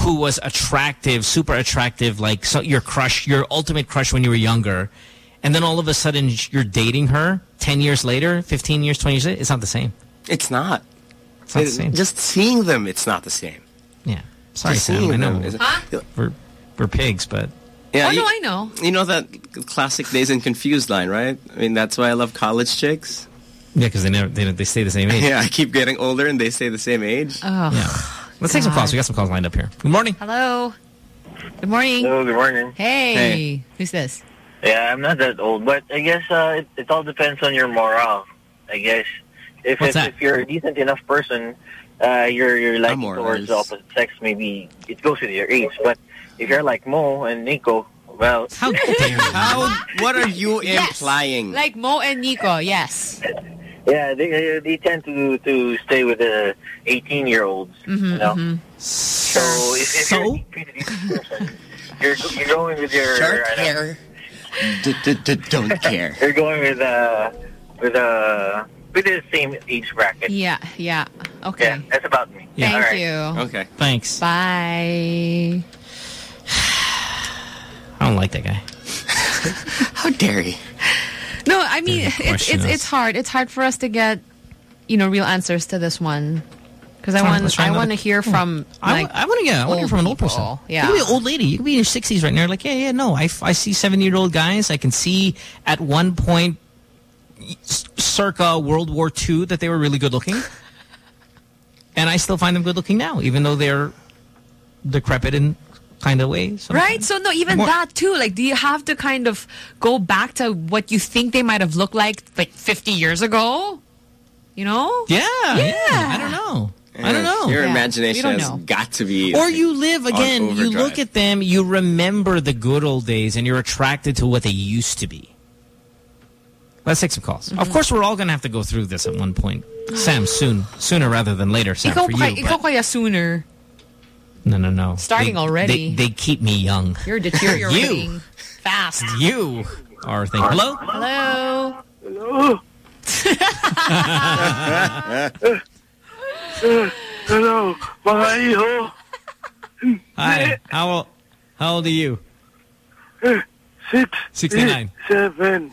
who was attractive super attractive like so your crush your ultimate crush when you were younger and then all of a sudden you're dating her 10 years later 15 years 20 years later it's not the same It's not. it's not the same Just seeing them, it's not the same. yeah sorry Just sam i know them is- we're, we're pigs but Yeah, oh you, no, I know. you know that classic Dazed and Confused line, right? I mean, that's why I love college chicks. yeah because they never they, they stay the same age Yeah, I keep getting older and they stay the same age. Oh. Yeah. Let's take some calls. We got some calls lined up here. Good morning. Hello. Good morning. Hello, good morning. Hey. Hey. Who's this? Yeah, I'm not that old, but I guess uh, it, it all depends on your morale. I guess if What's if, that? if you're a decent enough person, uh, you're you're liking morals. towards the opposite sex. Maybe it goes with your age. But if you're like Mo and Nico, well, how dare How? What are you Yes. implying? Like Mo and Nico, yes. Yeah, they they tend to to stay with the 18 year olds. Mm-hmm, you know. So if, if you're a pretty decent person, you're you're going with your Short I don't- hair. D- d- d- Don't care. You're going with uh with uh with the same age bracket. Yeah, yeah. Okay. Yeah, that's about me. Thank All right. you. Okay. Thanks. Bye. I don't like that guy. How dare he? No, I mean it's it's it's hard. It's hard for us to get, you know, real answers to this one. Because I want I want to hear from I, like I want to yeah, I want to hear from an old person. people. Yeah. You could be an old lady. You could be in your 60s right now. Like, yeah, yeah, no. I, I see seven-year-old guys. I can see at one point, circa World War II, that they were really good looking. and I still find them good looking now, even though they're decrepit in kind of ways. Right? So no, even More- that too. Like, do you have to kind of go back to what you think they might have looked like like 50 years ago? You know? Yeah, yeah. Yeah. I don't know. I don't know. Your Yeah, imagination we has know. got to be. Or you live again, you look at them, you remember the good old days, and you're attracted to what they used to be. Let's take some calls. Mm-hmm. Of course, we're all going to have to go through this at one point. Sam, soon. Sooner rather than later, Sam, Ikaw, for pa- you. ikaw kaya sooner. No, no, no. Starting They- already. They, they keep me young. You're deteriorating you, fast. You are thinking. Hello? Hello? Hello? Hello. Hi. How, ol- how old are you? Six. 69. Seven.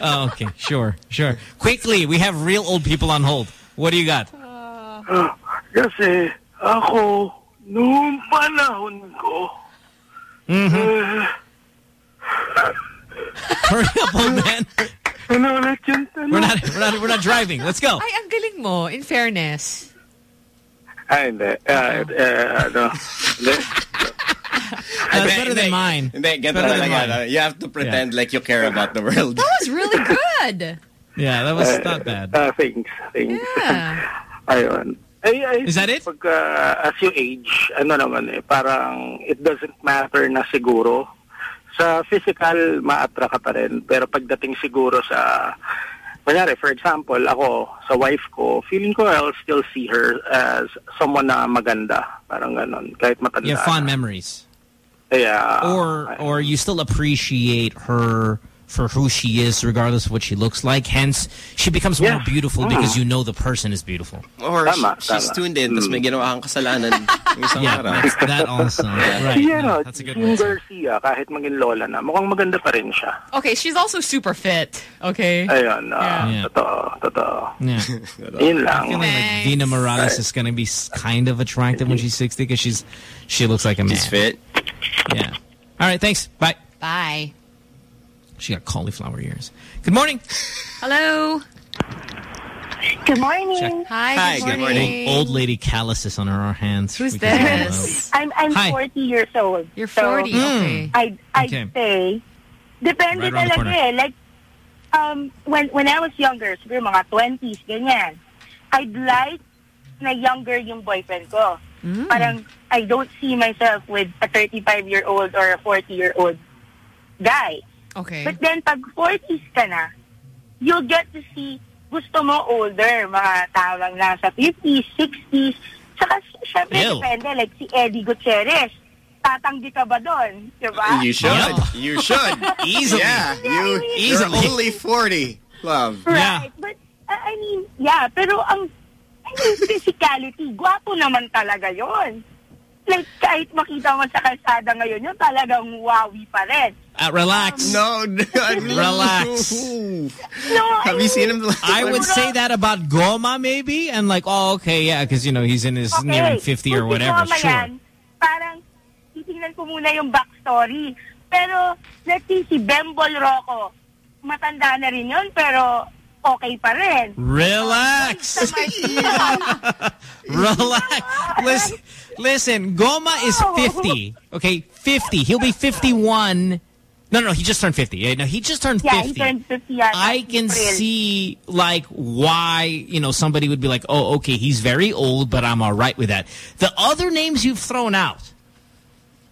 Oh, okay. Sure, sure. Quickly, we have real old people on hold. What do you got? Ah, kasi ako, noong panahon ko, Mm-hmm. eh, Hurry up, old man. ano ulit yung tanong? We're not, we're not, we're not driving. Let's go. Ay, ang galing mo, in fairness. Ay, hindi. Ah, eh, ano, hindi. That's better than mine. Hindi, get Better talaga. than mine. You have to pretend like you care about the world. That was really good. Yeah, that was not bad. Ah, thanks, thanks. Yeah. Ayun. Ay, ay, Is that it? Pag, ah, as you age, ano naman eh, parang it doesn't matter na siguro. Sa physical, ma-attract ka pa rin. Pero pagdating siguro sa, kunyari, for example, ako, sa wife ko, feeling ko I'll still see her as someone na maganda. Parang ganon. Kahit matanda. You have fond memories. Yeah. Or or you still appreciate her for who she is regardless of what she looks like. Hence, she becomes more beautiful Mm. because you know the person is beautiful. Or Tama, she- she's tama. tuned in, tapos may ginawa kang kasalanan Yeah, araw. that's- that also. Right. Si, no, that's a good one. Garcia, kahit maging lola na, mukhang maganda pa rin siya. Okay, she's also super fit. Okay. Ayun, ah, Yeah. totoo, totoo. Yeah. Yun I lang. feel like Dina Morales is going to be kind of attractive when she's 60 because she's she looks like a man. She's fit. Yeah. All right, thanks. Bye. Bye. She got cauliflower ears. Good morning. Hello. Good morning. Hi, Hi, good good morning. Old lady calluses on her hands. Who's We can call her this? I'm I'm Hi. 40 years old. You're So, 40, okay. I I'd Okay. say depende Right around the talaga eh. Like um when when I was younger, siguro mga 20s ganyan. I'd like na younger yung boyfriend ko. Mm. Parang I don't see myself with a 35 year old or a 40 year old guy. Okay. But then pag 40s ka na, you'll get to see gusto mo older, mga tawag nasa 50s, 60s. Saka syempre Ew. depende, like si Eddie Gutierrez. Tatanggi ka ba doon? Diba? You should. You should. Easily. Yeah. You, Easily. You're only 40. Love. Right. But, uh, I mean, yeah, pero ang I mean, physicality, gwapo naman talaga yon. Like, kahit makita mo sa kalsada ngayon, yun talagang wawi pa rin. Uh, relax. No, no, I relax. No, Have you seen him? I would say that about Goma maybe, and like, oh, okay, yeah, because you know he's in his nearing 50 or whatever. Mama Sure. yan, parang titingnan ko muna yung backstory. Pero, let's see, si Bembol Roco, matanda na rin yun, pero okay pa rin. Relax. Relax. Listen, listen, Goma is 50. Okay, 50. He'll be 51. No, no, no, he just turned 50. Yeah, No, he just turned 50. Yeah, he turned 50 yata, I can April. see like why, you know, somebody would be like, "Oh, okay, he's very old, but I'm all right with that." The other names you've thrown out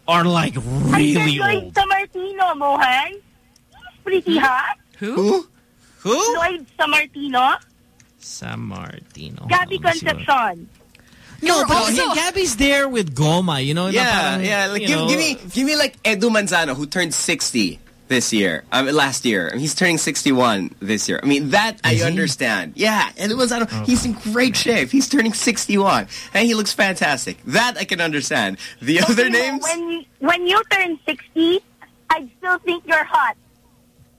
are like really Ay, Lloyd old. sa Martino, Mohan. He's pretty hot. Who? Who? Lloyd Samartino. San Martino. Gabby Let me see what- Concepcion. No, but also- Gabby's there with Goma, you know? Yeah, parang, yeah. Like, give, know, give me, give me like Edu Manzano, who turned 60 this year. I mean, last year. I mean, he's turning 61 this year. I mean, that I he? understand. Yeah, Edu Manzano, oh, he's in great shape. He's turning 61, and he looks fantastic. That I can understand. The other You know, names. When you, when you turn 60, I still think you're hot.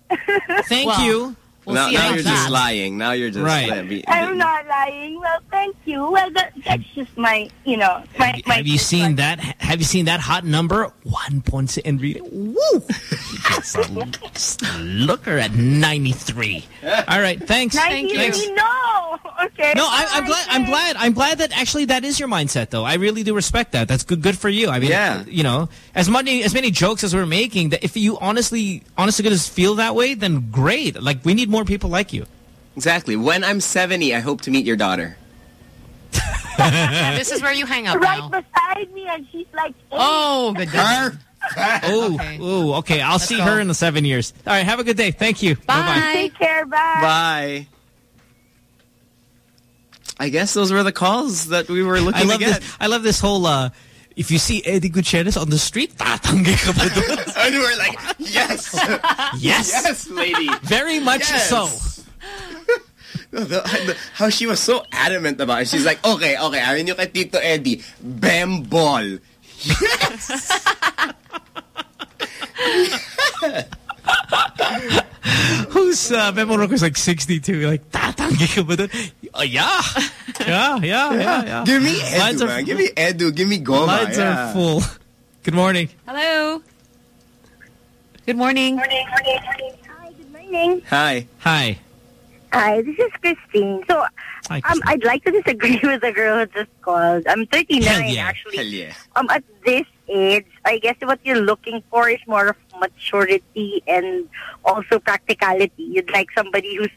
Thank you. We'll now see now you're that. just lying. Now you're just Right. be- I'm not lying. Well, thank you. Well, that, that's just my, you know, my, my Have you seen that? Have you seen that hot number? One point and read it. Woo! Just a looker at 93. All right, thanks. Ninety Thanks. no. Okay. No, I, I'm glad. I'm glad. I'm glad that actually that is your mindset, though. I really do respect that. That's good. Good for you. I mean, Yeah. you know, as many as many jokes as we're making, that if you honestly, honestly, gonna feel that way, then great. Like we need more people like you. Exactly. When I'm 70, I hope to meet your daughter. this is where you hang up right now. beside me, and she's like, Oh, good. Her? Oh, Okay. oh, okay. I'll see go. her in the seven years. All right. Have a good day. Thank you. Bye-bye. Take care. Bye. Bye. I guess those were the calls that we were looking I love to get. this. I love this whole. Uh, if you see Eddie Gutierrez on the street, tatanggi ka ba doon? and we're like, yes. Yes. Yes, lady. Very much Yes. so. The- the- how she was so adamant about it. She's like, okay, okay, I amin nyo kay Tito Eddie, bem ball. Who's uh, Memo Roco's like 62? Like, tatanggi ka ba doon? Oh, yeah. Yeah, yeah, yeah, yeah. Give me Edu, Lines man. Give me Edu. Give me Goma. Lines yeah. are full. Good morning. Hello. Good morning. Morning. Morning. Hi. Good morning. Hi. Hi. Hi. This is Christine. So, Hi, um, I'd like to disagree with the girl who just called. I'm 39 Hell yeah. actually. Hell yeah. um, at this age, I guess what you're looking for is more of maturity and also practicality. You'd like somebody who's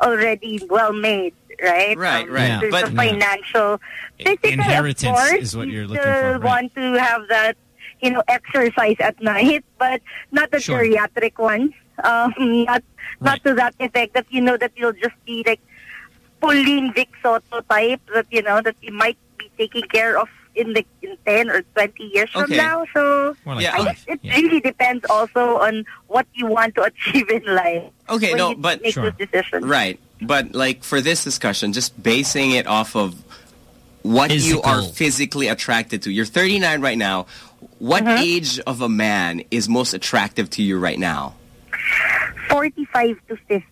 already well made, right? Right, right. Yeah. There's But- the financial, physical, Inheritance of course, is what you you're looking for, right. want to have that, you know, exercise at night, but not the Sure. geriatric ones. Um, not not to that effect that you know that you'll just be like Pauleen Vic Sotto type that you know that you might be taking care of in the in 10 or 20 years from Okay. now. So More like Yeah, I guess it Yeah. really depends also on what you want to achieve in life. Okay, when no, you but- make Sure. those decisions. Right. But like for this discussion, just basing it off of what you are physically attracted to. You're 39 right now. What Uh-huh. age of a man is most attractive to you right now? 45 to 50.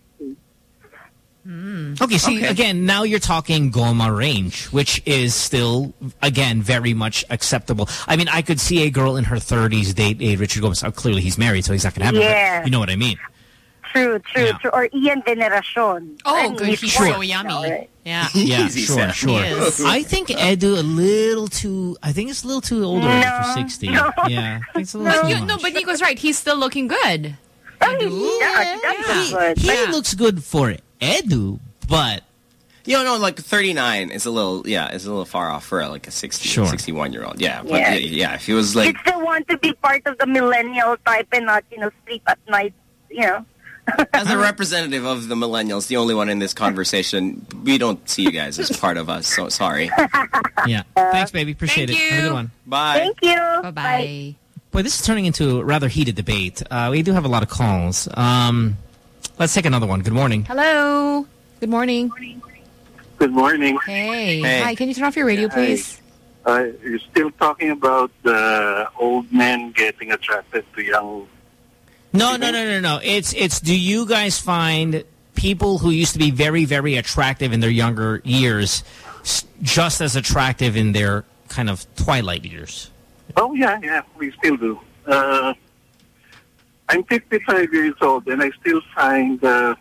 Mm. Okay, see, Okay. again, now you're talking Goma range, which is still, again, very much acceptable. I mean, I could see a girl in her 30s date a Richard Gomez. Oh, clearly, he's married, so he's not going to have. Yeah. but You know what I mean? True, true, Yeah. true. Or Ian Veneracion. Oh, I mean, good. He's sure. so yummy. Right. Yeah. Yeah, sure, sure. I think Edu a little too, I think it's a little too older age No, for 60. no. Yeah. I think it's a little But too you, no, but Nico's right. He's still looking good. Oh, yeah, Yeah. good. he Yeah. looks good for Edu, but You know, no, like 39 is a little, yeah, is a little far off for like a 60, Sure. 61 year old. Yeah, but Yeah. yeah. yeah, if he was like, you still want to be part of the millennial type and not, you know, sleep at night, you know. as a representative of the millennials, the only one in this conversation, we don't see you guys as part of us. So sorry. yeah. Thanks, baby. Appreciate Thank it. Have a good one. Bye. Thank you. Bye-bye. Boy, this is turning into a rather heated debate. Uh, we do have a lot of calls. Um, let's take another one. Good morning. Hello. Good morning. Good morning. Hey. Hey. Hi, can you turn off your radio, Hi. please? Uh, you're still talking about the old men getting attracted to young. No, no, no, no, no. It's it's. Do you guys find people who used to be very, very attractive in their younger years just as attractive in their kind of twilight years? Oh yeah, yeah, we still do. Uh, I'm 55 years old, and I still find uh,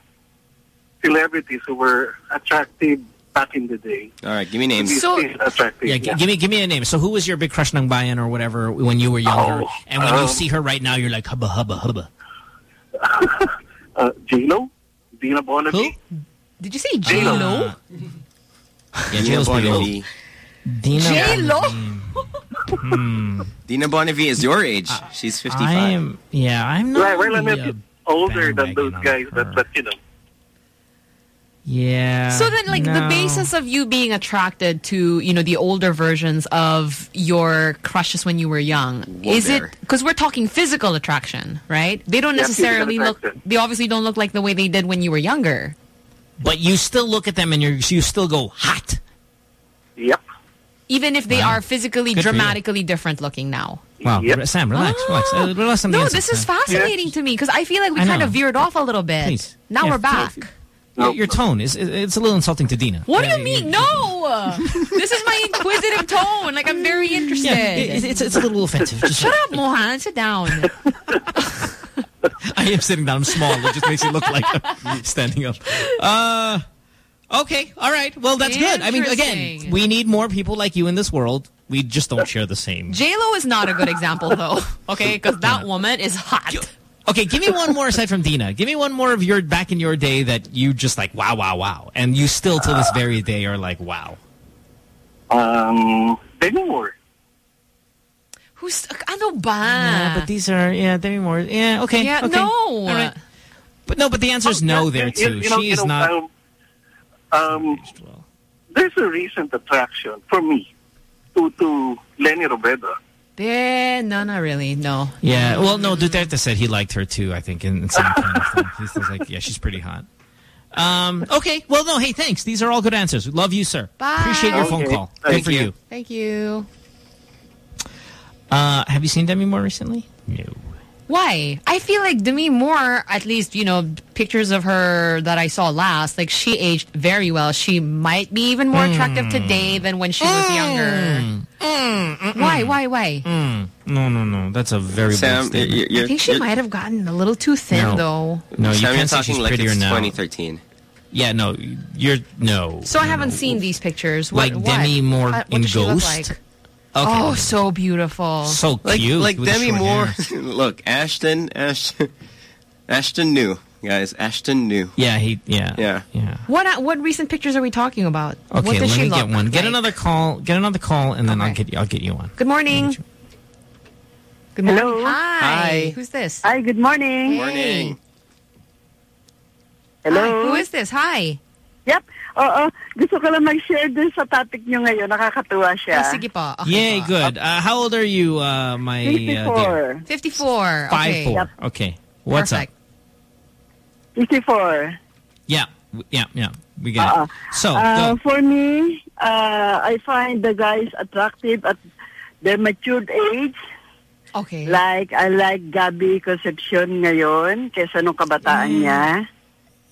celebrities who were attractive back in the day. All right, give me names. So- still attractive. Yeah, g- give me give me a name. So who was your big crush ng bayan or whatever when you were younger? Oh, and when you um, see her right now, you're like hubba hubba hubba. uh, J Lo, Dina Bonnevie. Did you say J-Lo. J-Lo? Yeah, J-Lo's pretty old. Bonnevie. Dina J-Lo? Hmm. Dina Bonnevie is your age. She's 55. I am. Yeah, I'm not. Right, well, I'm a bit older than those guys, but, but you know. Yeah. So then, like, the basis of you being attracted to, you know, the older versions of your crushes when you were young, Whoa is there. it, because we're talking physical attraction, right? They don't Yeah, necessarily look, they obviously don't look like the way they did when you were younger. But you still look at them and you you still go hot. Yep. Even if they Wow. are physically, Good dramatically different looking now. Wow, Sam, relax, relax. Uh, relax No, answer, this is Sam. fascinating to me because I feel like we I kind know. of veered off a little bit. Please. Now Yeah, we're back. Your, your tone is it's a little insulting to Dina. What do you mean? No! this is my inquisitive tone. Like, I'm very interested. Yeah, it- it's, it's a little offensive. Just, Shut up, Mohan. Sit down. I am sitting down. I'm small. It just makes it look like I'm standing up. Uh, okay. All right. Well, that's good. I mean, again, we need more people like you in this world. We just don't share the same. J-Lo is not a good example, though. Okay? Because that woman is hot. Okay, give me one more aside from Dina. Give me one more of your back in your day that you just like wow, wow, wow, and you still to this very day are like wow. Um, Demi Moore. Who's, ano ba? Yeah, but these are yeah, Demi Moore. Yeah, okay. Yeah, okay. no. All right. But no, but the answer is no there You- too. you know- she you is know, not. Um, um, there's a recent attraction for me to to Leni Robredo. Eh, no, not really. No. Yeah, well, no, Duterte said he liked her too, I think, in, in some kind of thing. He was like, yeah, she's pretty hot. Um, okay, well, no, hey, thanks. These are all good answers. Love you, sir. Bye. Appreciate your phone call. thank Good for you. you. Thank you. Uh, have you seen Demi Moore recently? No. Why? I feel like Demi Moore, at least, you know, pictures of her that I saw last, like she aged very well. She might be even more hmm. attractive today than when she was younger. Hmm. Hmm. Why? Why? Why? Mm. No, no, no. That's a very Sam, bold statement. you're- I think she might have gotten a little too thin, No. though. No, you Sam, can't say talking she's like prettier it's now. 2013. Yeah, no, you're no. So I haven't seen these pictures. What, Like? Demi Moore What- what in does Ghost? like? Okay. Oh, so beautiful. So Like, cute. like with Demi Moore. Look, Ashton, Ashton, Ashton knew, guys. Ashton knew. Yeah, he. Yeah. Yeah. Yeah. What uh, what recent pictures are we talking about? Okay, what does let she me look get one. Get another call. Get another call, and then I'll get you. I'll get you on. Good morning. Good morning. Hello. Hi. Hi. Who's this? Hi, good morning. Morning. Hello. Hi, who is this? Hi. Yep. Oo. Gusto ko lang mag-share dun sa topic nyo ngayon. Nakakatuwa siya. Oh, sige po. Okay Yay, po. good. Uh, how old are you, uh, my uh, dear? 54. Five okay. four. Okay. What's Perfect. up? 54. Yeah, yeah, yeah. We get Uh, it. So, uh, for me, uh, I find the guys attractive at their matured age. Okay. Like, I like Gabby Concepcion ngayon kesa nung kabataan niya.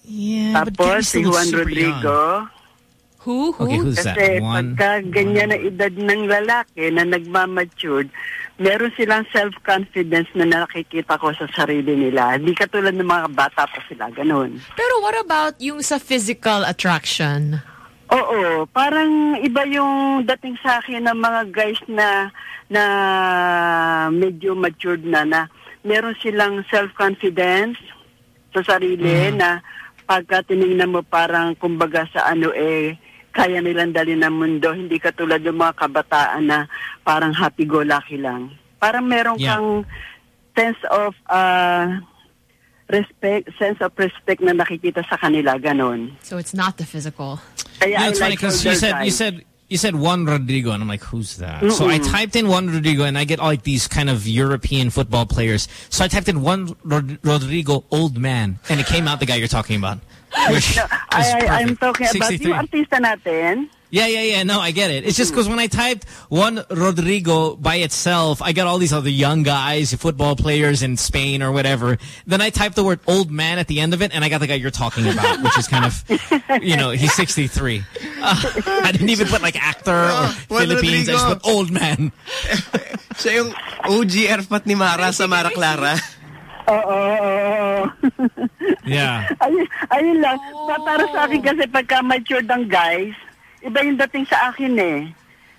Yeah, Tapos, si Juan super Rodrigo. Who? Okay, who's that? Kasi Juan? pagka ganyan na edad ng lalaki na nagmamatured, meron silang self-confidence na nakikita ko sa sarili nila. Hindi katulad ng mga bata pa sila, ganun. Pero what about yung sa physical attraction? Oo, parang iba yung dating sa akin ng mga guys na na medyo matured na na meron silang self-confidence sa sarili na pagka tinignan mo parang kumbaga sa ano eh kaya nilang dali ng mundo hindi katulad ng mga kabataan na parang happy-go-lucky lang. Parang meron Yeah. kang sense of uh, respect, sense of respect na nakikita sa kanila, ganon. So it's not the physical. Kaya Yeah, I it's funny like because you said you said you said Juan Rodrigo, and I'm like, who's that? So I typed in Juan Rodrigo, and I get all like these kind of European football players. So I typed in Juan Rod Rodrigo, old man, and it came out the guy you're talking about. Which No, I, perfect. talking about 63. yung artista natin. Yeah, yeah, yeah. No, I get it. It's just because when I typed Juan Rodrigo by itself, I got all these other young guys, football players in Spain or whatever. Then I typed the word old man at the end of it, and I got the guy you're talking about, which is kind of, you know, he's 63. Uh, I didn't even put like actor or Juan Philippines. I just put old man. Siya yung OG erpat ni Mara sa Mara Clara. Oo, oo, oo. Yeah. ayun, ayun lang. Pa- Para sa akin kasi pagka matured ang guys, iba yung dating sa akin eh.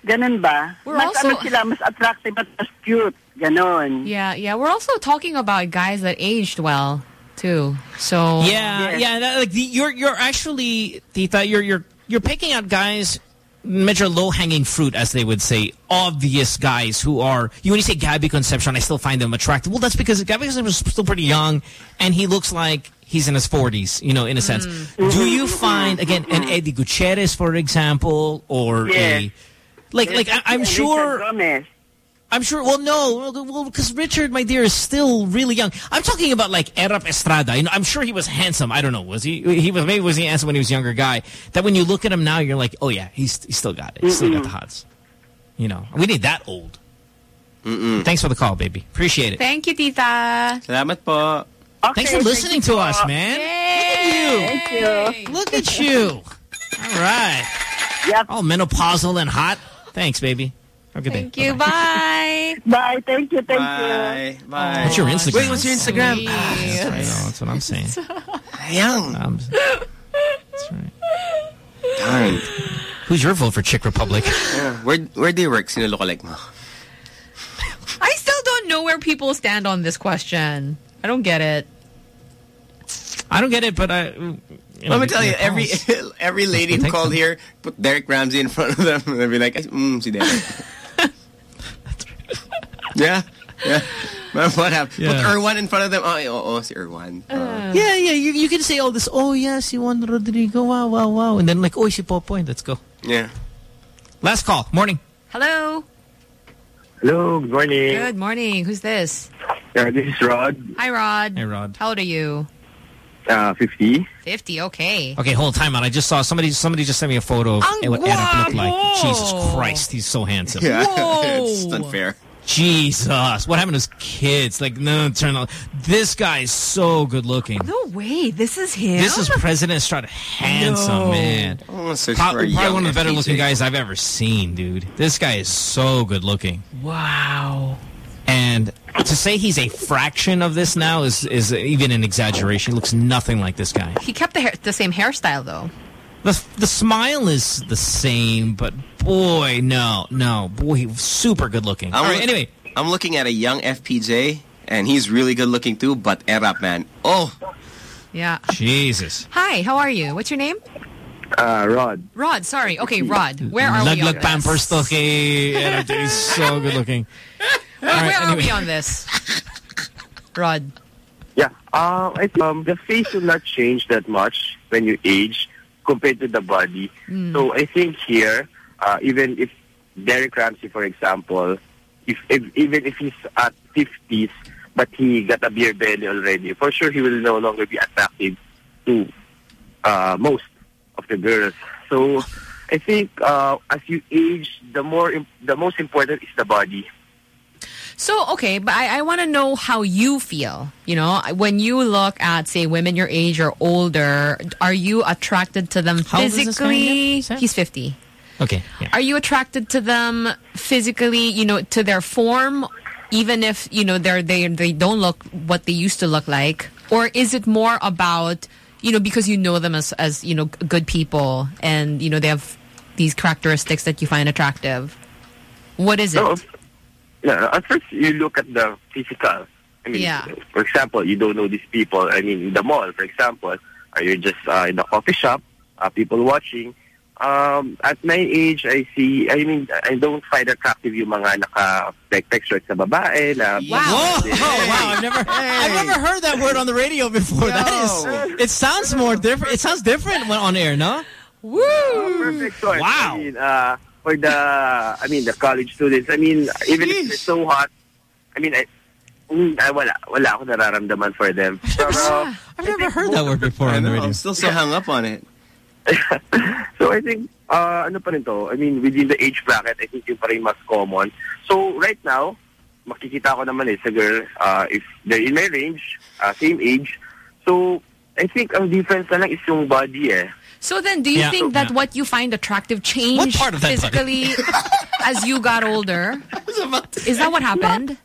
Ganun ba? We're mas also- ano sila, mas attractive at mas cute. Ganon. Yeah, yeah. We're also talking about guys that aged well, too. So Yeah, yeah. that- like the, you're you're actually Tita, you're you're you're picking out guys major low hanging fruit, as they would say, obvious guys who are. You when you say Gabby Concepcion, I still find them attractive. Well, that's because Gabby Concepcion is still pretty young, and he looks like he's in his forties. You know, in a sense. Mm. Do you find again an mm-hmm. Eddie Gutierrez, for example, or a like like I, I'm sure. Gomez. I'm sure. Well, no, well, because Richard, my dear, is still really young. I'm talking about like Erap Estrada. You know, I'm sure he was handsome. I don't know. Was he? He was maybe was he handsome when he was a younger guy? That when you look at him now, you're like, oh yeah, he's he still got it. He still got the hots. you know, we need that old. Thanks for the call, baby. Appreciate it. Thank you, Tita. Salamat po. Thanks for listening to us, man. Look Thank you. Look at you. All right. Yep. All menopausal and hot. Thanks, baby. Have a good Thank day. you. Bye. Bye. Thank you. Thank Bye. Bye. What's your Instagram? Wait, what's your Instagram? Sweet. That's, right. No, that's what I'm saying. Young. Um, Darn. who's your vote for Chick Republic? Yeah. Where, where do you work? Sino lookalike mo? I still don't know where people stand on this question. I don't get it. I don't get it, but I. You know, Let me tell you, your every every lady who called them. here put Derek Ramsay in front of them, and they'll be like, mm, si Derek. yeah, yeah. But what happened? Put Yeah. Erwan in front of them. Oh, oh, oh si Erwan. Uh. Yeah, yeah, you, you can say all this. Oh, yeah, si Juan Rodrigo. Wow, wow, wow. And then like, oh, si Popoy. Let's go. Yeah. Last call. Morning. Hello. Hello, good morning. Good morning. Who's this? Yeah, this is Rod, Hi, Rod. Hey, Rod. How old are you? uh, 50. 50. Okay. Okay, hold time out. I just saw somebody. Somebody just sent me a photo of Ang what Erap looked like. guwapo! Jesus Christ, he's so handsome. Yeah. It's unfair. Jesus, what happened to his kids? Like, no, turn on. This guy is so good looking. No way. This is him. This is President Estrada. Handsome, No. man. I want to search Pro- for a probably one of the better looking guys I've ever seen, dude. This guy is so good looking. Wow. And to say he's a fraction of this now is is even an exaggeration. He looks nothing like this guy. He kept the hair, the same hairstyle though. The the smile is the same, but boy, no, no, boy, super good looking. All I'm right, anyway, I'm looking at a young FPJ, and he's really good looking too, but Erap, man. Oh, Yeah. Jesus. Hi. How are you? What's your name? Uh, Rod. Rod. Sorry. Okay, Rod. Where are we on Naglag this? pampers to kay Erap. He's so good looking. Where, All right, where are we on this? Rod. Yeah, um, I think um, the face will not change that much when you age compared to the body. Mm. So I think here, uh, even if Derek Ramsay, for example, if, if even if he's at 50s, but he got a beer belly already, for sure he will no longer be attractive to uh, most of the girls. So I think uh, as you age, the more the most important is the body. So, okay, but I, I want to know how you feel. You know, when you look at, say, women your age or older, are you attracted to them How old is this guy physically? He's 50. Okay, yeah. Are you attracted to them physically, you know, to their form, even if, you know, they're, they, they don't look what they used to look like? Or is it more about, you know, because you know them as, as you know, good people and, you know, they have these characteristics that you find attractive? What is it? No, no, at first you look at the physical. I mean, Yeah. for example, you don't know these people. I mean, in the mall, for example, or you're just uh, in the coffee shop, uh, people watching. Um, at my age, I see, I mean, I don't find attractive yung mga naka like shirt sa babae na Wow. Oh, wow. I've never I've never heard that word on the radio before. That is it sounds more different. It sounds different when on air, no? Woo! perfect choice. Wow. I mean, uh, for the, I mean, the college students, I mean, even if it's so hot, I mean, I, mm, I wala, wala ako nararamdaman for them. Pero, I've never heard that word before I on the know. radio. I'm still so hung up on it. so I think, uh, ano pa rin to, I mean, within the age bracket, I think yung pa rin mas common. So right now, makikita ko naman eh sa girl, uh, if they're in my range, uh, same age. So, I think ang difference na lang is yung body eh. So then, do you Yeah. think that Yeah. what you find attractive changed part of that, physically as you got older? Is that what happened?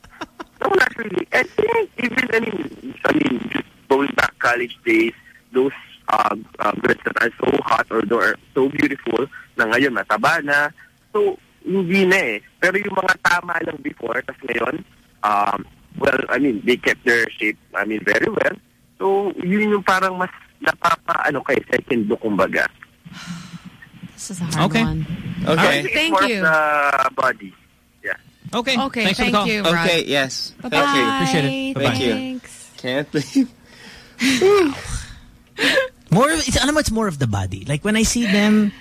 No, not really. I think even, I mean, I mean, just going back college days, those uh, uh, girls that are so hot or they are so beautiful na ngayon mataba na. So, hindi na eh. Pero yung mga tama lang before, tas ngayon, um, well, I mean, they kept their shape, I mean, very well. So, yun yung parang mas napapa, ano kay second look, kumbaga. This is a hard Okay. one. I Okay. think Thank more of you. the body. Yeah. Okay. Okay, Thanks for the thank call. you, Rod. Okay, yes. Bye-bye. Thank you. Appreciate it. Bye-bye. Thank you. Thanks. Can't believe. More of it's, ano, it's more of the body. Like when I see them,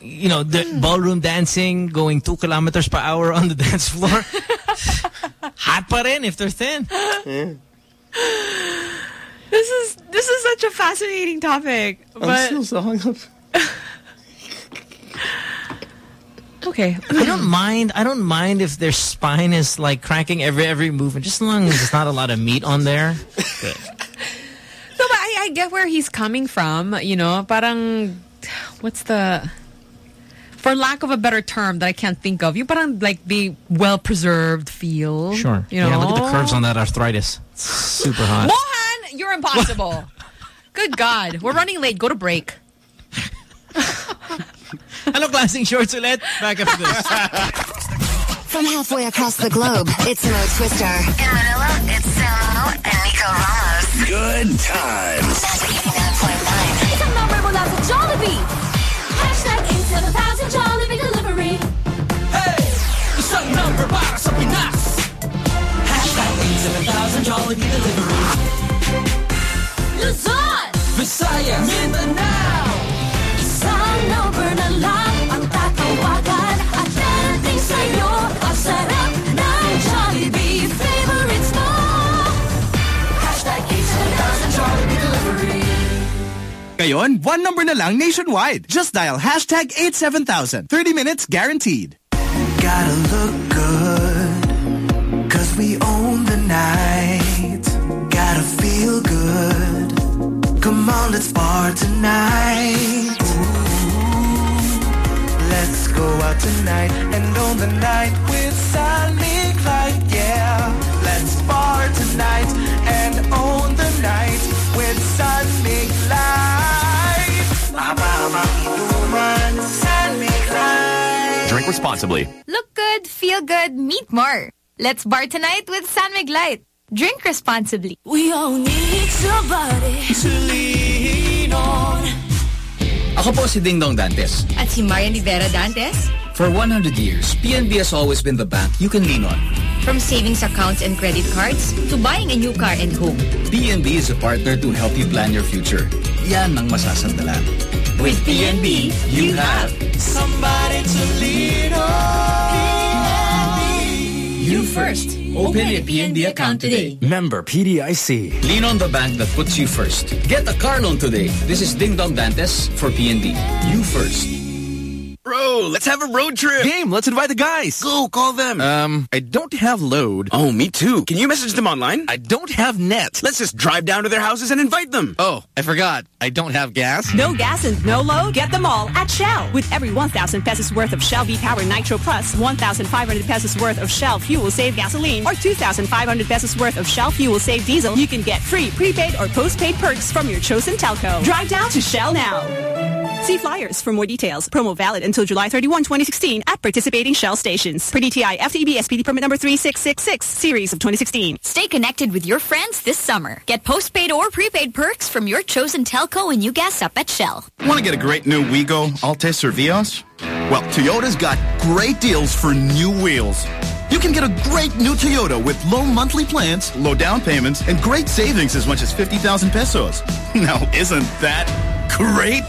you know, the ballroom dancing, going two kilometers per hour on the dance floor. Hot pa rin if they're thin. This is this is such a fascinating topic. I'm still so hung up. okay. I don't mind. I don't mind if their spine is like cracking every every movement, just as long as there's not a lot of meat on there. Good. No, but I, I get where he's coming from. You know, parang what's the for lack of a better term that I can't think of, you parang like the well preserved feel. Sure. You know, Yeah, look at the curves on that arthritis. It's super hot. Mohan, you're impossible. Good God, we're running late. Go to break. Hello, klaseng shorts ulit? Back after this. From halfway across the globe, it's Mo Twister. In Manila, it's Samo and Nico Ramos. Good times. Isang number mula sa Jollibee. Hashtag 87000 Jollibee Delivery. Isang number para sa Pinas. Hashtag 87000 Jollibee Delivery. Luzon! Visayas. Mindanao. Isang number na lang ang tatawagan at darating sa'yo ang sarap ng Jollibee favorites mo. Hashtag 87000 Jollibee Delivery. Ngayon, one number na lang nationwide. Just dial hashtag 87000. 30 minutes guaranteed. Gotta look good, cause we own the night. Come on, let's bar tonight. Let's go out tonight and own the night with San Mig Light, yeah. Let's bar tonight and own the night with San Mig Light. San Mig Light. Drink responsibly. Look good, feel good, meet more. Let's bar tonight with San Mig Light. Drink responsibly. We all need somebody to lean on. Ako po si Dingdong Dantes. At si Marian Rivera Dantes. For 100 years, PNB has always been the bank you can lean on. From savings accounts and credit cards to buying a new car and home. PNB is a partner to help you plan your future. Yan ang masasandalan. With PNB, you have somebody to lean on. PNB. You first. Open a PNB account today. Member PDIC. Lean on the bank that puts you first. Get a car loan today. This is Dingdong Dantes for PNB. You first. Bro, let's have a road trip. Game, let's invite the guys. Go, call them. Um, I don't have load. Oh, me too. Can you message them online? I don't have net. Let's just drive down to their houses and invite them. Oh, I forgot. I don't have gas. No gas and no load? Get them all at Shell. With every 1,000 pesos worth of Shell V-Power Nitro Plus, 1,500 pesos worth of Shell Fuel Save Gasoline, or 2,500 pesos worth of Shell Fuel Save Diesel, you can get free prepaid or postpaid perks from your chosen telco. Drive down to Shell now. See flyers for more details. Promo valid until July 31, 2016 at participating Shell stations. Per DTI FTB SPD permit number 3666, series of 2016. Stay connected with your friends this summer. Get postpaid or prepaid perks from your chosen telco when you gas up at Shell. Want to get a great new Wigo, Altis, or Vios? Well, Toyota's got great deals for new wheels. You can get a great new Toyota with low monthly plans, low down payments, and great savings as much as 50,000 pesos. Now, isn't that great?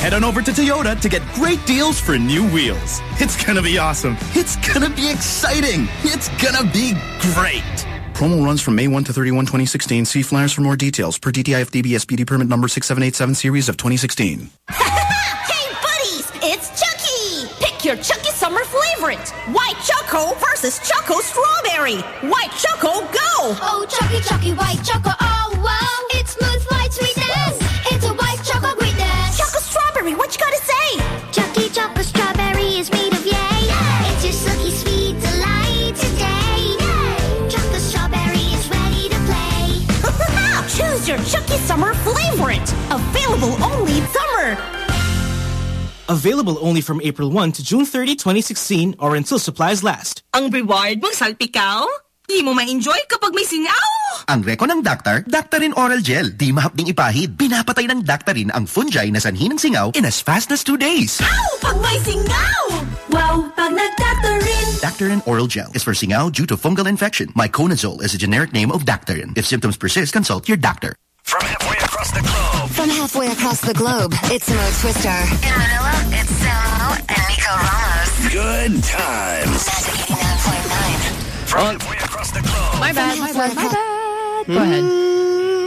Head on over to Toyota to get great deals for new wheels. It's gonna be awesome. It's gonna be exciting. It's gonna be great. Promo runs from May 1 to 31, 2016. See flyers for more details per DTI FDB SPD permit number 6787 series of 2016. hey, buddies! It's Chuckie! Pick your Chuckie summer favorite. White Choco versus Choco Strawberry. White Choco, go! Oh, Chuckie, Chuckie, White Choco, oh, wow. Your sucky sweet delight today. Chop the strawberry is ready to play. Choose your Chuckie summer favorite. Available only summer. Available only from April 1 to June 30, 2016 or until supplies last. Ang reward mong salpikaw? Di mo ma-enjoy kapag may singaw! Ang reko ng doctor. Daktarin Oral Gel. Di mahapding ipahid. Pinapatay ng Daktarin ang fungi na sanhin ng singaw in as fast as two days. Ow! Pag may singaw! Wow! Pag nag Daktarin. Daktarin Oral Gel is for singaw due to fungal infection. Miconazole is a generic name of Daktarin. If symptoms persist, consult your doctor. From halfway across the globe. From halfway across the globe, it's Mo Twister. In Manila, it's Samo and Nico Ramos. Good times. 99.9 front. My bad, my bad, my bad. Go ahead.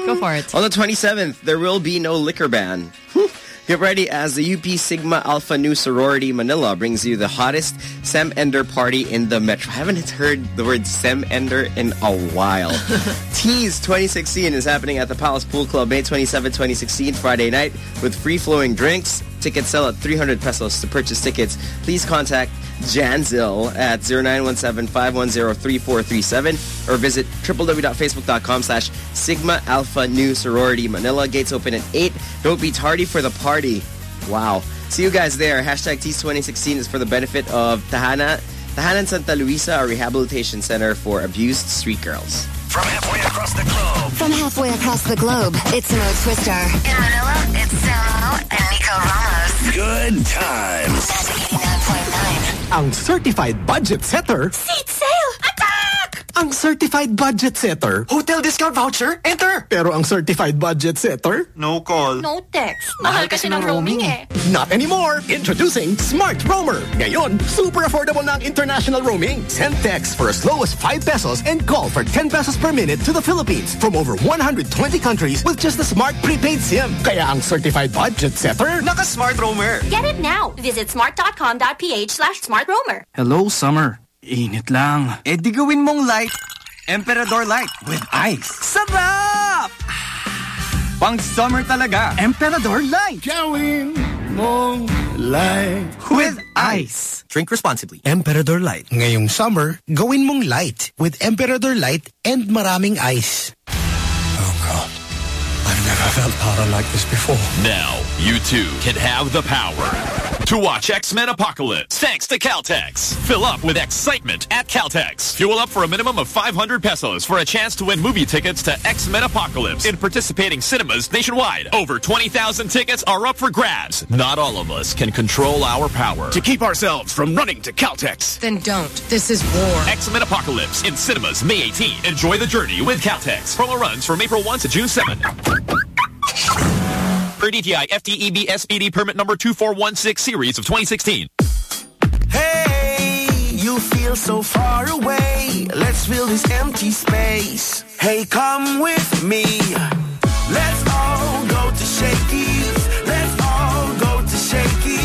Go for it. On the 27th, there will be no liquor ban. Get ready as the UP Sigma Alpha Nu Sorority Manila brings you the hottest Sem Ender party in the metro. I haven't heard the word Sem Ender in a while. Tease 2016 is happening at the Palace Pool Club May 27, 2016, Friday night with free-flowing drinks, Tickets sell at 300 pesos. To purchase tickets, please contact Janzil at 0917-510-3437 or visit www.facebook.com slash Sigma Alpha Nu Sorority Manila. Gates open at 8. Don't be tardy for the party. Wow. See you guys there. Hashtag Tease 2016 is for the benefit of Tahana, Tahanan Santa Luisa, a rehabilitation center for abused street girls. From halfway across the globe. From halfway across the globe, it's Mo Twister. In Manila, it's Samo and Nico Ramos. Good times. Magic 89.9. Ang certified budget setter. Seat sale! Attack! Ang certified budget setter. Hotel discount voucher. Enter. Pero ang certified budget setter. No call. No text. Mahal kasi ng roaming eh. Not anymore! Introducing Smart Roamer! Ngayon, super affordable na ang international roaming. Send text for as low as 5 pesos and call for 10 pesos per minute to the Philippines from over 120 countries with just a smart prepaid SIM. Kaya ang certified budget setter, naka-Smart Roamer. Get it now. Visit smart.com.ph slash smartroamer. Hello, Summer. Init lang. Eh di gawin mong light. Emperador Light with ice. Sarap! Pang summer talaga. Emperador Light. Gawin mong light. With ice. Drink responsibly. Emperador Light. Ngayong summer, gawin mong light with Emperador Light and maraming ice. Oh God, I've never felt power like this before. Now, you too can have the power to watch X-Men Apocalypse thanks to Caltex. Fill up with excitement at Caltex. Fuel up for a minimum of 500 pesos for a chance to win movie tickets to X-Men Apocalypse in participating cinemas nationwide. Over 20,000 tickets are up for grabs. Not all of us can control our power. To keep ourselves from running to Caltex. Then don't. This is war. X-Men Apocalypse in cinemas May 18. Enjoy the journey with Caltex. Promo runs from April 1 to June 7. Per DTI FTEB SPD permit number 2416 series of 2016. Hey, you feel so far away. Let's fill this empty space. Hey, come with me. Let's all go to Shakey's. Let's all go to Shakey's.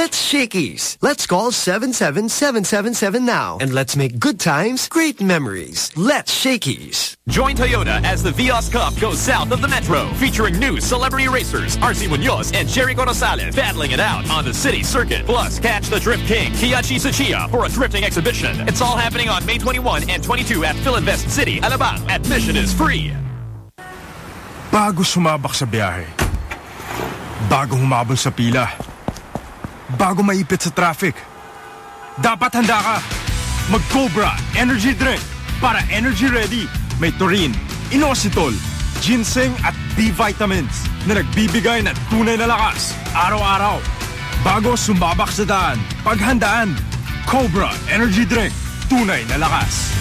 Let's Shakey's. Let's call 77777 now. And let's make good times great memories. Let's Shakey's. Join Toyota as the Vios Cup goes south of the Metro, featuring new celebrity racers Arci Munoz and Jerry Rosales battling it out on the city circuit. Plus, catch the Drift King, Keiichi Tsuchiya, for a drifting exhibition. It's all happening on May 21 and 22 at Filinvest City, Alabang. Admission is free. Bago sumabak sa biyahe. Bago humabol sa pila. Bago maipit sa traffic. Dapat handa ka. Mag-Cobra Energy Drink para energy ready. May taurine, inositol, ginseng at B vitamins na nagbibigay ng tunay na lakas araw-araw. Bago sumabak sa daan, paghandaan. Cobra Energy Drink. Tunay na lakas.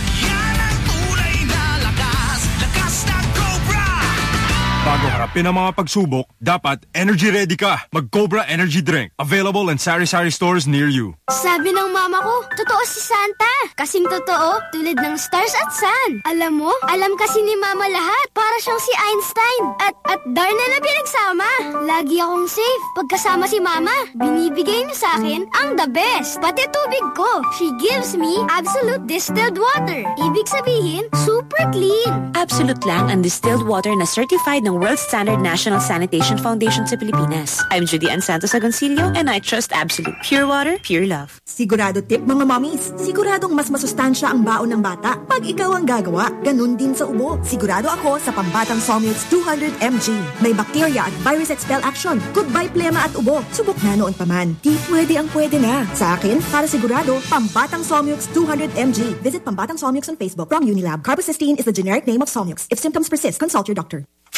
Bago harapin ang mga pagsubok, dapat energy ready ka. Mag-Cobra Energy Drink. Available in sari-sari stores near you. Sabi ng mama ko, totoo si Santa. Kasing totoo, tulad ng stars at sun. Alam mo, alam kasi ni mama lahat. Para siyang si Einstein. At, at Darna na pinagsama. Lagi akong safe. Pagkasama si mama, binibigay niya sa akin ang the best. Pati tubig ko. She gives me absolute distilled water. Ibig sabihin, super clean. Absolute lang ang distilled water na certified ng World Standard National Sanitation Foundation sa Pilipinas. I'm Judy Ann Santos Agoncillo and I trust Absolute. Pure water, pure love. Sigurado tip mga mommies, siguradong mas masustansya ang baon ng bata pag ikaw ang gagawa. Ganun din sa ubo. Sigurado ako sa pambatang Solmux 200 mg. May bacteria at virus expel action. Goodbye plema at ubo. Subok na noon pa man. Di pwede ang pwede na. Sa akin, para sigurado, pambatang Solmux 200 mg. Visit Pambatang Solmux on Facebook. From Unilab, carbocisteine is the generic name of Solmux. If symptoms persist, consult your doctor.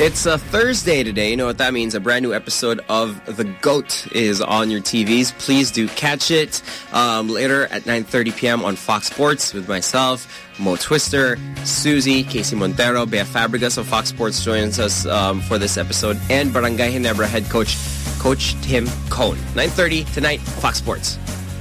It's a Thursday today. You know what that means? A brand new episode of The GOAT is on your TVs. Please do catch it um, later at 9.30 p.m. on Fox Sports with myself, Mo Twister, Susie, Casey Montero, Bea Fabregas of Fox Sports joins us um, for this episode, and Barangay Ginebra head coach, Coach Tim Cone. 9.30 tonight, Fox Sports.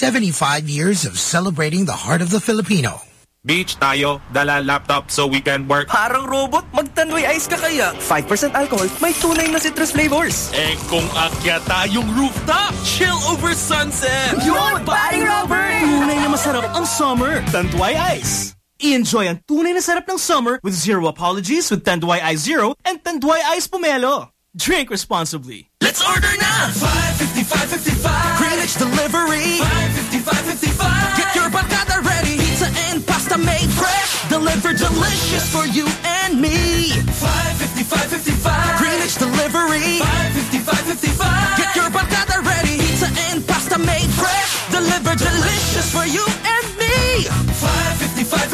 75 years of celebrating the heart of the Filipino. Beach tayo, dala laptop so we can work. Parang robot, mag-Tanduay Ice ka kaya. 5% alcohol, may tunay na citrus flavors. Eh kung akyat tayong rooftop, chill over sunset. Yun, paring Robert! Tunay na masarap ang summer. Tanduay Ice. I-enjoy ang tunay na sarap ng summer with zero apologies with Tanduay Ice Zero and Tanduay Ice Pomelo. Drink responsibly. Let's order now! 555 Greenwich Delivery. 555 Get your batata ready. Pizza and pasta made fresh. Delivered delicious for you and me. 555 Greenwich Delivery. 555 Get your batata ready. Pizza and pasta made fresh. Delivered delicious for you and me. 555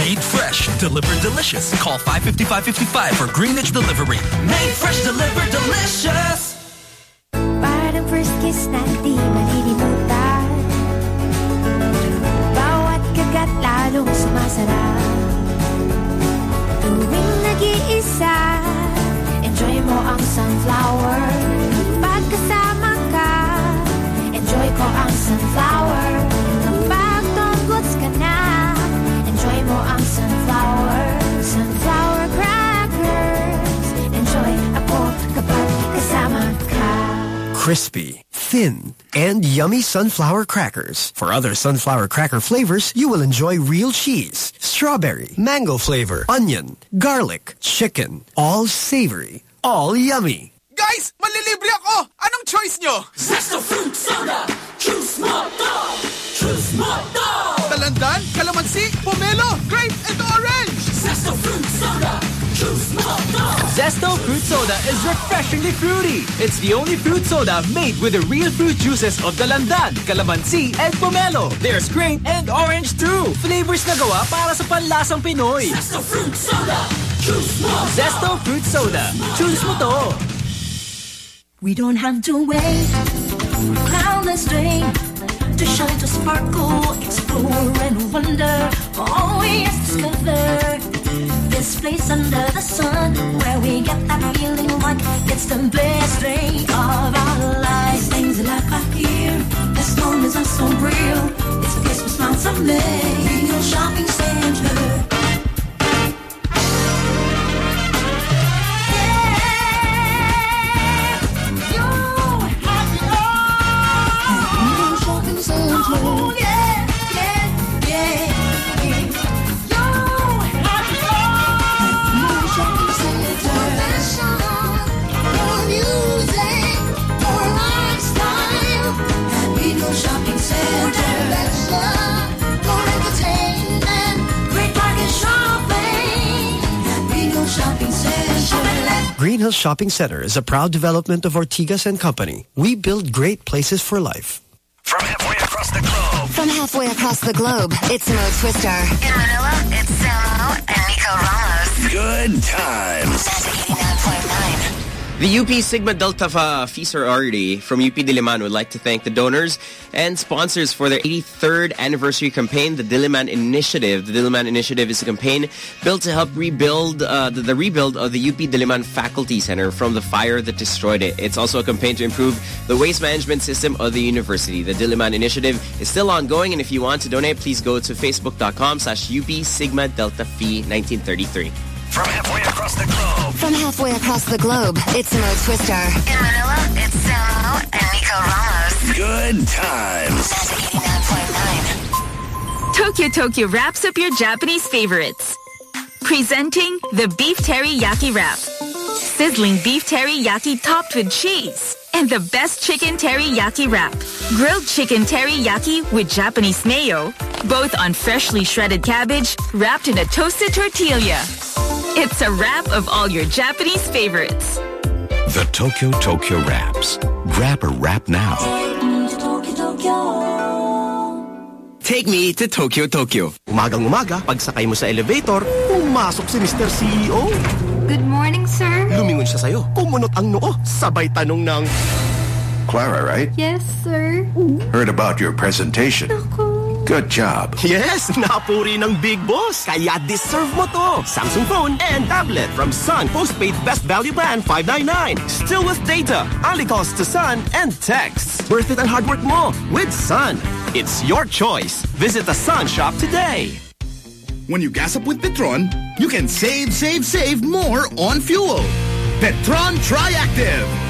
Made fresh, delivered delicious. Call 55555 for Greenwich Delivery. Made fresh, delivered delicious lalong sumasarap Tuwing nag-iisa Enjoy mo ang sunflower. Kasama ka Enjoy ko ang sunflower. Kapag ka na Enjoy mo ang sunflower. Sunflower crackers. Enjoy ako kapag kasama ka Crispy thin, and yummy sunflower crackers. For other sunflower cracker flavors, you will enjoy real cheese, strawberry, mango flavor, onion, garlic, chicken. All savory, all yummy. Guys, malilibre ako! Anong choice nyo? Zesto Fruit Soda! Choose mo to! Choose mo to! Dalandan, kalamansi, pomelo, grape, and orange! Zesto Fruit Soda! Choose mo to! Zesto Fruit Soda is refreshingly fruity. It's the only fruit soda made with the real fruit juices of Dalandan, Calamansi, and Pomelo. There's grape and orange too. Flavors na gawa para sa panlasang Pinoy. Zesto Fruit Soda! Choose mo! Zesto Fruit Soda. Choose mo to. We don't have to wait for cloudless day to shine, to sparkle, explore and wonder. Yes, discover this place under the sun where we get that feeling like it's the best day of our lives. Things like here, as long as are so real. It's with smiles of May, real shopping center. Greenhills Shopping Center is a proud development of Ortigas and Company. We build great places for life. From halfway across the globe, From halfway across the globe, it's Mo Twister. In Manila, it's Samo and Nico Ramos. Good times. Magic 89.9. The UP Sigma Delta Phi Phi sorority from UP Diliman would like to thank the donors and sponsors for their 83rd anniversary campaign, the Diliman Initiative. The Diliman Initiative is a campaign built to help rebuild uh, the, the rebuild of the UP Diliman Faculty Center from the fire that destroyed it. It's also a campaign to improve the waste management system of the university. The Diliman Initiative is still ongoing, and if you want to donate, please go to facebook.com slash UP Sigma Delta Phi 1933. From halfway across the globe. From halfway across the globe, it's Mo Twister. In Manila, it's Samo and Nico Ramos. Good times. Tokyo Tokyo wraps up your Japanese favorites. Presenting the Beef Teriyaki Wrap. Sizzling beef teriyaki topped with cheese. And the best chicken teriyaki wrap. Grilled chicken teriyaki with Japanese mayo. Both on freshly shredded cabbage wrapped in a toasted tortilla. It's a wrap of all your Japanese favorites. The Tokyo Tokyo Wraps. Grab a wrap now. Take me to Tokyo Tokyo. Umagang umaga, pagsakay mo sa elevator, pumasok si Mr. CEO. Good morning, sir. Lumingon siya sa'yo, kumunot ang noo, sabay tanong ng... Clara, right? Yes, sir. Heard about your presentation. Good job. Yes, napuri ng big boss. Kaya deserve mo to. Samsung phone and tablet from Sun Postpaid Best Value Plan 599. Still with data, only calls to Sun and texts. Worth it ang hard work mo with Sun. It's your choice. Visit the Sun shop today. When you gas up with Petron, you can save, save, save more on fuel. Petron Triactive.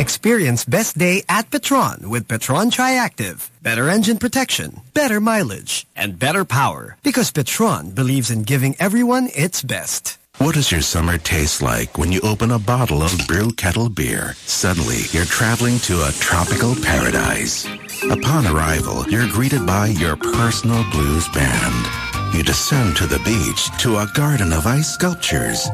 Experience best day at Petron with Petron Triactive. Better engine protection, better mileage, and better power. Because Petron believes in giving everyone its best. What does your summer taste like when you open a bottle of Brew Kettle beer? Suddenly, you're traveling to a tropical paradise. Upon arrival, you're greeted by your personal blues band. You descend to the beach to a garden of ice sculptures.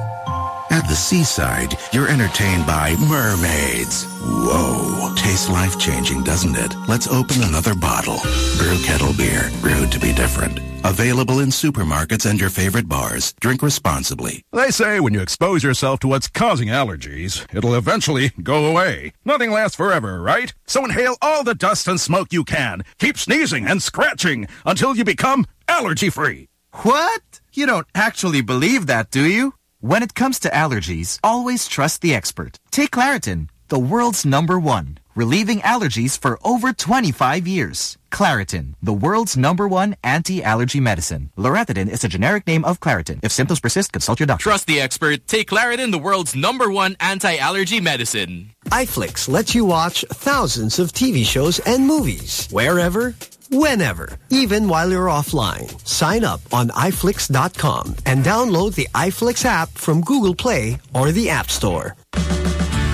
At the seaside, you're entertained by mermaids. Whoa. Tastes life-changing, doesn't it? Let's open another bottle. Brew Kettle Beer. Brewed to be different. Available in supermarkets and your favorite bars. Drink responsibly. They say when you expose yourself to what's causing allergies, it'll eventually go away. Nothing lasts forever, right? So inhale all the dust and smoke you can. Keep sneezing and scratching until you become allergy-free. What? You don't actually believe that, do you? When it comes to allergies, always trust the expert. Take Claritin, the world's number one, relieving allergies for over 25 years. Claritin, the world's number one anti-allergy medicine. Loratadine is a generic name of Claritin. If symptoms persist, consult your doctor. Trust the expert. Take Claritin, the world's number one anti-allergy medicine. iFlix lets you watch thousands of TV shows and movies wherever, whenever, even while you're offline. Sign up on iFlix.com and download the iFlix app from Google Play or the App Store.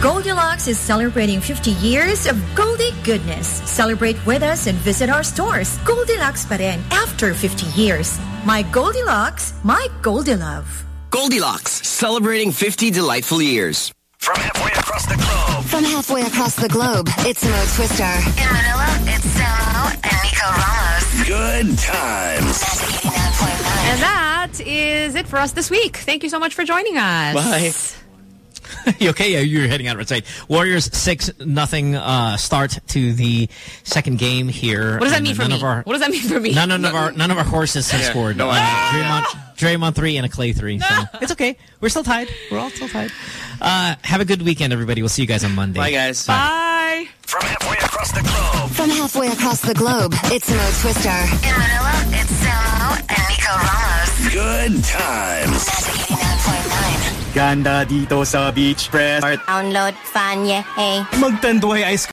Goldilocks is celebrating 50 years of Goldie goodness. Celebrate with us and visit our stores. Goldilocks pa rin after 50 years. My Goldilocks, my Goldilove. Goldilocks, celebrating 50 delightful years. From halfway across the globe. From halfway across the globe, it's Mo Twister. In Manila, it's Samo and Nico Ramos. Good times. And that is it for us this week. Thank you so much for joining us. Bye. you okay? Yeah, you're heading out right. Side. Warriors six nothing uh, start to the second game here. What does that mean for none me? Of our, what does that mean for me? none, none of our none of our horses have Yeah, scored. no Uh, idea. Draymond, Draymond three and a Klay three. So it's okay. We're still tied. We're all still tied. Uh, have a good weekend, everybody. We'll see you guys on Monday. Bye, guys. Bye. From halfway across the globe. From halfway across the globe, it's Mo Twister. In Manila, it's Samo and Nico Ramos. Good times. Ganda dito sa Beach Press. Download Fanye. Hey. mag-Tanduay ice